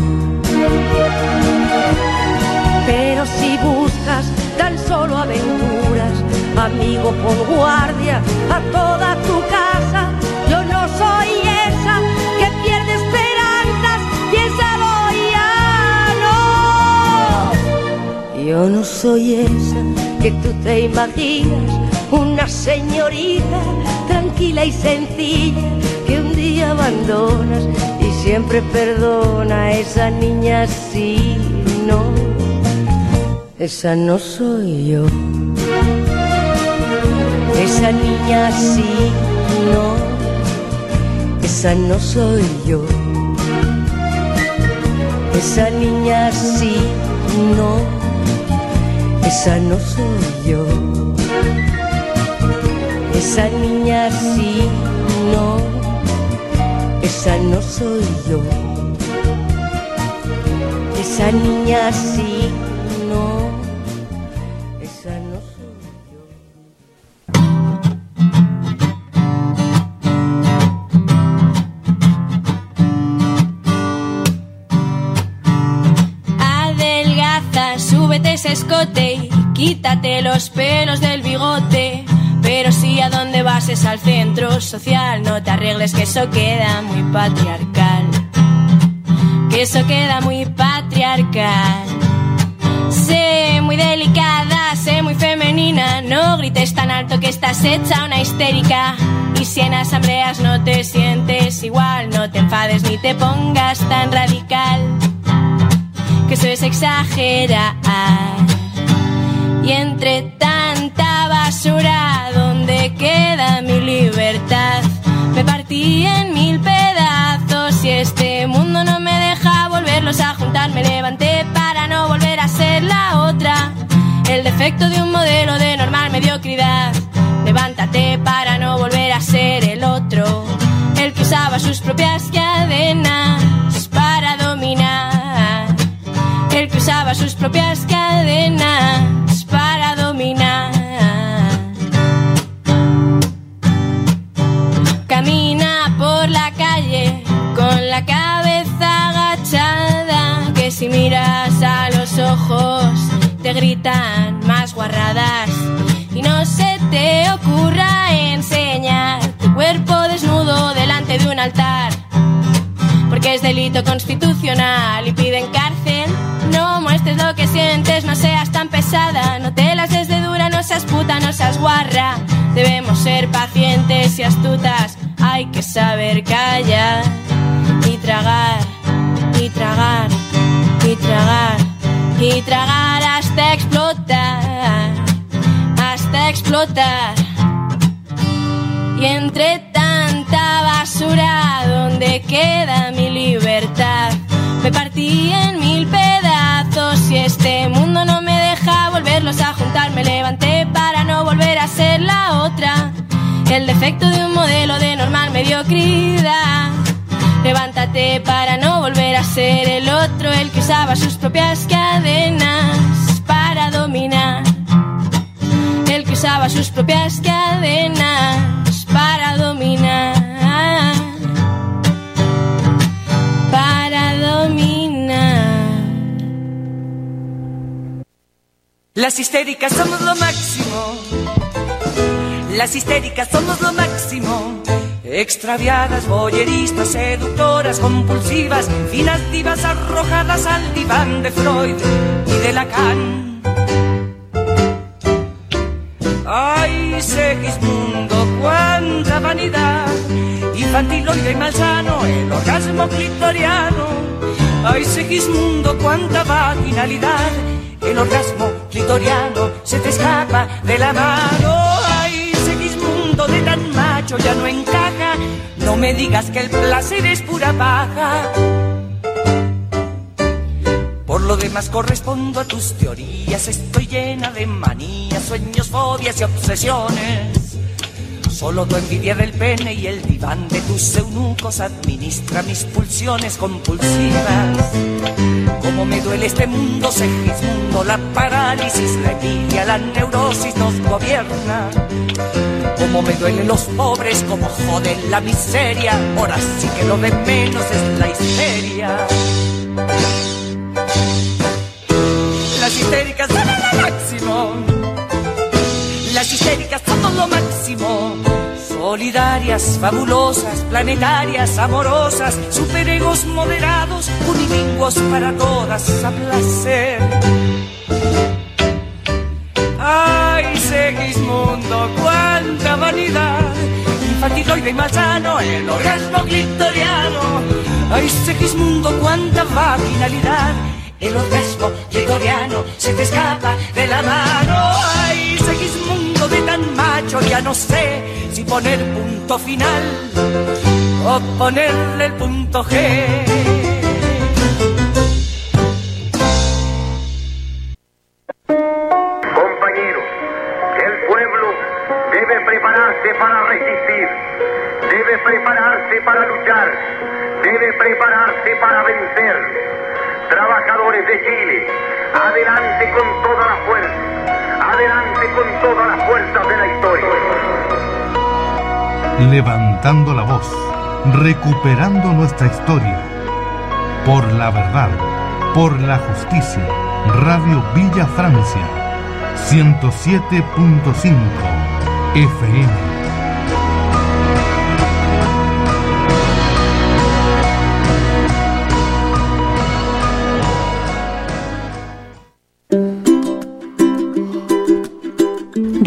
Pero si buscas tan solo aventuras, amigo, pon guardia a toda tu casa. Yo no soy Yo no soy esa que tú te imaginas, una señorita tranquila y sencilla que un día abandonas y siempre perdona a esa niña así, no. Esa no soy yo. Esa niña sí, no. Esa no soy yo. Esa niña sí, no. Esa no soy yo. Esa niña sí, no. Esa no soy yo. Esa niña sí, no. Esa no soy yo. Adelgaza, súbete ese escote quítate los pelos del bigote. Pero si a dónde vas es al centro social, no te arregles que eso queda muy patriarcal. Que eso queda muy patriarcal. Sé muy delicada, sé muy femenina, no grites tan alto que estás hecha una histérica. Y si en asambleas no te sientes igual, no te enfades ni te pongas tan radical que eso es exagerar. Y entre tanta basura, ¿dónde queda mi libertad? Me partí en mil pedazos y este mundo no me deja volverlos a juntar. Me levanté para no volver a ser la otra. El defecto de un modelo de normal mediocridad. Levántate para no volver a ser el otro. El que usaba sus propias cadenas usaba sus propias cadenas gritan más guarradas. Y no se te ocurra enseñar tu cuerpo desnudo delante de un altar porque es delito constitucional y piden cárcel. No muestres lo que sientes, no seas tan pesada, no te las des de dura, no seas puta, no seas guarra. Debemos ser pacientes y astutas, hay que saber callar y tragar, y tragar, y tragar, y tragar hasta explotar. Y entre tanta basura, ¿dónde queda mi libertad? Me partí en mil pedazos y este mundo no me deja volverlos a juntar. Me levanté para no volver a ser la otra. El defecto de un modelo de normal mediocridad. Levántate para no volver a ser el otro, el que usaba sus propias cadenas para dominar. Usaba sus propias cadenas para dominar. Para dominar. Las histéricas somos lo máximo. Las histéricas somos lo máximo. Extraviadas, boyeristas, seductoras, compulsivas, finas divas arrojadas al diván de Freud y de Lacan. Segismundo, cuánta vanidad, infantiloide y malsano, el orgasmo clitoriano. Ay, Segismundo, cuánta vaginalidad, el orgasmo clitoriano se te escapa de la mano. Ay, Segismundo, de tan macho ya no encaja, no me digas que el placer es pura paja. Por lo demás correspondo a tus teorías, estoy llena de sueños, fobias y obsesiones. Solo tu envidia del pene y el diván de tus eunucos administra mis pulsiones compulsivas. Como me duele este mundo, Segismundo, la parálisis, la envidia, la neurosis nos gobierna. Como me duelen los pobres, como joden la miseria, ahora sí que lo de menos es la histeria. Histéricas son lo máximo. Solidarias, fabulosas, planetarias, amorosas, superegos moderados, unilingüos para todas a placer. Ay, Segismundo, cuánta vanidad. Infantiloide y malsano, el orgasmo clitoriano. Ay, Segismundo, cuánta vaginalidad. El orgasmo clitoriano se te escapa de la mano. Ay, tan macho, ya no sé si poner punto final o ponerle el punto G. Compañeros, el pueblo debe prepararse para resistir, debe prepararse para luchar, debe prepararse para vencer. Trabajadores de Chile, adelante con toda la fuerza, con todas las fuerzas de la historia. Levantando la voz, recuperando nuestra historia. Por la verdad, por la justicia. Radio Villa Francia, 107.5 FM.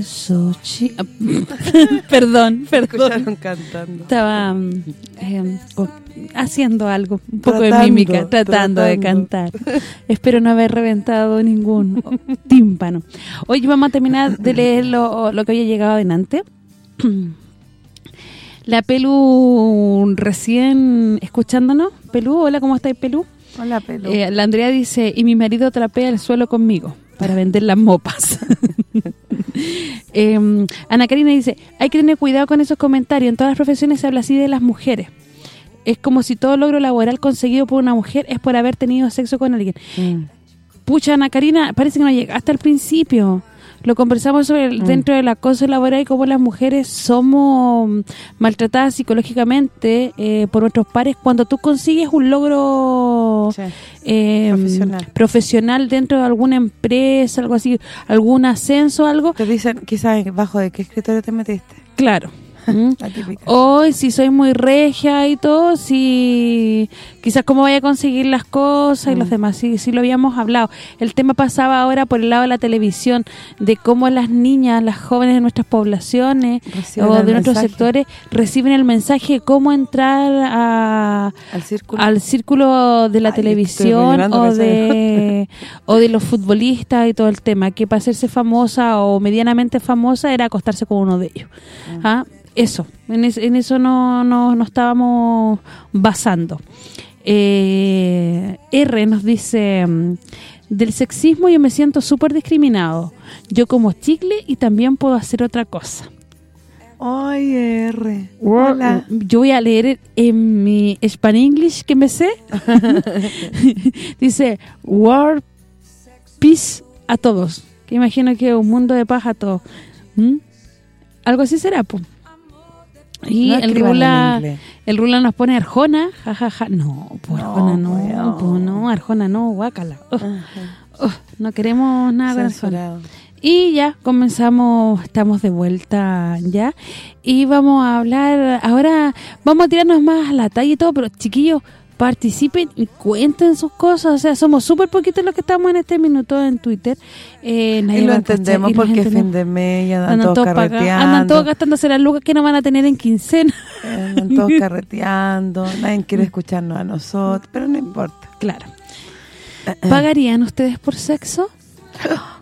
(laughs) Perdón, perdón. Escucharon cantando. Estaba mm, eh, co- haciendo algo, un poco de mímica, tratando, de cantar. Espero no haber reventado ningún tímpano. Hoy vamos a terminar de leer lo, lo que había llegado adelante. La Pelu recién escuchándonos. Pelu, hola, ¿cómo estáis, Pelu? Hola, Pelu. Eh, la Andrea dice, y mi marido trapea el suelo conmigo para vender las mopas. (laughs) Eh, Ana Karina dice, hay que tener cuidado con esos comentarios. En todas las profesiones se habla así de las mujeres. Es como si todo logro laboral conseguido por una mujer es por haber tenido sexo con alguien. Mm. Pucha, Ana Karina, parece que no llega hasta el principio. Lo conversamos sobre el- Mm. dentro del acoso laboral y cómo las mujeres somos maltratadas psicológicamente eh, por nuestros pares cuando tú consigues un logro Sí. eh, Profesional. profesional dentro de alguna empresa, algo así, algún ascenso, algo. Te dicen, quizás, bajo de qué escritorio te metiste. Claro. ¿Mm? La típica. Hoy, si soy muy regia y todo, si quizás cómo vaya a conseguir las cosas y los Mm. demás, sí, sí lo habíamos hablado. El tema pasaba ahora por el lado de la televisión, de cómo las niñas, las jóvenes de nuestras poblaciones Reciben o de nuestros mensaje. sectores reciben el mensaje de cómo entrar a, Al círculo. al círculo de la Ay, televisión o de (laughs) o de los futbolistas y todo el tema, que para hacerse famosa o medianamente famosa era acostarse con uno de ellos. ¿Ah? Eso, en, es- en eso no, no, no estábamos basando. Eh, R nos dice, mm, del sexismo yo me siento súper discriminado. Yo como chicle y también puedo hacer otra cosa. Ay, R. Hola. Yo voy a leer en mi Span-English que me sé. (laughs) Dice, War Peace a todos. Que imagino que un mundo de paz a todos. ¿Mm? Algo así será, pues. Y No el Rula el Rula nos pone Arjona, jajaja. No, pues No, Arjona no, pues no, Arjona no, guácala. Ugh, ugh, no queremos nada con. Y ya comenzamos, estamos de vuelta ya. Y vamos a hablar, ahora vamos a tirarnos más a la talla y todo, pero chiquillos, participen y cuenten sus cosas. O sea, somos súper poquitos los que estamos en este minuto en Twitter. Eh, nadie Y lo entendemos porque es fin de mes y andan, Andan todos carreteando. andan todos gastándose las lucas que no van a tener en quincena. Andan todos (laughs) carreteando. Nadie quiere escucharnos a nosotros, pero no importa. Claro. ¿Pagarían ustedes por sexo? (laughs)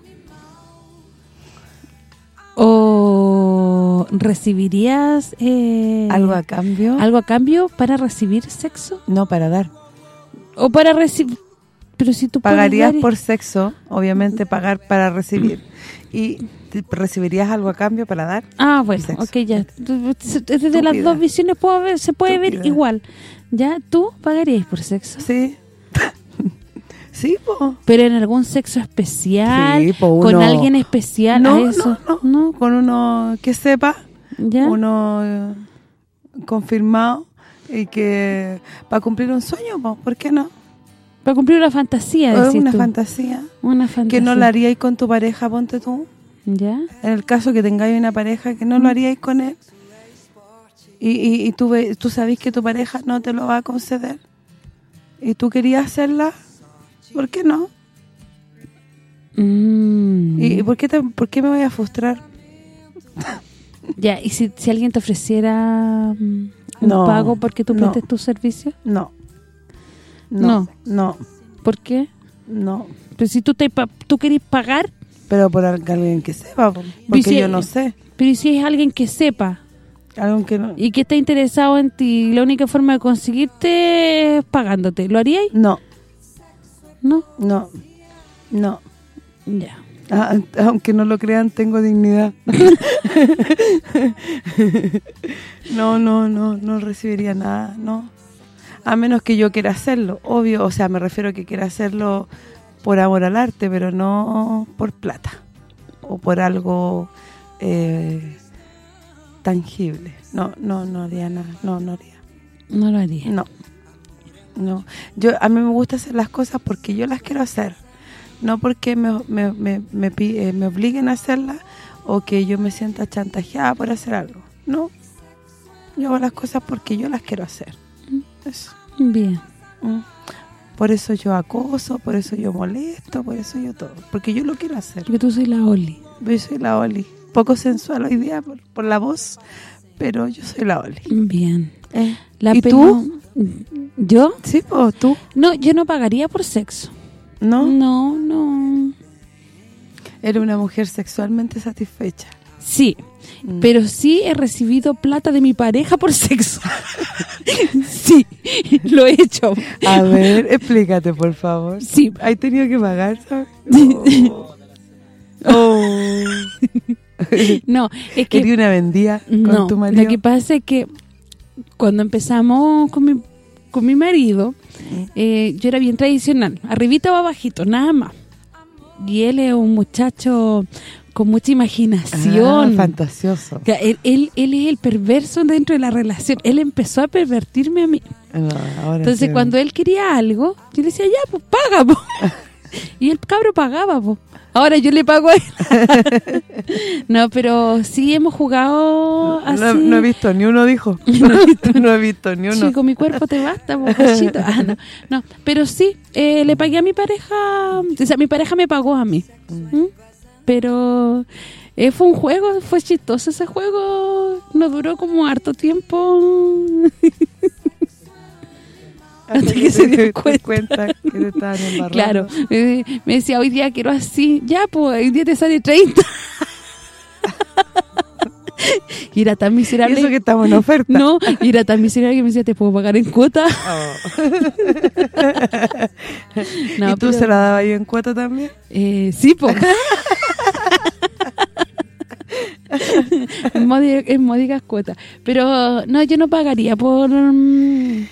¿O recibirías eh, ¿Algo a cambio? algo a cambio para recibir sexo? No, para dar. ¿O para recibir...? Pero si tú Pagarías dar por sexo, obviamente pagar para recibir. ¿Y recibirías algo a cambio para dar? Ah, bueno, ok, ya. Desde las dos visiones puedo ver- se puede ver igual. ¿Ya? ¿Tú pagarías por sexo? Sí. Sí, po. Pero en algún sexo especial, Sí, po, con uno- alguien especial, No, a eso. no, no, Con uno que sepa, ¿Ya? uno eh, confirmado y que para cumplir un sueño, po, ¿por qué no? Para cumplir una fantasía, decís una tú. fantasía. Una fantasía. Que no la haríais con tu pareja, ponte tú. ¿Ya? En el caso que tengáis una pareja, que no lo haríais con él. Y, y, y tú, tú sabés que tu pareja no te lo va a conceder. Y tú querías hacerla, ¿por qué no? Mm. ¿Y, por, qué te- por qué me voy a frustrar? (laughs) Ya, ¿y si, si alguien te ofreciera mm, un No, pago porque tú no. prestes tu servicio? No. No. No. ¿Por qué? No. Pero si tú te tú querés pagar, Pero por alguien que sepa, po, porque si- yo no sé. pero ¿y si es alguien que sepa Algo que no... y que está interesado en ti, la única forma de conseguirte es pagándote, ¿lo haríais? No, No. no, no. Ya. Ah, aunque no lo crean, tengo dignidad. (laughs) no, no, no, no recibiría nada, no. A menos que yo quiera hacerlo, obvio, o sea, me refiero a que quiera hacerlo por amor al arte, pero no por plata. O por algo eh, tangible. No, no, no haría nada, no, no haría. No lo haría. No. No. Yo a mí me gusta hacer las cosas porque yo las quiero hacer. No porque me, me, me, me, eh, me obliguen a hacerlas o que yo me sienta chantajeada por hacer algo. No. Yo hago las cosas porque yo las quiero hacer. Eso. Bien. Mm. Por eso yo acoso, por eso yo molesto, por eso yo todo. Porque yo lo quiero hacer. Porque tú soy la Oli. Yo soy la Oli. Poco sensual hoy día por, por la voz, pero yo soy la Oli. Bien. Eh, La ¿Y tú? ¿Yo? Sí, o tú. No, yo no pagaría por sexo. ¿No? No, no. Era una mujer sexualmente satisfecha. Sí, Mm. pero sí he recibido plata de mi pareja por sexo. (laughs) sí, lo he hecho. A ver, explícate, por favor. Sí. ¿Hay tenido que pagar? (laughs) Oh. Oh. No, es que Quería una vendía con no, tu marido. lo que pasa es que cuando empezamos con mi, con mi marido, eh, yo era bien tradicional, arribita o abajito, nada más. Y él es un muchacho con mucha imaginación. Ah, fantasioso. Él, él, él es el perverso dentro de la relación. Él empezó a pervertirme a mí. Ahora Entonces, sí. cuando él quería algo, yo le decía, ya, pues paga, po. (laughs) Y el cabro pagaba, po. Ahora yo le pago a él. (laughs) no, pero sí hemos jugado así. No, no he visto ni uno, dijo. (laughs) (laughs) no he visto ni uno. Chico, mi cuerpo te basta, po, cachito. Ah, no, no, pero sí, eh, le pagué a mi pareja, o sea, mi pareja me pagó a mí. ¿Mm? Pero eh, fue un juego, fue chistoso ese juego, no duró como harto tiempo. Hasta (laughs) que se dio cuenta. cuenta que te estaban (laughs) embarrando. Claro, me, me decía, hoy día quiero así. Ya, pues, hoy día te sale 30. (laughs) y era tan Y miserable. eso que estamos en oferta. No, y era tan miserable que me decía, ¿te puedo pagar en cuota? No, ¿Y tú pero- se la dabas ahí en cuota también? Eh, sí, pues. en módicas cuotas. Pero no, yo no pagaría por mm,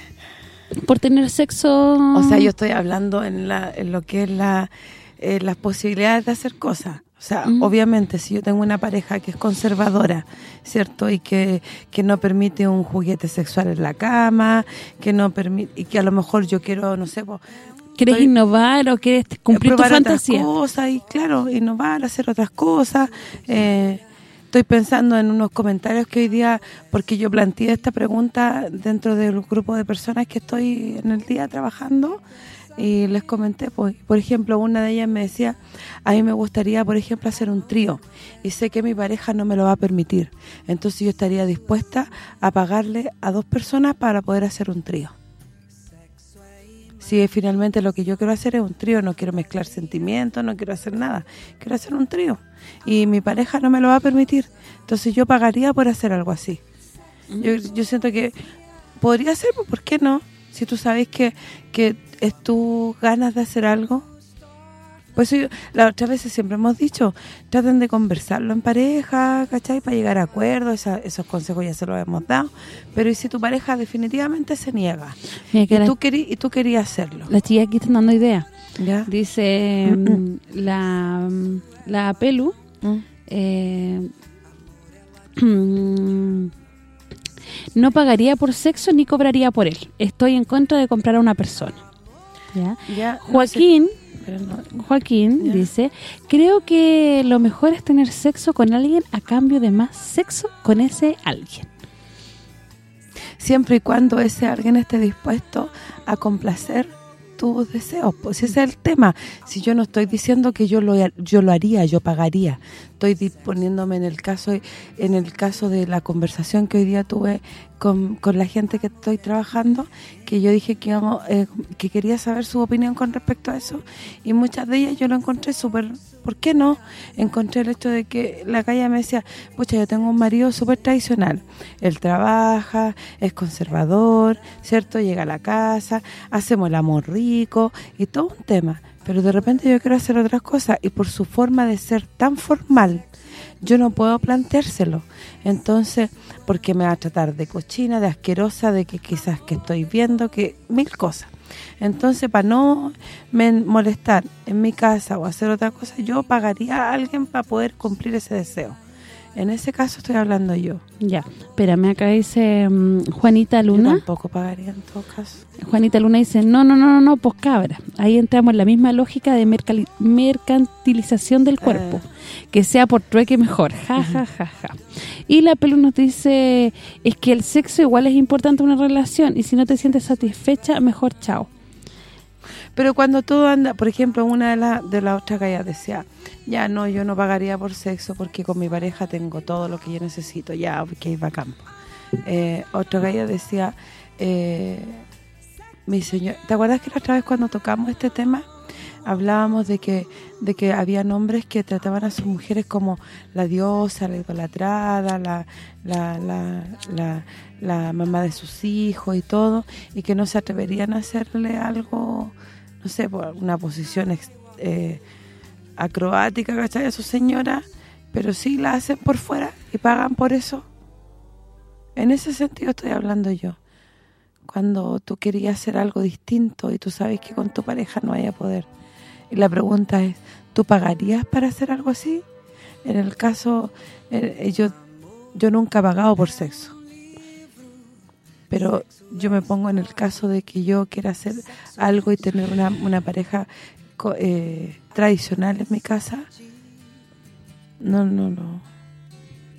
por tener sexo. O sea, yo estoy hablando en, la, en lo que es la eh, las posibilidades de hacer cosas. O sea, obviamente, si yo tengo una pareja que es conservadora, ¿cierto? Y que, que no permite un juguete sexual en la cama, que no permite y que a lo mejor yo quiero, no sé, pues, ¿Quieres estoy- innovar o quieres cumplir tu fantasía? otras cosas y claro, innovar, hacer otras cosas. Eh, estoy pensando en unos comentarios que hoy día, porque yo planteé esta pregunta dentro del grupo de personas que estoy en el día trabajando y les comenté, pues, por ejemplo, una de ellas me decía, a mí me gustaría, por ejemplo, hacer un trío y sé que mi pareja no me lo va a permitir, entonces yo estaría dispuesta a pagarle a dos personas para poder hacer un trío si finalmente lo que yo quiero hacer es un trío, no quiero mezclar sentimientos, no quiero hacer nada, quiero hacer un trío y mi pareja no me lo va a permitir, entonces yo pagaría por hacer algo así. Yo, yo siento que podría ser, pues, ¿por qué no? Si tú sabes que, que es tu ganas de hacer algo. Pues yo, las otras veces siempre hemos dicho, traten de conversarlo en pareja, ¿cachai? Para llegar a acuerdos, esa- esos consejos ya se los hemos dado. Pero ¿y si tu pareja definitivamente se niega? Mira que y, la- tú querí, y tú querías hacerlo. Las chicas aquí están dando ideas. ¿Ya? Dice mm, la, mm, la Pelu, Mm. eh, mm, (clears throat) no pagaría por sexo ni cobraría por él. Estoy en contra de comprar a una persona. ¿Ya? Ya, no Joaquín, sé, pero no- Joaquín dice, creo que lo mejor es tener sexo con alguien a cambio de más sexo con ese alguien. siempre y cuando ese alguien esté dispuesto a complacer tus deseos, pues ese es el tema. Si yo no estoy diciendo que yo lo yo lo haría, yo pagaría. Estoy poniéndome en el caso en el caso de la conversación que hoy día tuve con, con la gente que estoy trabajando, que yo dije que eh, que quería saber su opinión con respecto a eso y muchas de ellas yo lo encontré súper, ¿por qué no? Encontré el hecho de que la calle me decía, pucha, yo tengo un marido súper tradicional, él trabaja, es conservador, ¿cierto? Llega a la casa, hacemos el amor rico y todo un tema, pero de repente yo quiero hacer otras cosas y por su forma de ser tan formal, yo no puedo planteárselo. Entonces, porque me va a tratar de cochina, de asquerosa, de que quizás que estoy viendo, que mil cosas. Entonces, para no me molestar en mi casa o hacer otra cosa, yo pagaría a alguien para poder cumplir ese deseo. En ese caso estoy hablando yo. Ya, espérame, acá dice mm, Juanita Yo Luna. tampoco pagaría en todo caso. Juanita Luna dice, no, no, no, no, no, pues cabra. Ahí entramos en la misma lógica de mercantilización del cuerpo. Que sea por trueque mejor. Ja, ja, ja, ja. Y la pelu nos dice, es que el sexo igual es importante en una relación y si no te sientes satisfecha, mejor chao. Pero cuando todo anda, por ejemplo, una de las de la otras gallas decía, ya no, yo no pagaría por sexo porque con mi pareja tengo todo lo que yo necesito, ya, que iba a campo. Eh, otra galla decía, eh, mi señor, ¿te acuerdas que la otra vez cuando tocamos este tema hablábamos de que de que había hombres que trataban a sus mujeres como la diosa, la idolatrada, la, la, la, la, mamá de sus hijos y todo, y que no se atreverían a hacerle algo, no sé, por una posición eh, acrobática, ¿cachai? A su señora, pero sí la hacen por fuera y pagan por eso. En ese sentido estoy hablando yo. Cuando tú querías hacer algo distinto y tú sabes que con tu pareja no hay poder. Y la pregunta es, ¿tú pagarías para hacer algo así? En el caso, eh, yo yo nunca he pagado por sexo. Pero yo me pongo en el caso de que yo quiera hacer algo y tener una, una pareja eh, tradicional en mi casa. No, no, no.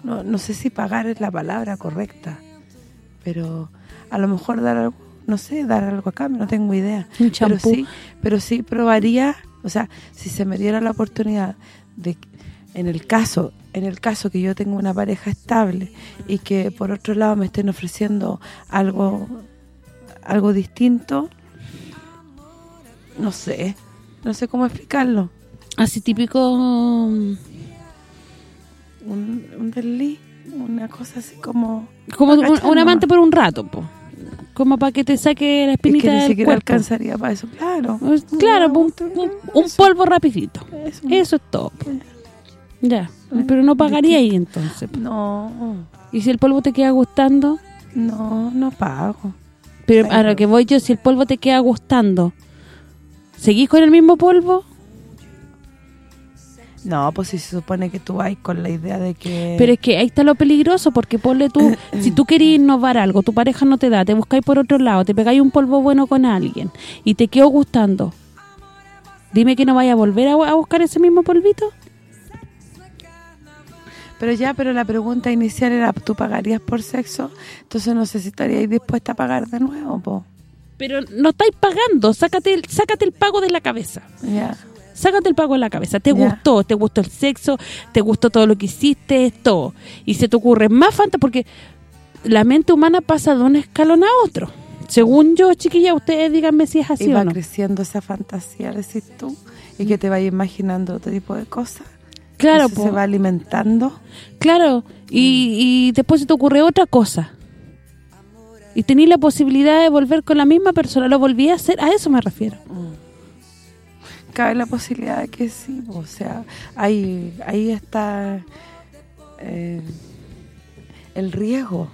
No, no sé si pagar es la palabra correcta, pero a lo mejor dar algo, no sé, dar algo a cambio, no tengo idea. Un Pero sí, pero sí probaría, o sea, si se me diera la oportunidad de en el caso, en el caso que yo tengo una pareja estable y que por otro lado me estén ofreciendo algo algo distinto, no sé, no sé cómo explicarlo. Así típico... Un, un desliz, una cosa así como... Como un, ¿cachai, un amante por un rato, po. Como para que te saque la Es espinita que ni siquiera cuerpo. alcanzaría para eso, claro. Claro, un, un- un polvo rapidito. Eso. Eso es todo. Ya, pero no pagaría ahí entonces. No, ¿Y si el polvo te queda gustando? no, no pago. Pero a lo que voy yo, si el polvo te queda gustando, ¿seguís con el mismo polvo? No, pues si se supone que tú vas con la idea de que... Pero es que ahí está lo peligroso, porque ponle tú, (clears throat) si tú querías innovar algo, tu pareja no te da, te buscáis por otro lado, te pegáis un polvo bueno con alguien y te quedó gustando, dime que no vaya a volver a, a buscar ese mismo polvito. Pero ya, pero la pregunta inicial era, ¿tú pagarías por sexo? Entonces no sé si estaríais dispuesta a pagar de nuevo, po. Pero no estáis pagando, sácate el, sácate el pago de la cabeza. Ya. Sácate el pago de la cabeza. Te gustó, te gustó el sexo, te gustó todo lo que hiciste, todo. Y se te ocurre más fantasía, porque la mente humana pasa de un escalón a otro. Según yo, chiquilla, ustedes díganme si es así y o va no. creciendo esa fantasía, decís tú, y que te vayas imaginando otro tipo de cosas. Claro, se va alimentando. Claro, y, y después se te ocurre otra cosa. Y tenés la posibilidad de volver con la misma persona, lo volví a hacer, a eso me refiero. Cabe la posibilidad de que sí, o sea, ahí ahí está eh, el riesgo.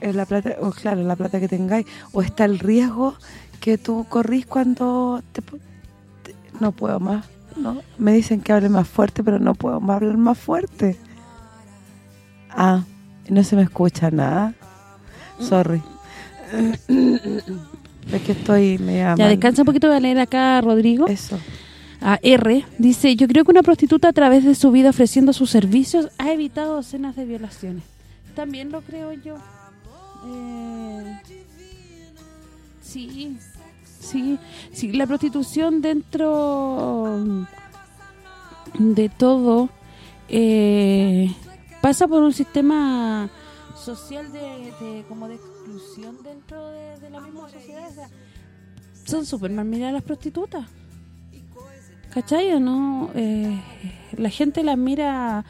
Es la plata, o claro, la plata que tengáis, o está el riesgo que tú corrís cuando te- no puedo más, no me dicen que hable más fuerte, pero no puedo más hablar más fuerte. Ah, no se me escucha nada. Sorry. (clears throat) es que estoy media Ya, mal. descansa un poquito, voy a leer acá a Rodrigo. Eso. A R, dice, yo creo que una prostituta a través de su vida ofreciendo sus servicios ha evitado docenas de violaciones. También lo creo yo. Eh, sí, sí, sí, la prostitución dentro de todo eh, pasa por un sistema social de, de- como de exclusión dentro de, de la misma sociedad. o sea, son súper mal miradas las prostitutas. ¿Cachai o no? Eh, la gente las mira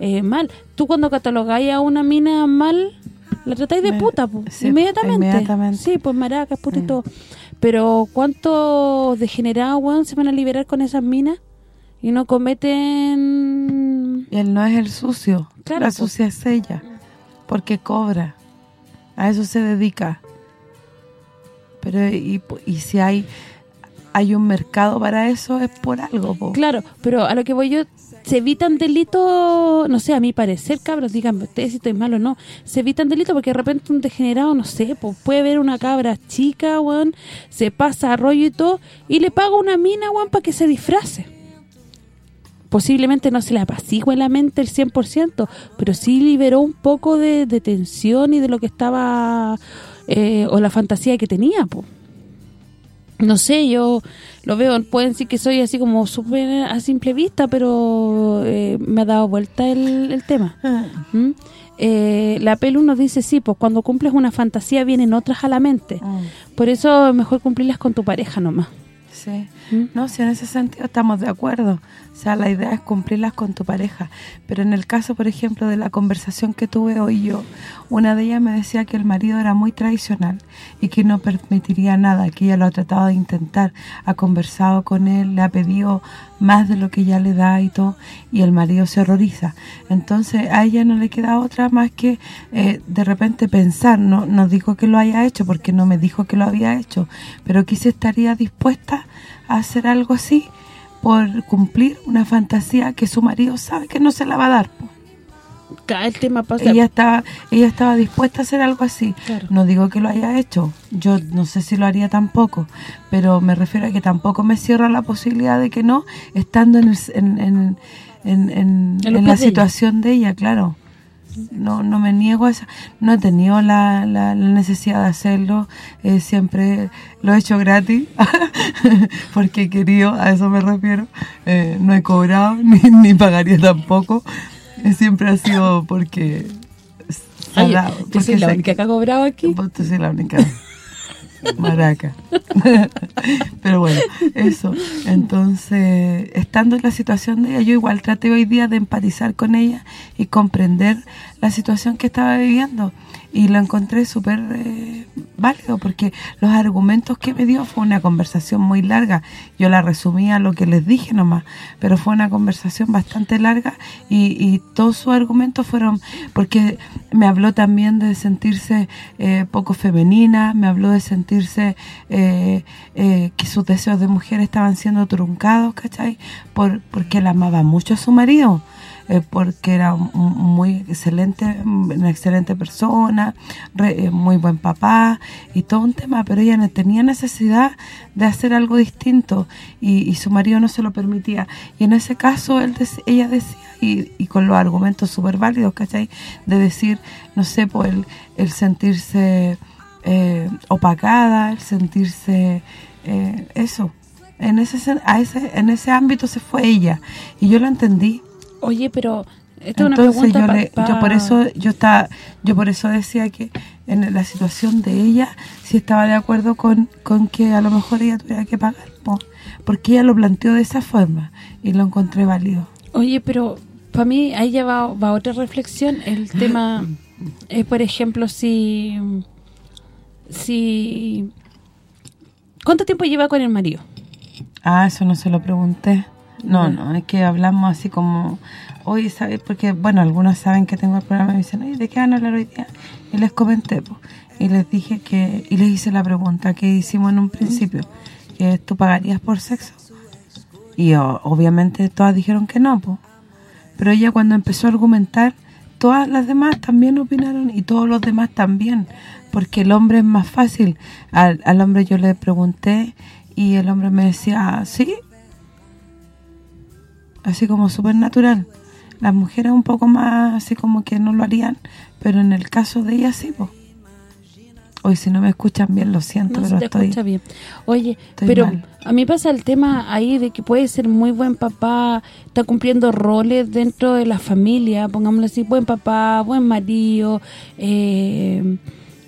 eh, mal. Tú cuando catalogáis a una mina mal, la tratáis de Me- puta, po, sí, inmediatamente. inmediatamente. Sí, pues maracas, puta y todo. Pero ¿cuántos degenerados, weón, se van a liberar con esas minas? Y no cometen... Y él no es el sucio, Claro, la pues. sucia es ella, porque cobra, a eso se dedica. Pero y, y si hay hay un mercado para eso es por algo, po. Claro, pero a lo que voy yo, se evitan delitos, no sé, a mi parecer, cabros, díganme ustedes si estoy mal o no, se evitan delitos porque de repente un degenerado, no sé, pues puede ver una cabra chica, se pasa a y todo, y le paga una mina, para que se disfrace. Posiblemente no se le apacigüe la mente el 100%, pero sí liberó un poco de, de tensión y de lo que estaba, eh, o la fantasía que tenía, pues. no sé, yo lo veo, pueden decir que soy así como súper a simple vista, pero eh, me ha dado vuelta el, el tema. ¿Mm? Eh, la pelu nos dice, sí, pues cuando cumples una fantasía vienen otras a la mente. Por eso es mejor cumplirlas con tu pareja nomás. Sí. No, si en ese sentido estamos de acuerdo. O sea, la idea es cumplirlas con tu pareja. Pero en el caso, por ejemplo, de la conversación que tuve hoy yo, una de ellas me decía que el marido era muy tradicional y que no permitiría nada, que ella lo ha tratado de intentar, ha conversado con él, le ha pedido más de lo que ella le da y todo, y el marido se horroriza. Entonces, a ella no le queda otra más que eh, de repente pensar, no no digo que lo haya hecho porque no me dijo que lo había hecho, pero que se estaría dispuesta a hacer algo así por cumplir una fantasía que su marido sabe que no se la va a dar. el tema pasa... Ella estaba ella estaba dispuesta a hacer algo así. No digo que lo haya hecho, yo no sé si lo haría tampoco, pero me refiero a que tampoco me cierra la posibilidad de que no, estando en, el- en, en, en, la situación de ella, claro. No no me niego a esa, no he tenido la, la, la necesidad de hacerlo, eh, siempre lo he hecho gratis, (laughs) porque he querido, a eso me refiero, eh, no he cobrado, (laughs) ni, ni pagaría tampoco, Eh, siempre ha sido porque... Oye, salado, porque soy la única que ha cobrado aquí. Tú soy la única. Maraca. (laughs) Pero bueno, eso. Entonces, estando en la situación de ella, yo igual traté hoy día de empatizar con ella y comprender la situación que estaba viviendo. Y lo encontré súper eh, válido porque los argumentos que me dio fue una conversación muy larga. Yo la resumí a lo que les dije nomás, pero fue una conversación bastante larga y, y todos sus argumentos fueron... Porque me habló también de sentirse eh, poco femenina, me habló de sentirse eh, eh, que sus deseos de mujer estaban siendo truncados, ¿cachai? Por, porque él amaba mucho a su marido eh, porque era muy excelente, una excelente persona, re- eh, muy buen papá y todo un tema, pero ella tenía necesidad de hacer algo distinto y, su marido no se lo permitía. Y en ese caso él dec- ella decía, y, y con los argumentos súper válidos, ¿cachai? De decir, no sé, pues el, el sentirse eh, opacada, el sentirse eh, eso. En ese a ese en ese ámbito se fue ella y yo lo entendí. Oye, pero esta es una Entonces pregunta yo pa- le- pa- yo por eso yo estaba yo por eso decía que en la situación de ella sí estaba de acuerdo con, con que a lo mejor ella tuviera que pagar, po, porque ella lo planteó de esa forma y lo encontré válido. Oye, pero para mí ahí ya va, va otra reflexión. El tema es, por ejemplo, si... si ¿Cuánto tiempo lleva con el marido? Ah, eso no se lo pregunté. No, no, es que hablamos así como... Hoy, ¿sabes? Porque, bueno, algunos saben que tengo el programa y me dicen, "Oye, ¿de qué van a hablar hoy día? Y les comenté, po, y les dije que... Y les hice la pregunta que hicimos en un principio, que tú pagarías por sexo. Y obviamente todas dijeron que no, po. Pero ella cuando empezó a argumentar, todas las demás también opinaron y todos los demás también, porque el hombre es más fácil. Al, al hombre yo le pregunté y el hombre me decía, sí, así como súper natural. Las mujeres un poco más así como que no lo harían, pero en el caso de ella sí, po. Hoy si no me escuchan bien, lo siento, No pero te estoy... escucha bien. Oye, estoy pero mal. a mí pasa el tema ahí de que puede ser muy buen papá, está cumpliendo roles dentro de la familia, pongámoslo así, buen papá, buen marido, eh,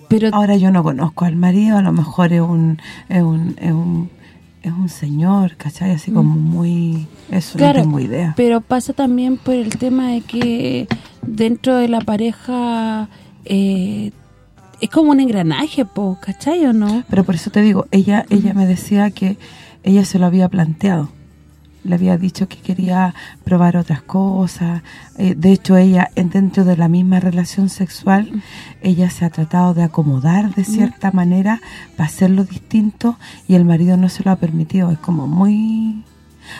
pero Ahora yo no conozco al marido, a lo mejor es un es un, es un, es un señor, ¿cachai? Así como muy... Eso Claro, no tengo idea. pero pasa también por el tema de que dentro de la pareja eh, es como un engranaje, po, ¿cachai o no? Pero por eso te digo, ella ella me decía que ella se lo había planteado. Le había dicho que quería probar otras cosas. Eh, de hecho, ella, en- dentro de la misma relación sexual, ella se ha tratado de acomodar de cierta manera para hacerlo distinto y el marido no se lo ha permitido. Es como muy...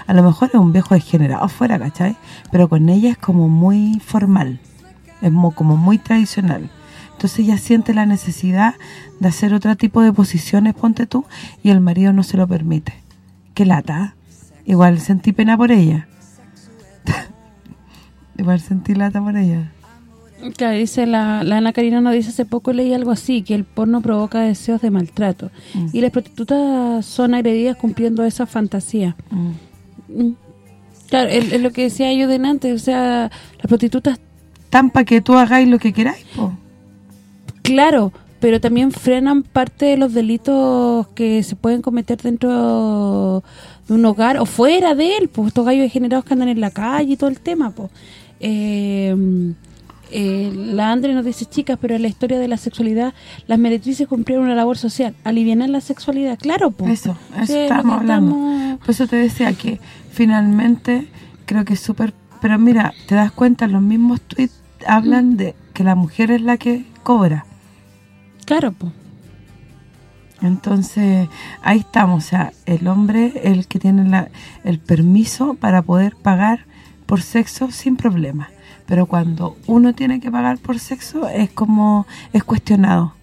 A lo mejor es un viejo degenerado afuera, ¿cachai? Pero con ella es como muy formal. Es mo- como muy tradicional. Entonces ella siente la necesidad de hacer otro tipo de posiciones, ponte tú, y el marido no se lo permite. Qué lata. Igual sentí pena por ella. (laughs) Igual sentí lata por ella. Claro, dice la, la Ana Karina nos dice hace poco leí algo así, que el porno provoca deseos de maltrato. Mm. Y las prostitutas son agredidas cumpliendo esa fantasía. Mm. Claro, es, es lo que decía yo delante, o sea, las prostitutas, Tan para que tú hagáis lo que queráis, po. claro, pero también frenan parte de los delitos que se pueden cometer dentro de un hogar o fuera de él, pues estos gallos degenerados que andan en la calle y todo el tema, pues. Eh, eh, la Andre nos dice, chicas, pero en la historia de la sexualidad, las meretrices cumplieron una labor social, aliviar la sexualidad, claro, pues. Eso, eso Sí, que hablando. estamos- Por eso te decía que finalmente creo que es súper... Pero mira, te das cuenta, los mismos tweets hablan de que la mujer es la que cobra. Claro, pues. Entonces, ahí estamos, o sea, el hombre el que tiene la- el permiso para poder pagar por sexo sin problema. Pero cuando uno tiene que pagar por sexo es como, es cuestionado.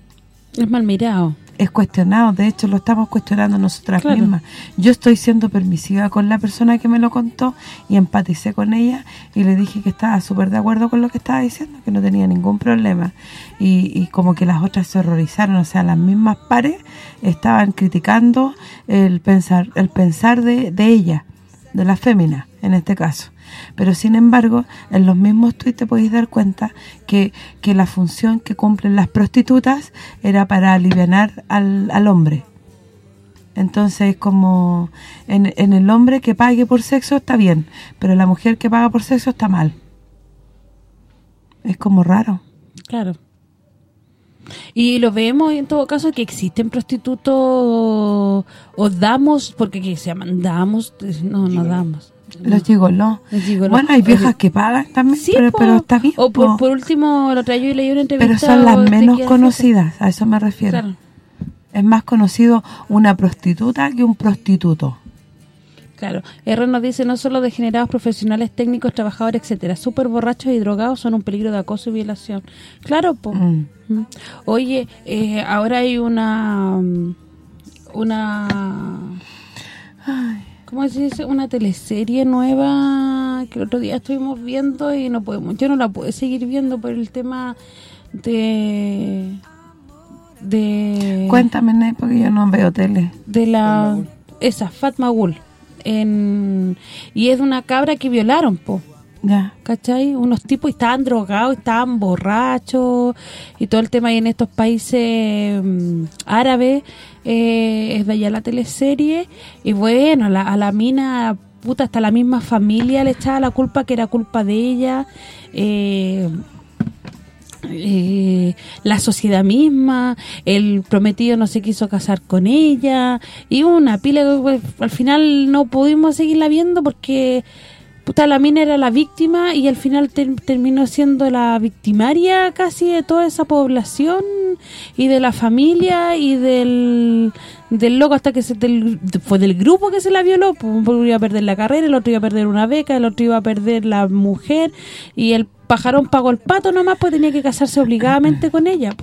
Es mal mirado. Es cuestionado, de hecho lo estamos cuestionando nosotras Claro. mismas. Yo estoy siendo permisiva con la persona que me lo contó y empaticé con ella y le dije que estaba súper de acuerdo con lo que estaba diciendo, que no tenía ningún problema. Y, y como que las otras se horrorizaron, o sea, las mismas pares estaban criticando el pensar el pensar de, de ella, de la fémina en este caso. Pero sin embargo, en los mismos tweets te podéis dar cuenta que, que la función que cumplen las prostitutas era para aliviar al, al hombre. Entonces, como en, en el hombre que pague por sexo está bien, pero la mujer que paga por sexo está mal. Es como raro. Claro. Y lo vemos en todo caso que existen prostitutos o, o damos, porque que se llaman damos, no, no damos. Los gigolos. Los gigolos. Bueno, hay viejas que pagan también, Sí, pero, po. pero está bien. O por, po. por último, lo traía yo y leí una entrevista. pero son las menos conocidas, a eso me refiero. Claro. Es más conocido una prostituta que un prostituto. Claro, R nos dice, no solo degenerados profesionales, técnicos, trabajadores, etcétera, súper borrachos y drogados son un peligro de acoso y violación. Claro, po. Mm. Oye, eh, ahora hay una... Una... ¿Cómo se dice? Una teleserie nueva que el otro día estuvimos viendo y no podemos... Yo no la pude seguir viendo por el tema de... De... Cuéntame, Ney, porque yo no veo tele. de la esa Fatma Gul en y es de una cabra que violaron po Ya. ¿cachai? unos tipos y estaban drogados estaban borrachos y todo el tema ahí en estos países mm, árabes eh, es de allá la teleserie. Y bueno la, a la mina puta hasta la misma familia le echaba la culpa que era culpa de ella. Eh, eh, la sociedad misma, el prometido no se quiso casar con ella. Y una pila pues, al final no pudimos seguirla viendo porque puta la mina era la víctima y al final ter- terminó siendo la victimaria casi de toda esa población y de la familia y del del loco hasta que se del, fue del grupo que se la violó, pues, uno iba a perder la carrera, el otro iba a perder una beca, el otro iba a perder la mujer y el pajarón pagó el pato nomás pues tenía que casarse obligadamente con ella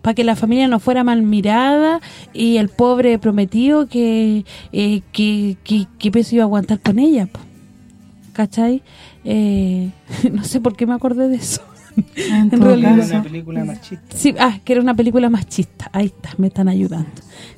para que la familia no fuera mal mirada y el pobre prometido que eh, que, que, que peso iba a aguantar con ella po. ¿Cachai? Eh, (laughs) no sé por qué me acordé de eso En En realidad. Una película machista. Sí, ah, que era una película machista. Ahí está, me están ayudando.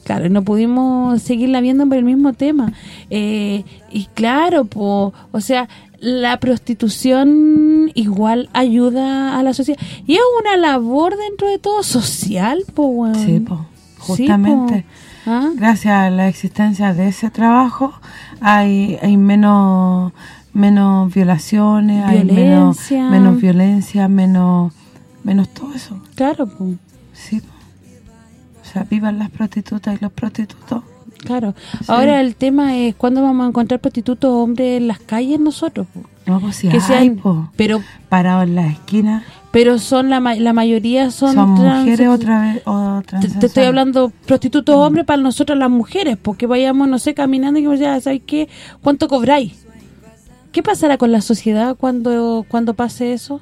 Claro, y no pudimos seguirla viendo por el mismo tema. Eh, y claro, po, o sea, la prostitución igual ayuda a la sociedad. Y es una labor dentro de todo social, po, weón. Sí, po, Sí, justamente. po. ¿Ah? Gracias a la existencia de ese trabajo hay hay menos menos violaciones, hay menos Violencia. menos violencia, menos menos todo eso. Claro, po. Sí. O sea, vivan las prostitutas y los prostitutos. Claro. Sí. Ahora el tema es cuándo vamos a encontrar prostitutos hombres en las calles nosotros, po? No, pues sí, Que hay, sean- po. pero parados en las esquinas. pero son la, la mayoría son, Son, trans- mujeres otra vez o Te, te estoy hablando prostitutos hombres para nosotras las mujeres, porque vayamos, no sé, caminando y que ya, ¿sabes qué? ¿Cuánto cobráis? ¿Qué pasará con la sociedad cuando cuando pase eso?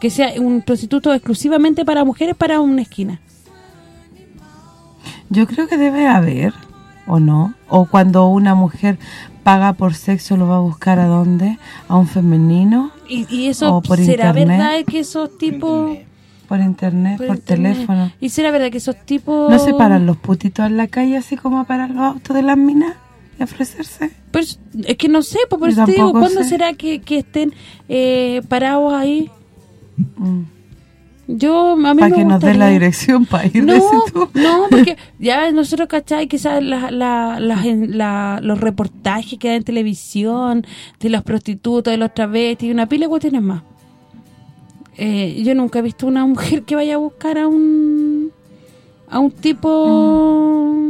Que sea un prostituto exclusivamente para mujeres para una esquina. Yo creo que debe haber. ¿O no? ¿O cuando una mujer paga por sexo lo va a buscar a dónde? ¿A un femenino? Y, y eso ¿O por será internet? verdad que esos tipos Por internet, por, internet? teléfono. y será verdad que esos tipos ¿No se paran los putitos en la calle así como para los autos de las minas ofrecerse? Pues, es que no sé, pues, por eso te digo, ¿cuándo sé. será que, que estén eh, parados ahí? Mm. Yo, a mí Para que nos dé la dirección para ir, No, tú. no, (laughs) porque ya nosotros, ¿cachai? Quizás la, la, la- los reportajes que hay en televisión de las prostitutas, de los travestis, una pila de cuestiones más. Eh, yo nunca he visto una mujer que vaya a buscar a un a un tipo...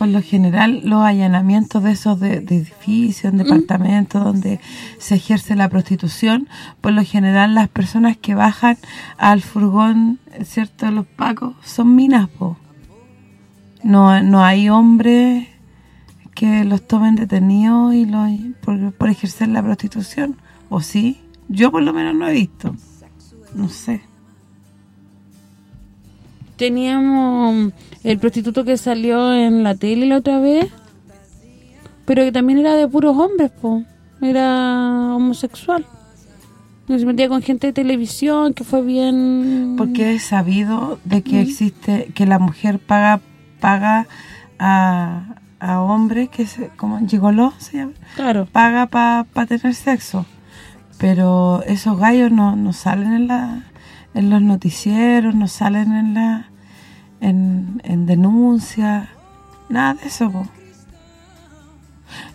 Por lo general, los allanamientos de esos de, de edificios, en departamentos donde se ejerce la prostitución, por lo general las personas que bajan al furgón, ¿cierto?, los pacos, son minas, po. No, no hay hombres que los tomen detenidos y los por, por ejercer la prostitución, ¿o sí? Yo por lo menos no he visto. No sé. Teníamos el prostituto que salió en la tele la otra vez, pero que también era de puros hombres, po. Era homosexual. No se metía con gente de televisión, que fue bien... Porque es sabido de que existe, que la mujer paga paga a, a hombres que se, como gigoló se llama, Claro. paga para tener sexo. Pero esos gallos no, no salen en la en los noticieros, no salen en la en, en denuncias, nada de eso. po.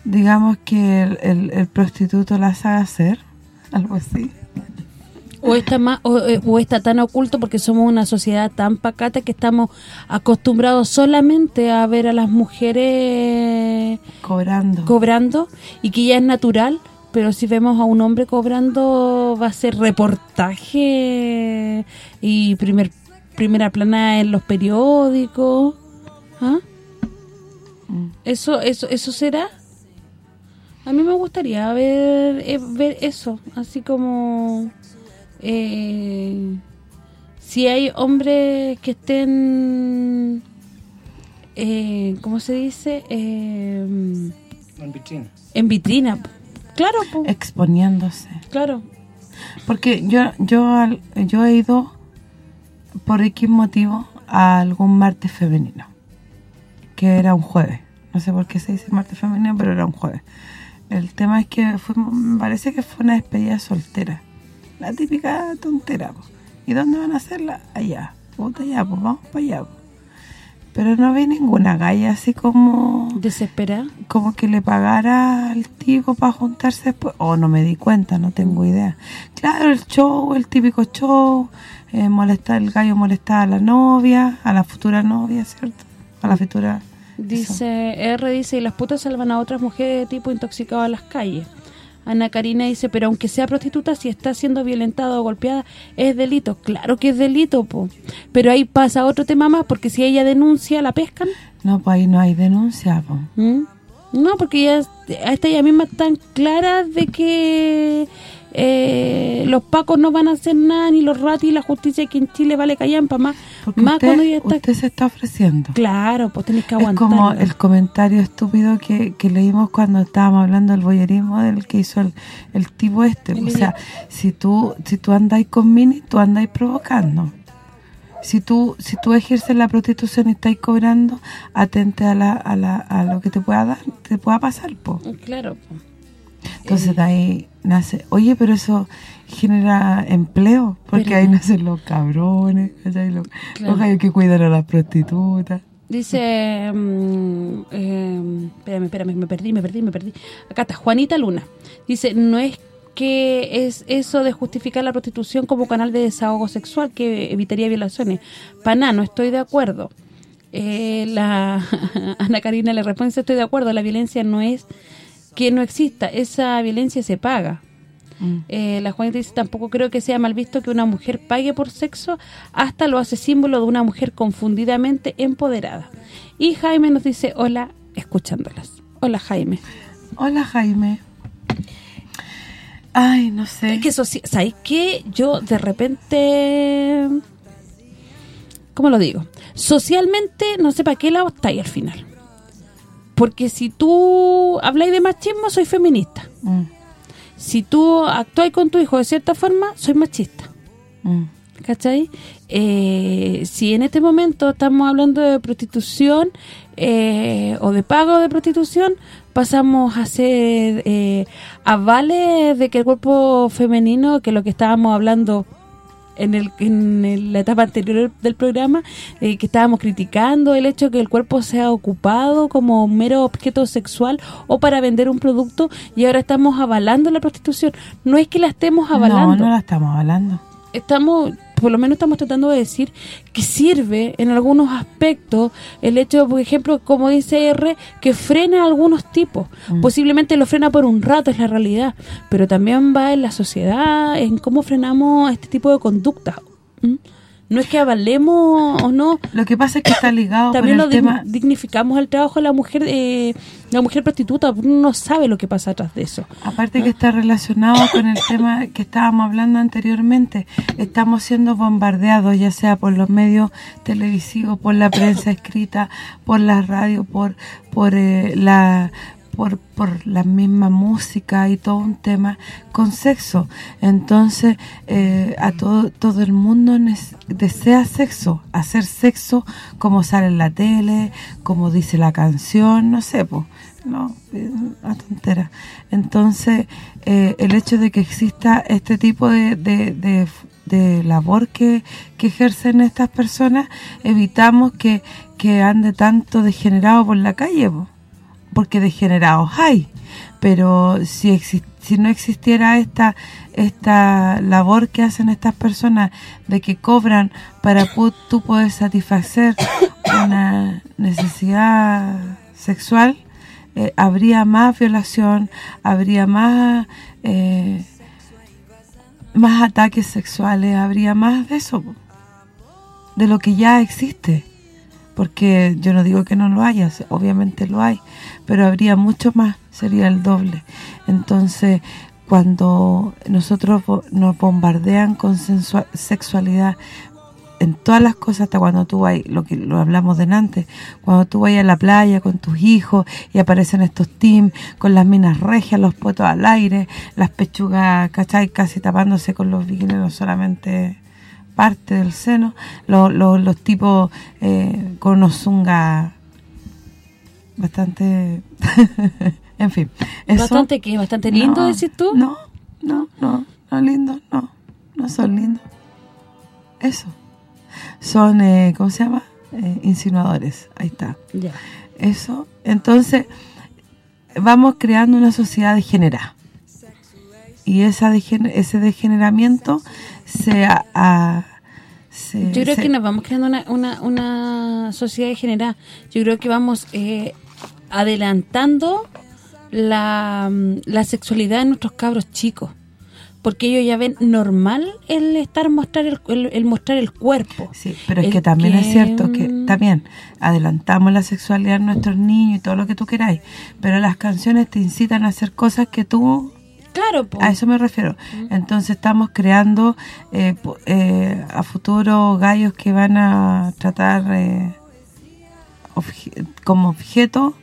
Digamos que el, el, el prostituto la sabe hacer, (laughs) algo así. O está más o, eh, o está tan oculto porque somos una sociedad tan pacata que estamos acostumbrados solamente a ver a las mujeres Cobrando. cobrando y que ya es natural, pero si vemos a un hombre cobrando va a ser reportaje y primer primera plana en los periódicos. ¿Ah? Mm. Eso eso eso será? A mí me gustaría ver eh, ver eso, así como eh, si hay hombres que estén eh, ¿cómo se dice? Eh, En vitrina. en vitrina. Claro, po, exponiéndose. claro. Porque yo yo al- yo he ido por X motivo a algún martes femenino, que era un jueves. No sé por qué se dice martes femenino, pero era un jueves. El tema es que fue, me parece que fue una despedida soltera. La típica tontera. po. ¿Y dónde van a hacerla? Allá. Puta, allá, pues vamos para allá. po. Pero no vi ninguna galla así como... Desesperada. Como que le pagara al tipo para juntarse después. O no me di cuenta, no tengo idea. Claro, el show, el típico show. Eh, molestar, el gallo molestaba a la novia, a la futura novia, ¿cierto? A la futura... Dice, R dice, y las putas salvan a otras mujeres de tipo intoxicado a las calles. Ana Karina dice, pero aunque sea prostituta, si está siendo violentada o golpeada, es delito. Claro que es delito, po. Pero ahí pasa otro tema más, porque si ella denuncia, ¿la pescan? No, pues ahí no hay denuncia, po. ¿Mm? No, porque ellas, hasta ellas mismas están claras de que eh, los pacos no van a hacer nada, ni los ratis, y la justicia aquí en Chile vale callampa, más, Porque más usted, cuando ella está... usted se está ofreciendo. Claro, pues tenés que Es aguantar. como el comentario estúpido que, que leímos cuando estábamos hablando del boyerismo del que hizo el, el tipo este. El o sea, si tú si tú andáis con mini, tú andáis provocando. Si tú si tú ejerces la prostitución y estáis cobrando, atente a la, a la a lo que te pueda dar, te pueda pasar, po. Claro, pues. Entonces de ahí nace, oye, pero eso genera empleo, porque ahí nacen los cabrones, ¿cachai? Los, Claro. los que cuidan a las prostitutas. Dice, mm, eh, espérame, espérame, me perdí, me perdí, me perdí. Acá está, Juanita Luna. Dice, no es que es eso de justificar la prostitución como canal de desahogo sexual que evitaría violaciones. Paná, no estoy de acuerdo. Eh, la (laughs) Ana Karina le responde, "Sí, estoy de acuerdo, la violencia no es que no exista, esa violencia se paga. Eh, la Juanita dice, tampoco creo que sea mal visto que una mujer pague por sexo, hasta lo hace símbolo de una mujer confundidamente empoderada. Y Jaime nos dice, hola, escuchándolas. Hola, Jaime. Hola, Jaime. Ay, no sé. Es que eso sí, ¿sabes qué? Yo de repente... ¿Cómo lo digo? Socialmente, no sé para qué lado está ahí al final. Porque si tú habláis de machismo, soy feminista. Mm, Si tú actúas con tu hijo de cierta forma, soy machista. mm. ¿Cachai? Eh, si en este momento estamos hablando de prostitución eh, o de pago de prostitución, pasamos a ser eh, avales de que el cuerpo femenino, que lo que estábamos hablando en, el, en el- la etapa anterior del programa, eh, que estábamos criticando el hecho de que el cuerpo sea ocupado como mero objeto sexual o para vender un producto y ahora estamos avalando la prostitución. No es que la estemos avalando No, no la estamos hablando. Estamos por lo menos estamos tratando de decir que sirve en algunos aspectos el hecho, por ejemplo, como dice R, que frena a algunos tipos. Mm. Posiblemente lo frena por un rato, es la realidad, pero también va en la sociedad, en cómo frenamos este tipo de conductas. ¿Mm? No es que avalemos o no. Lo que pasa es que está ligado También con lo el tema... dignificamos el trabajo de la mujer eh, la mujer prostituta, uno no sabe lo que pasa atrás de eso. Aparte que está relacionado con el tema que estábamos hablando anteriormente, estamos siendo bombardeados ya sea por los medios televisivos, por la prensa escrita, por la radio, por por eh, la por, por la misma música y todo un tema con sexo. Entonces, eh, a todo todo el mundo desea sexo, hacer sexo como sale en la tele, como dice la canción, no sé, pues, no, eh, una tontera. Entonces, eh, el hecho de que exista este tipo de, de, de, de labor que, que ejercen estas personas, evitamos que, que ande tanto degenerado por la calle, po porque degenerados hay, pero si no existiera esta esta labor que hacen estas personas de que cobran para tú poder satisfacer una necesidad sexual, eh, habría más violación, habría más eh, más ataques sexuales, habría más de eso, de lo que ya existe porque yo no digo que no lo haya, obviamente lo hay, pero habría mucho más, sería el doble. Entonces, cuando nosotros nos bombardean con sexualidad en todas las cosas, hasta cuando tú vas, lo que lo hablamos delante, cuando tú vas a la playa con tus hijos y aparecen estos teams con las minas regias, los potos al aire, las pechugas, ¿cachai? Casi tapándose con los bikinis, solamente parte del seno, los, los, los tipos eh, con unos zunga bastante, (laughs) en fin. eso- Bastante que bastante lindo, No, decís tú. No, no, no, no lindo, no, no son lindos. Eso. Son, eh, ¿cómo se llama? Eh, insinuadores, ahí está. Ya. Eso, entonces, vamos creando una sociedad degenerada. Y esa degen- ese degeneramiento se... a- a- se- Yo creo se- que nos vamos creando una, una, una sociedad degenerada. Yo creo que vamos eh, adelantando la, mm, la sexualidad de nuestros cabros chicos. Porque ellos ya ven normal el estar mostrar el, el, el mostrar el cuerpo. Sí, pero es El que también es cierto que mm, también adelantamos la sexualidad en nuestros niños y todo lo que tú queráis, pero las canciones te incitan a hacer cosas que tú Claro, po. a eso me refiero. Entonces estamos creando eh, eh, a futuro gallos que van a tratar eh, obje- como objeto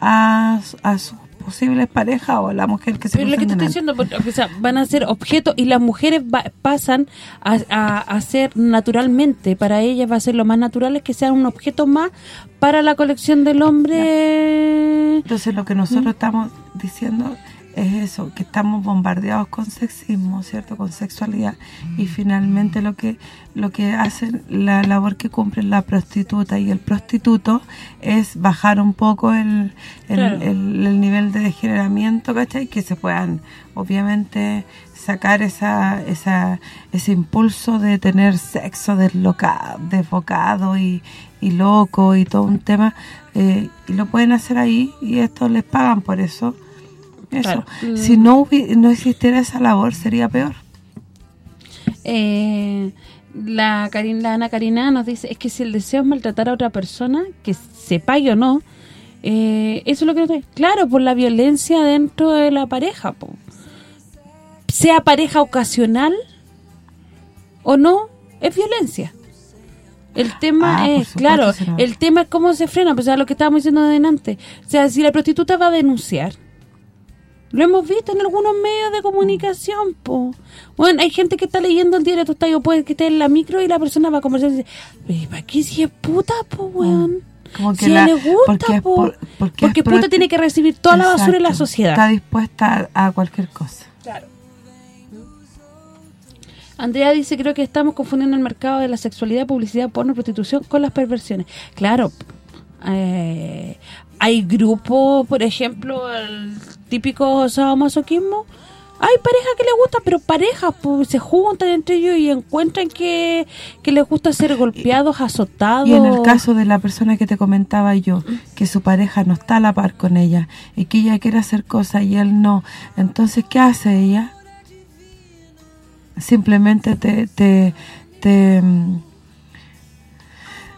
a, a sus posibles parejas o a la mujer que se Pero lo que te estoy diciendo, porque, o sea, van a ser objetos y las mujeres va- pasan a, a, a ser naturalmente, para ellas va a ser lo más natural es que sean un objeto más para la colección del hombre. Entonces lo que nosotros estamos diciendo es eso, que estamos bombardeados con sexismo, ¿cierto? Con sexualidad y finalmente lo que lo que hacen la labor que cumple la prostituta y el prostituto es bajar un poco el, el, Claro. el- el nivel de degeneramiento, ¿cachai? Que se puedan obviamente sacar esa, esa ese impulso de tener sexo desloca, desbocado y, y loco y todo un tema eh, y lo pueden hacer ahí y esto les pagan por eso eso Claro. si no hubi- no existiera esa labor sería peor Eh, la, Karin, la Ana Karina nos dice, es que si el deseo es maltratar a otra persona, que se pague o no, eh, eso es lo que nos Claro, por la violencia dentro de la pareja, po. sea pareja ocasional o no, es violencia. El tema Ah, es, supuesto, claro, será. el tema es cómo se frena, pues o sea, lo que estábamos diciendo delante. O sea, si la prostituta va a denunciar, lo hemos visto en algunos medios de comunicación, po. Bueno, hay gente que está leyendo el diario, tú estás, puede que esté en la micro y la persona va a conversar y dice, "Pero, ¿para qué si es puta, po, weón? Como que si la- le gusta, porque po. por- porque puta tiene que recibir toda la basura en la sociedad. Está dispuesta a, a cualquier cosa. Claro. Andrea dice, creo que estamos confundiendo el mercado de la sexualidad, publicidad, porno, prostitución con las perversiones. Claro, eh, hay grupos, por ejemplo, el típico sadomasoquismo. Hay parejas que les gusta, pero parejas pues, se juntan entre ellos y encuentran que, que les gusta ser golpeados, azotados. Y en el caso de la persona que te comentaba yo, que su pareja no está a la par con ella y que ella quiere hacer cosas y él no, entonces ¿qué hace ella? Simplemente te, te, te mm,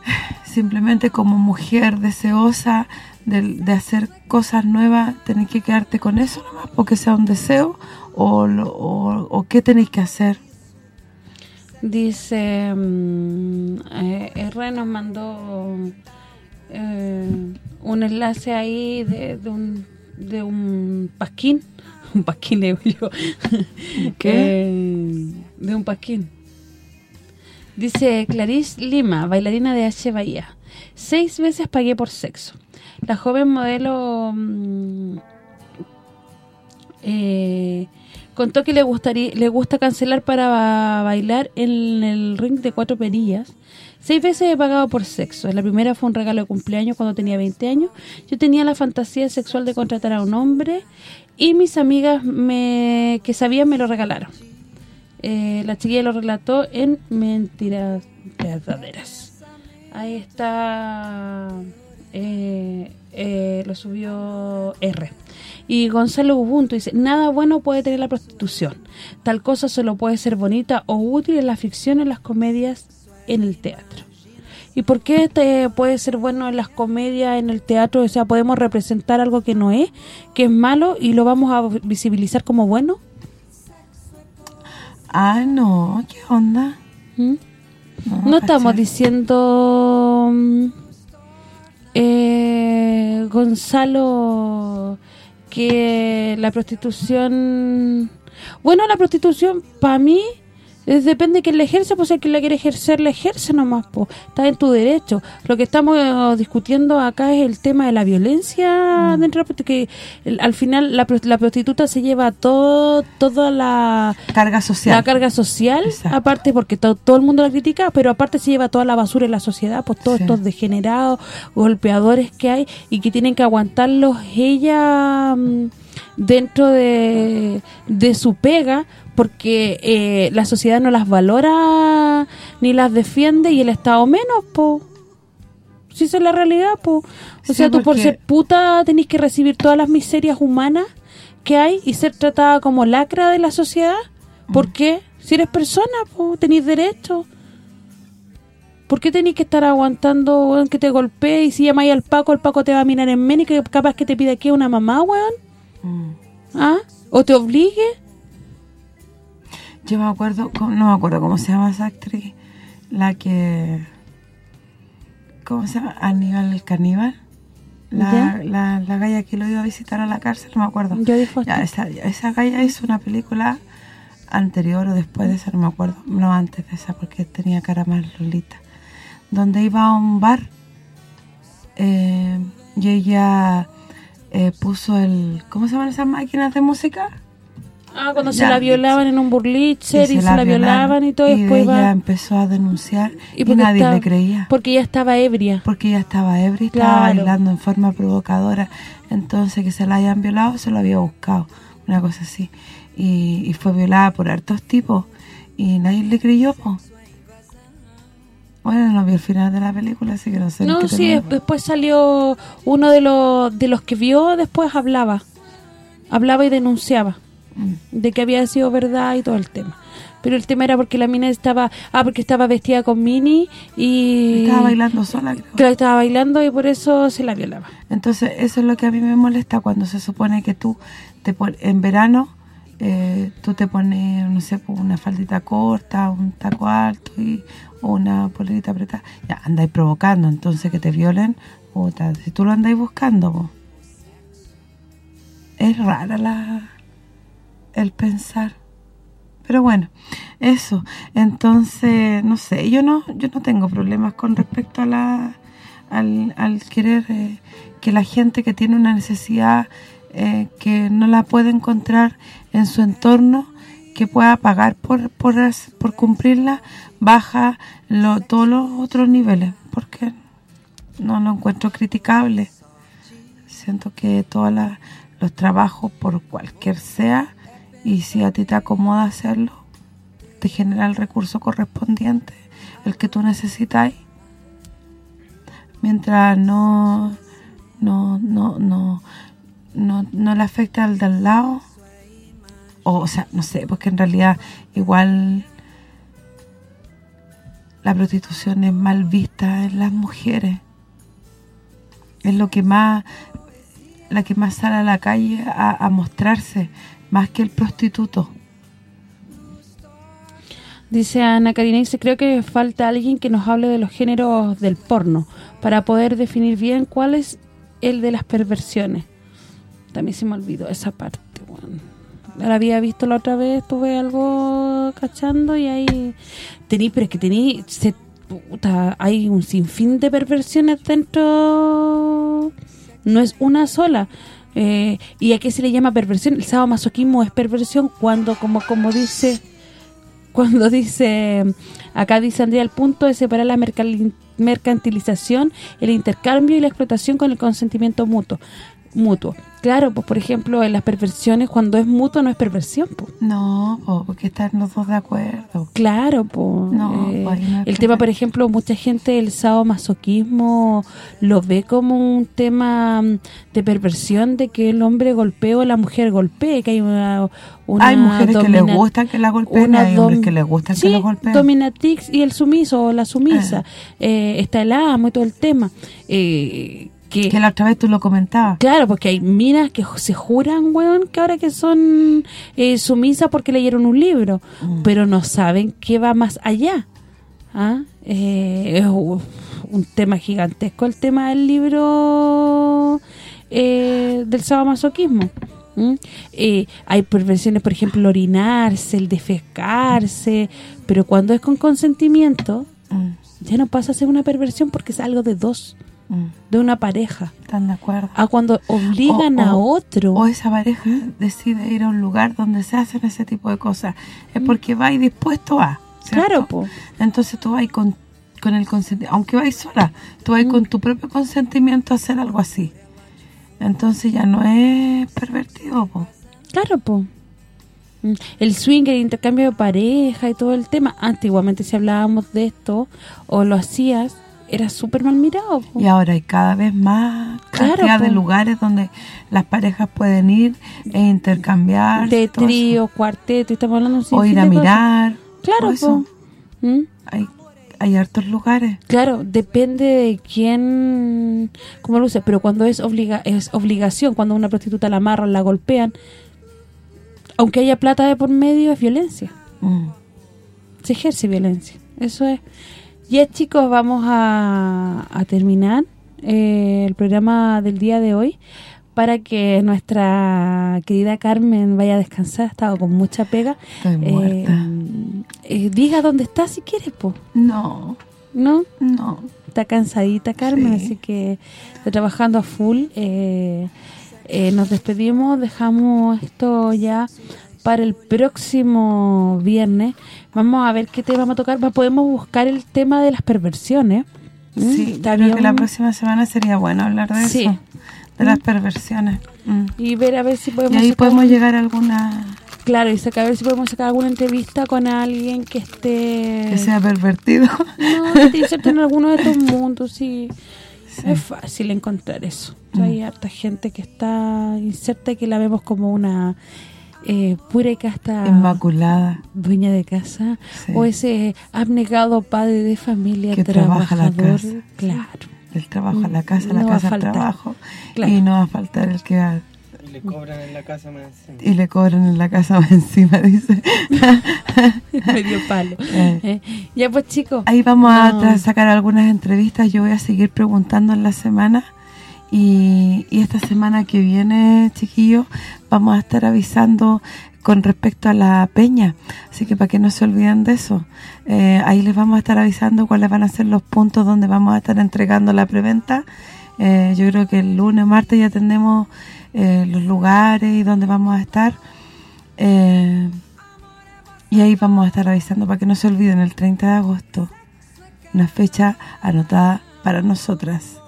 (sighs) simplemente como mujer deseosa de, de hacer cosas nuevas, tenés que quedarte con eso nomás porque sea un deseo o, o, o qué tenés que hacer. Dice, mm, eh, R nos mandó eh, un enlace ahí de, de un de un pasquín, (laughs) un pasquín le digo yo, (laughs) ¿Qué? Eh, de un pasquín. Dice Clarice Lima, bailarina de H. Bahía. Seis veces pagué por sexo. La joven modelo mm, eh, contó que le gustaría le gusta cancelar para ba- bailar en el ring de cuatro perillas. Seis veces he pagado por sexo. La primera fue un regalo de cumpleaños cuando tenía 20 años. Yo tenía la fantasía sexual de contratar a un hombre y mis amigas me que sabían me lo regalaron. Eh, la chiquilla lo relató en Mentiras Verdaderas. Ahí está... eh, eh, lo subió R. Y Gonzalo Ubuntu dice, nada bueno puede tener la prostitución. Tal cosa solo puede ser bonita o útil en la ficción, en las comedias, en el teatro. ¿Y por qué este puede ser bueno en las comedias, en el teatro? O sea, podemos representar algo que no es, que es malo y lo vamos a visibilizar como bueno. Ah, no, ¿qué onda? ¿Mm? No, estamos diciendo mm, eh, Gonzalo que la prostitución bueno la prostitución para mí es, depende de quién la ejerce, pues el que la quiere ejercer, la ejerce nomás, pues está en tu derecho. Lo que estamos eh, discutiendo acá es el tema de la violencia dentro de la prosti- que el- al final la, la prostituta se lleva todo toda la Carga social. la carga social, aparte porque to- todo el mundo la critica, pero aparte se lleva toda la basura en la sociedad, pues todos Sí. estos degenerados, golpeadores que hay y que tienen que aguantarlos ella mm, dentro de, de su pega porque eh, la sociedad no las valora ni las defiende y el Estado menos, po. Si esa es la realidad, po. O Sí, sea, tú por ser puta tenés que recibir todas las miserias humanas que hay y ser tratada como lacra de la sociedad. ¿Por qué? Si eres persona, po, tenés derecho. ¿Por qué tenés que estar aguantando weón, que te golpee y si llamáis al Paco, el Paco te va a mirar en men y que capaz que te pide aquí una mamá, weón? ¿Ah? ¿O te obligue? Yo me acuerdo, ¿cómo- no me acuerdo cómo se llama esa actriz, la que, ¿cómo se llama? Aníbal el Caníbal. La, la, la galla que lo iba a visitar a la cárcel, no me acuerdo. Foster. Ya, esa, esa galla hizo una película anterior o después de esa, no me acuerdo. No, antes de esa, porque tenía cara más lolita. Donde iba a un bar eh, y ella eh, puso el... ¿Cómo se llaman esas máquinas de música? Ah, cuando se Ya. la violaban en un burlitzer y, se, la, violaban violaron, y todo, y después ella iba... empezó a denunciar y, porque nadie estaba- le creía. Porque ella estaba ebria. Porque ella estaba ebria y estaba Claro. bailando en forma provocadora. Entonces que se la hayan violado se lo había buscado, una cosa así. Y, y fue violada por hartos tipos y nadie le creyó, po. Bueno, no vi el final de la película, así que no sé. No, qué sí, después salió uno de los de los que vio, después hablaba. Hablaba y denunciaba Mm. de que había sido verdad y todo el tema. Pero el tema era porque la mina estaba... Ah, porque estaba vestida con mini y... Estaba bailando sola, creo. Estaba bailando y por eso se la violaba. Entonces, eso es lo que a mí me molesta cuando se supone que tú te en verano eh, tú te pones, no sé, pues, una faldita corta, un taco alto y o una polerita apretada, ya andáis provocando, entonces que te violen, puta, si tú lo andáis buscando, es rara la el pensar. Pero bueno, eso. Entonces, no sé, yo no yo no tengo problemas con respecto a la al, al querer eh, que la gente que tiene una necesidad eh, que no la puede encontrar en su entorno, que pueda pagar por, por, cumplirla, baja todos los otros niveles, porque no lo encuentro criticable. Siento que todos los trabajos, por cualquier sea, y si a ti te acomoda hacerlo, te genera el recurso correspondiente, el que tú necesitas, mientras no no no no no, no le afecta al del lado o, o sea, no sé, porque en realidad igual la prostitución es mal vista en las mujeres es lo que más la que más sale a la calle a, mostrarse más que el prostituto Dice Ana Karina, dice, creo que falta alguien que nos hable de los géneros del porno para poder definir bien cuál es el de las perversiones. También se me olvidó esa parte, bueno. La había visto la otra vez, estuve algo cachando y ahí tení, pero es que tení se, puta, hay un sinfín de perversiones dentro no es una sola. Eh, ¿Y a qué se le llama perversión? El sadomasoquismo es perversión cuando, como como dice cuando dice, acá dice Andrea, el punto es separar la mercantilización, el intercambio y la explotación con el consentimiento mutuo mutuo. Claro, pues por ejemplo, en las perversiones, cuando es mutuo no es perversión, pues. No, porque están los dos de acuerdo. Claro, pues. No, eh, pues, no el tema, por ejemplo, mucha gente el sadomasoquismo lo ve como un tema mm, de perversión de que el hombre golpea o la mujer golpee, que hay una, una Hay mujeres que les gusta que la golpeen, hay hombres que les gusta que la golpeen. dominatrix y el sumiso o la sumisa. Eh, está el amo y todo el tema. Eh, que, Que la otra vez tú lo comentabas. Claro, porque hay minas que se juran, weón, que ahora que son eh, sumisas porque leyeron un libro, Mm. pero no saben que va más allá. ¿Ah? Eh, es un tema gigantesco el tema del libro eh, del sadomasoquismo. ¿Mm? Eh, hay perversiones, por ejemplo, el orinarse, el defecarse, pero cuando es con consentimiento, Mm, ya no pasa a ser una perversión porque es algo de dos, mm. de una pareja. ¿Están de acuerdo? A cuando obligan O- a otro. O esa pareja decide ir a un lugar donde se hacen ese tipo de cosas. Es porque va y dispuesto a. ¿cierto? Mm. Claro, po. Entonces tú vas con, con el consentimiento, aunque vais sola, tú vas Mm. con tu propio consentimiento a hacer algo así. Entonces ya no es pervertido, po. Claro, po. Mm. El swing, el intercambio de pareja y todo el tema. Antiguamente si hablábamos de esto o lo hacías, era súper mal mirado. po. Y ahora hay cada vez más Claro, cantidad de po. lugares donde las parejas pueden ir e intercambiar. de todo eso. trío, cuarteto, estamos hablando de O ir a de cosas. mirar. Claro. ¿Mm? Hay, hay hartos lugares. Claro, depende de quién, cómo lo use, pero cuando es obliga es obligación, cuando una prostituta la amarran, la golpean, aunque haya plata de por medio, es violencia. Mm. Se ejerce violencia, eso es. Ya chicos, vamos a, a terminar eh, el programa del día de hoy para que nuestra querida Carmen vaya a descansar, ha estado con mucha pega. Estoy muerta. Eh, diga dónde está si quieres, po. No, ¿No? no. Está cansadita Carmen, Sí. así que está trabajando a full. Eh, eh, nos despedimos, dejamos esto ya para el próximo viernes. Vamos a ver qué tema vamos a tocar. Podemos buscar el tema de las perversiones. ¿Mm? Sí, creo que la próxima semana sería bueno hablar de Sí. eso. De las perversiones. Mm. Y ver a ver si podemos Y ahí sacar- podemos llegar a alguna Claro, y sacar, a ver si podemos sacar alguna entrevista con alguien que esté... que sea pervertido. No, que inserten en alguno de estos mundos, sí. Es fácil encontrar eso. Mm. Hay harta gente que está inserta y que la vemos como una eh, pura y casta Inmaculada. dueña de casa Sí. o ese abnegado padre de familia Que trabaja la trabajador. casa. Claro. El trabajo a la casa, la No casa al trabajo. Claro. Y no va a faltar el que va le cobran en la casa más encima. Y le cobran en la casa más encima, (laughs) dice. (laughs) Medio palo. Eh. Eh, Ya pues chicos. Ahí vamos a no. sacar algunas entrevistas. Yo voy a seguir preguntando en la semana. Y, y esta semana que viene, chiquillos, vamos a estar avisando con respecto a la peña. Así que para que no se olviden de eso. Eh, ahí les vamos a estar avisando cuáles van a ser los puntos donde vamos a estar entregando la preventa. Eh, yo creo que el lunes, martes ya tenemos eh, los lugares y donde vamos a estar. Y ahí vamos a estar avisando para que no se olviden el 30 de agosto. Una fecha anotada para nosotras,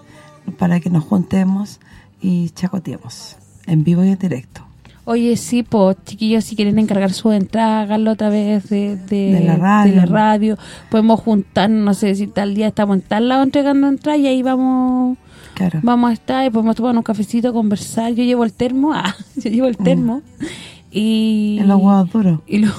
para que nos juntemos y chacoteemos en vivo y en directo. Oye, sí, pues, chiquillos, si quieren encargar su entrada, háganlo a través de, de, De la radio. de la radio. Podemos juntarnos, no sé si tal día estamos en tal lado entregando entradas y ahí vamos Claro. vamos a estar y podemos tomar un cafecito, conversar. Yo llevo el termo, ah, (laughs) yo llevo el termo. Y, En los huevos duros. Y los,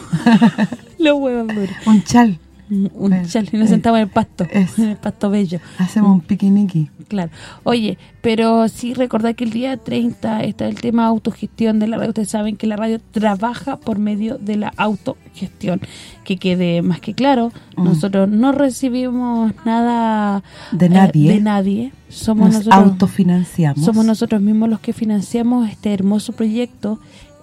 (laughs) los huevos duros. Un chal. Un Eh, chal, y nos eh, sentamos en el pasto, (laughs) en el pasto bello. Hacemos un piquiniqui. Claro. Oye, pero sí recordar que el día 30 está el tema autogestión de la radio. Ustedes saben que la radio trabaja por medio de la autogestión. Que quede más que claro, Mm. nosotros no recibimos nada De eh, nadie. de nadie. Somos Nos nosotros autofinanciamos. somos nosotros mismos los que financiamos este hermoso proyecto.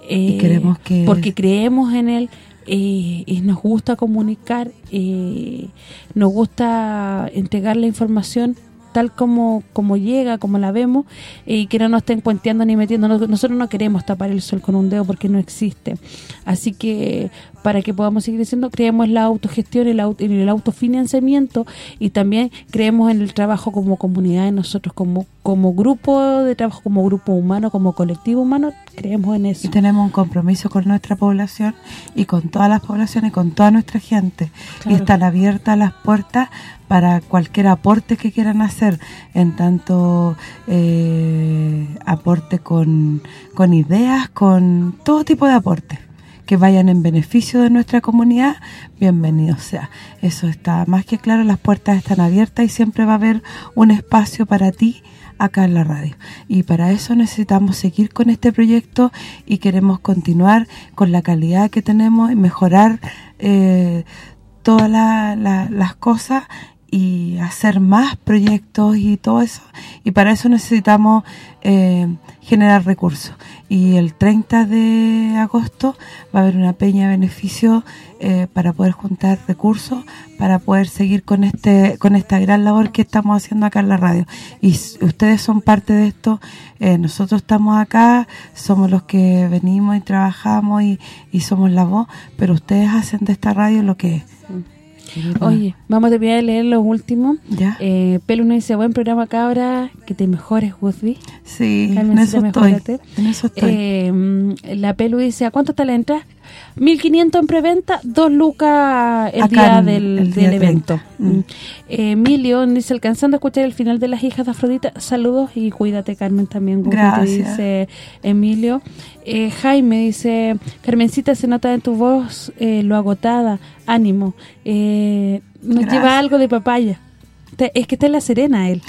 eh, queremos que- Porque creemos en él eh, y nos gusta comunicar, eh, nos gusta entregar la información tal como como llega, como la vemos, y que no nos estén puenteando ni metiendo. No- Nosotros no queremos tapar el sol con un dedo porque no existe. Así que para que podamos seguir diciendo, creemos en la autogestión, el, au- en el autofinanciamiento y también creemos en el trabajo como comunidad, en nosotros como como grupo de trabajo, como grupo humano, como colectivo humano, creemos en eso. Y tenemos un compromiso con nuestra población y con todas las poblaciones, con toda nuestra gente. Y están abiertas las puertas para cualquier aporte que quieran hacer, en tanto eh, aporte con, con ideas, con todo tipo de aportes que vayan en beneficio de nuestra comunidad, bienvenido sea. Eso está más que claro, las puertas están abiertas y siempre va a haber un espacio para ti acá en la radio. Y para eso necesitamos seguir con este proyecto y queremos continuar con la calidad que tenemos y mejorar eh, todas la- la- las cosas y hacer más proyectos y todo eso. Y para eso necesitamos eh, generar recursos. Y el 30 de agosto va a haber una peña de beneficio eh, para poder juntar recursos, para poder seguir con este con esta gran labor que estamos haciendo acá en la radio. Y ustedes son parte de esto, eh, nosotros estamos acá, somos los que venimos y trabajamos y, y somos la voz, pero ustedes hacen de esta radio lo que es. Oye, vamos a terminar de leer lo último. Ya. Eh, Pelu nos dice, buen programa cabra, que te mejores, Woodby. Sí, en eso estoy. En eso estoy. Eh, la Pelu dice, ¿a cuánto está la entrada? 1.500 en preventa, 2 lucas el Acá día en- del, el día del 30. evento. Mm. Mm. Eh, Emilio dice, alcanzando a escuchar el final de Las Hijas de Afrodita, saludos y cuídate, Carmen, también. Te Gracias. Dice Emilio. Eh, Jaime dice, Carmencita, se nota en tu voz eh, lo agotada, ánimo. Eh, nos Gracias. lleva algo de papaya. Es que está en La Serena él.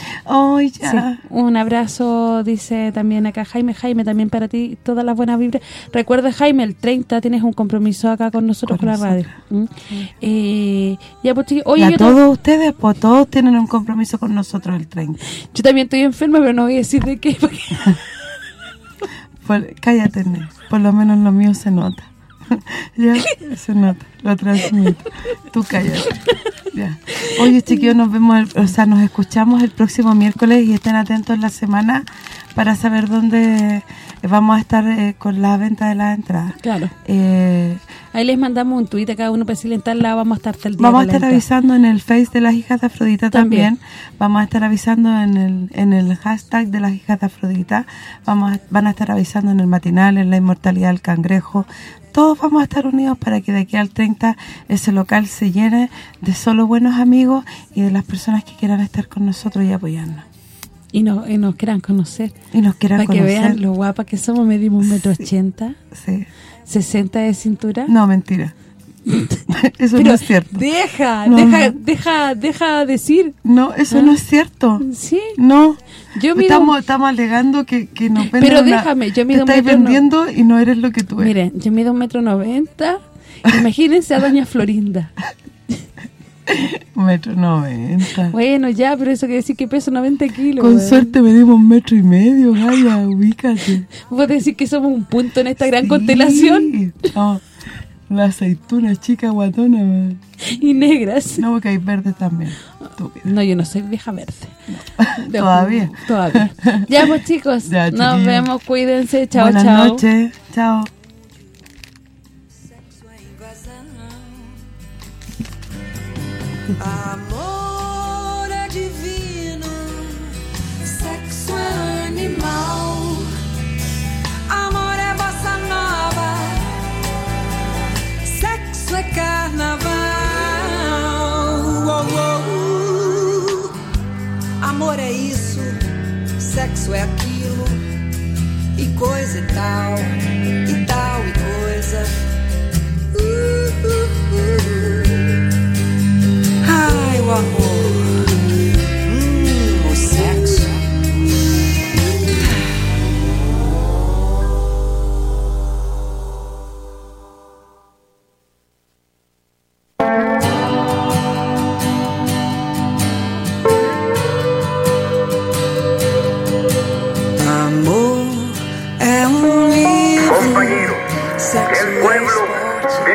Sí, ya. un abrazo, dice también acá Jaime. Jaime, también para ti todas las buenas vibras. Recuerda, Jaime, el 30 tienes un compromiso acá con nosotros, con, Con la radio. ¿Mm? Eh, ya, pues, Oye, yo, todos ustedes, pues todos tienen un compromiso con nosotros el 30. yo también estoy enferma, pero no voy a decir de qué. porque- (laughs) Por- cállate, por lo menos lo mío se nota. (laughs) ya, se nota, lo transmito. Tú cállate. Ya. Oye, chiquillos, nos vemos, el- o sea, nos escuchamos el próximo miércoles y estén atentos la semana para saber dónde vamos a estar eh, con la venta de las entradas. Claro. Eh, Ahí les mandamos un tuit a cada uno para tal lado vamos a estar hasta el día Vamos a la estar avisando en el Face de las hijas de Afrodita también. También. Vamos a estar avisando en el en el hashtag de las hijas de Afrodita. Vamos a- van a estar avisando en el matinal, en la inmortalidad del cangrejo. Todos vamos a estar unidos para que de aquí al 30 ese local se llene de solo buenos amigos y de las personas que quieran estar con nosotros y apoyarnos. Y, no, y nos quieran conocer. Y nos quieran Para que conocer. vean lo guapa que somos, medimos un metro ochenta, Sí. 60 de cintura. No, mentira. (laughs) eso no es cierto. Deja, No, deja, no. deja, deja decir. No, eso ¿Ah? no es cierto. Sí. No. Yo mido- estamos, estamos alegando que, que nos venden Pero una- déjame, yo te mido un metro no- vendiendo y no eres lo que tú eres. Miren, yo mido un metro noventa. Imagínense a doña Florinda. (laughs) Metro noventa. Bueno, ya, pero eso quiere decir que peso 90 kilos. Con weón. suerte medimos un metro y medio, Gaya, ubícate. (laughs) Vos decir que somos un punto en esta gran constelación. No, la aceituna chica guatona, man. Y negras. No, porque hay verdes también. Estúpida. No, yo no soy vieja verde. No, Todavía. Todavía. Ya, pues chicos, Ya, nos vemos, cuídense, chao, Buenas chao. noches, chao. Carnaval. Oh, oh. Amor é isso, sexo é aquilo, e coisa e tal, e tal e coisa. Uh, uh, uh. Ai, o amor.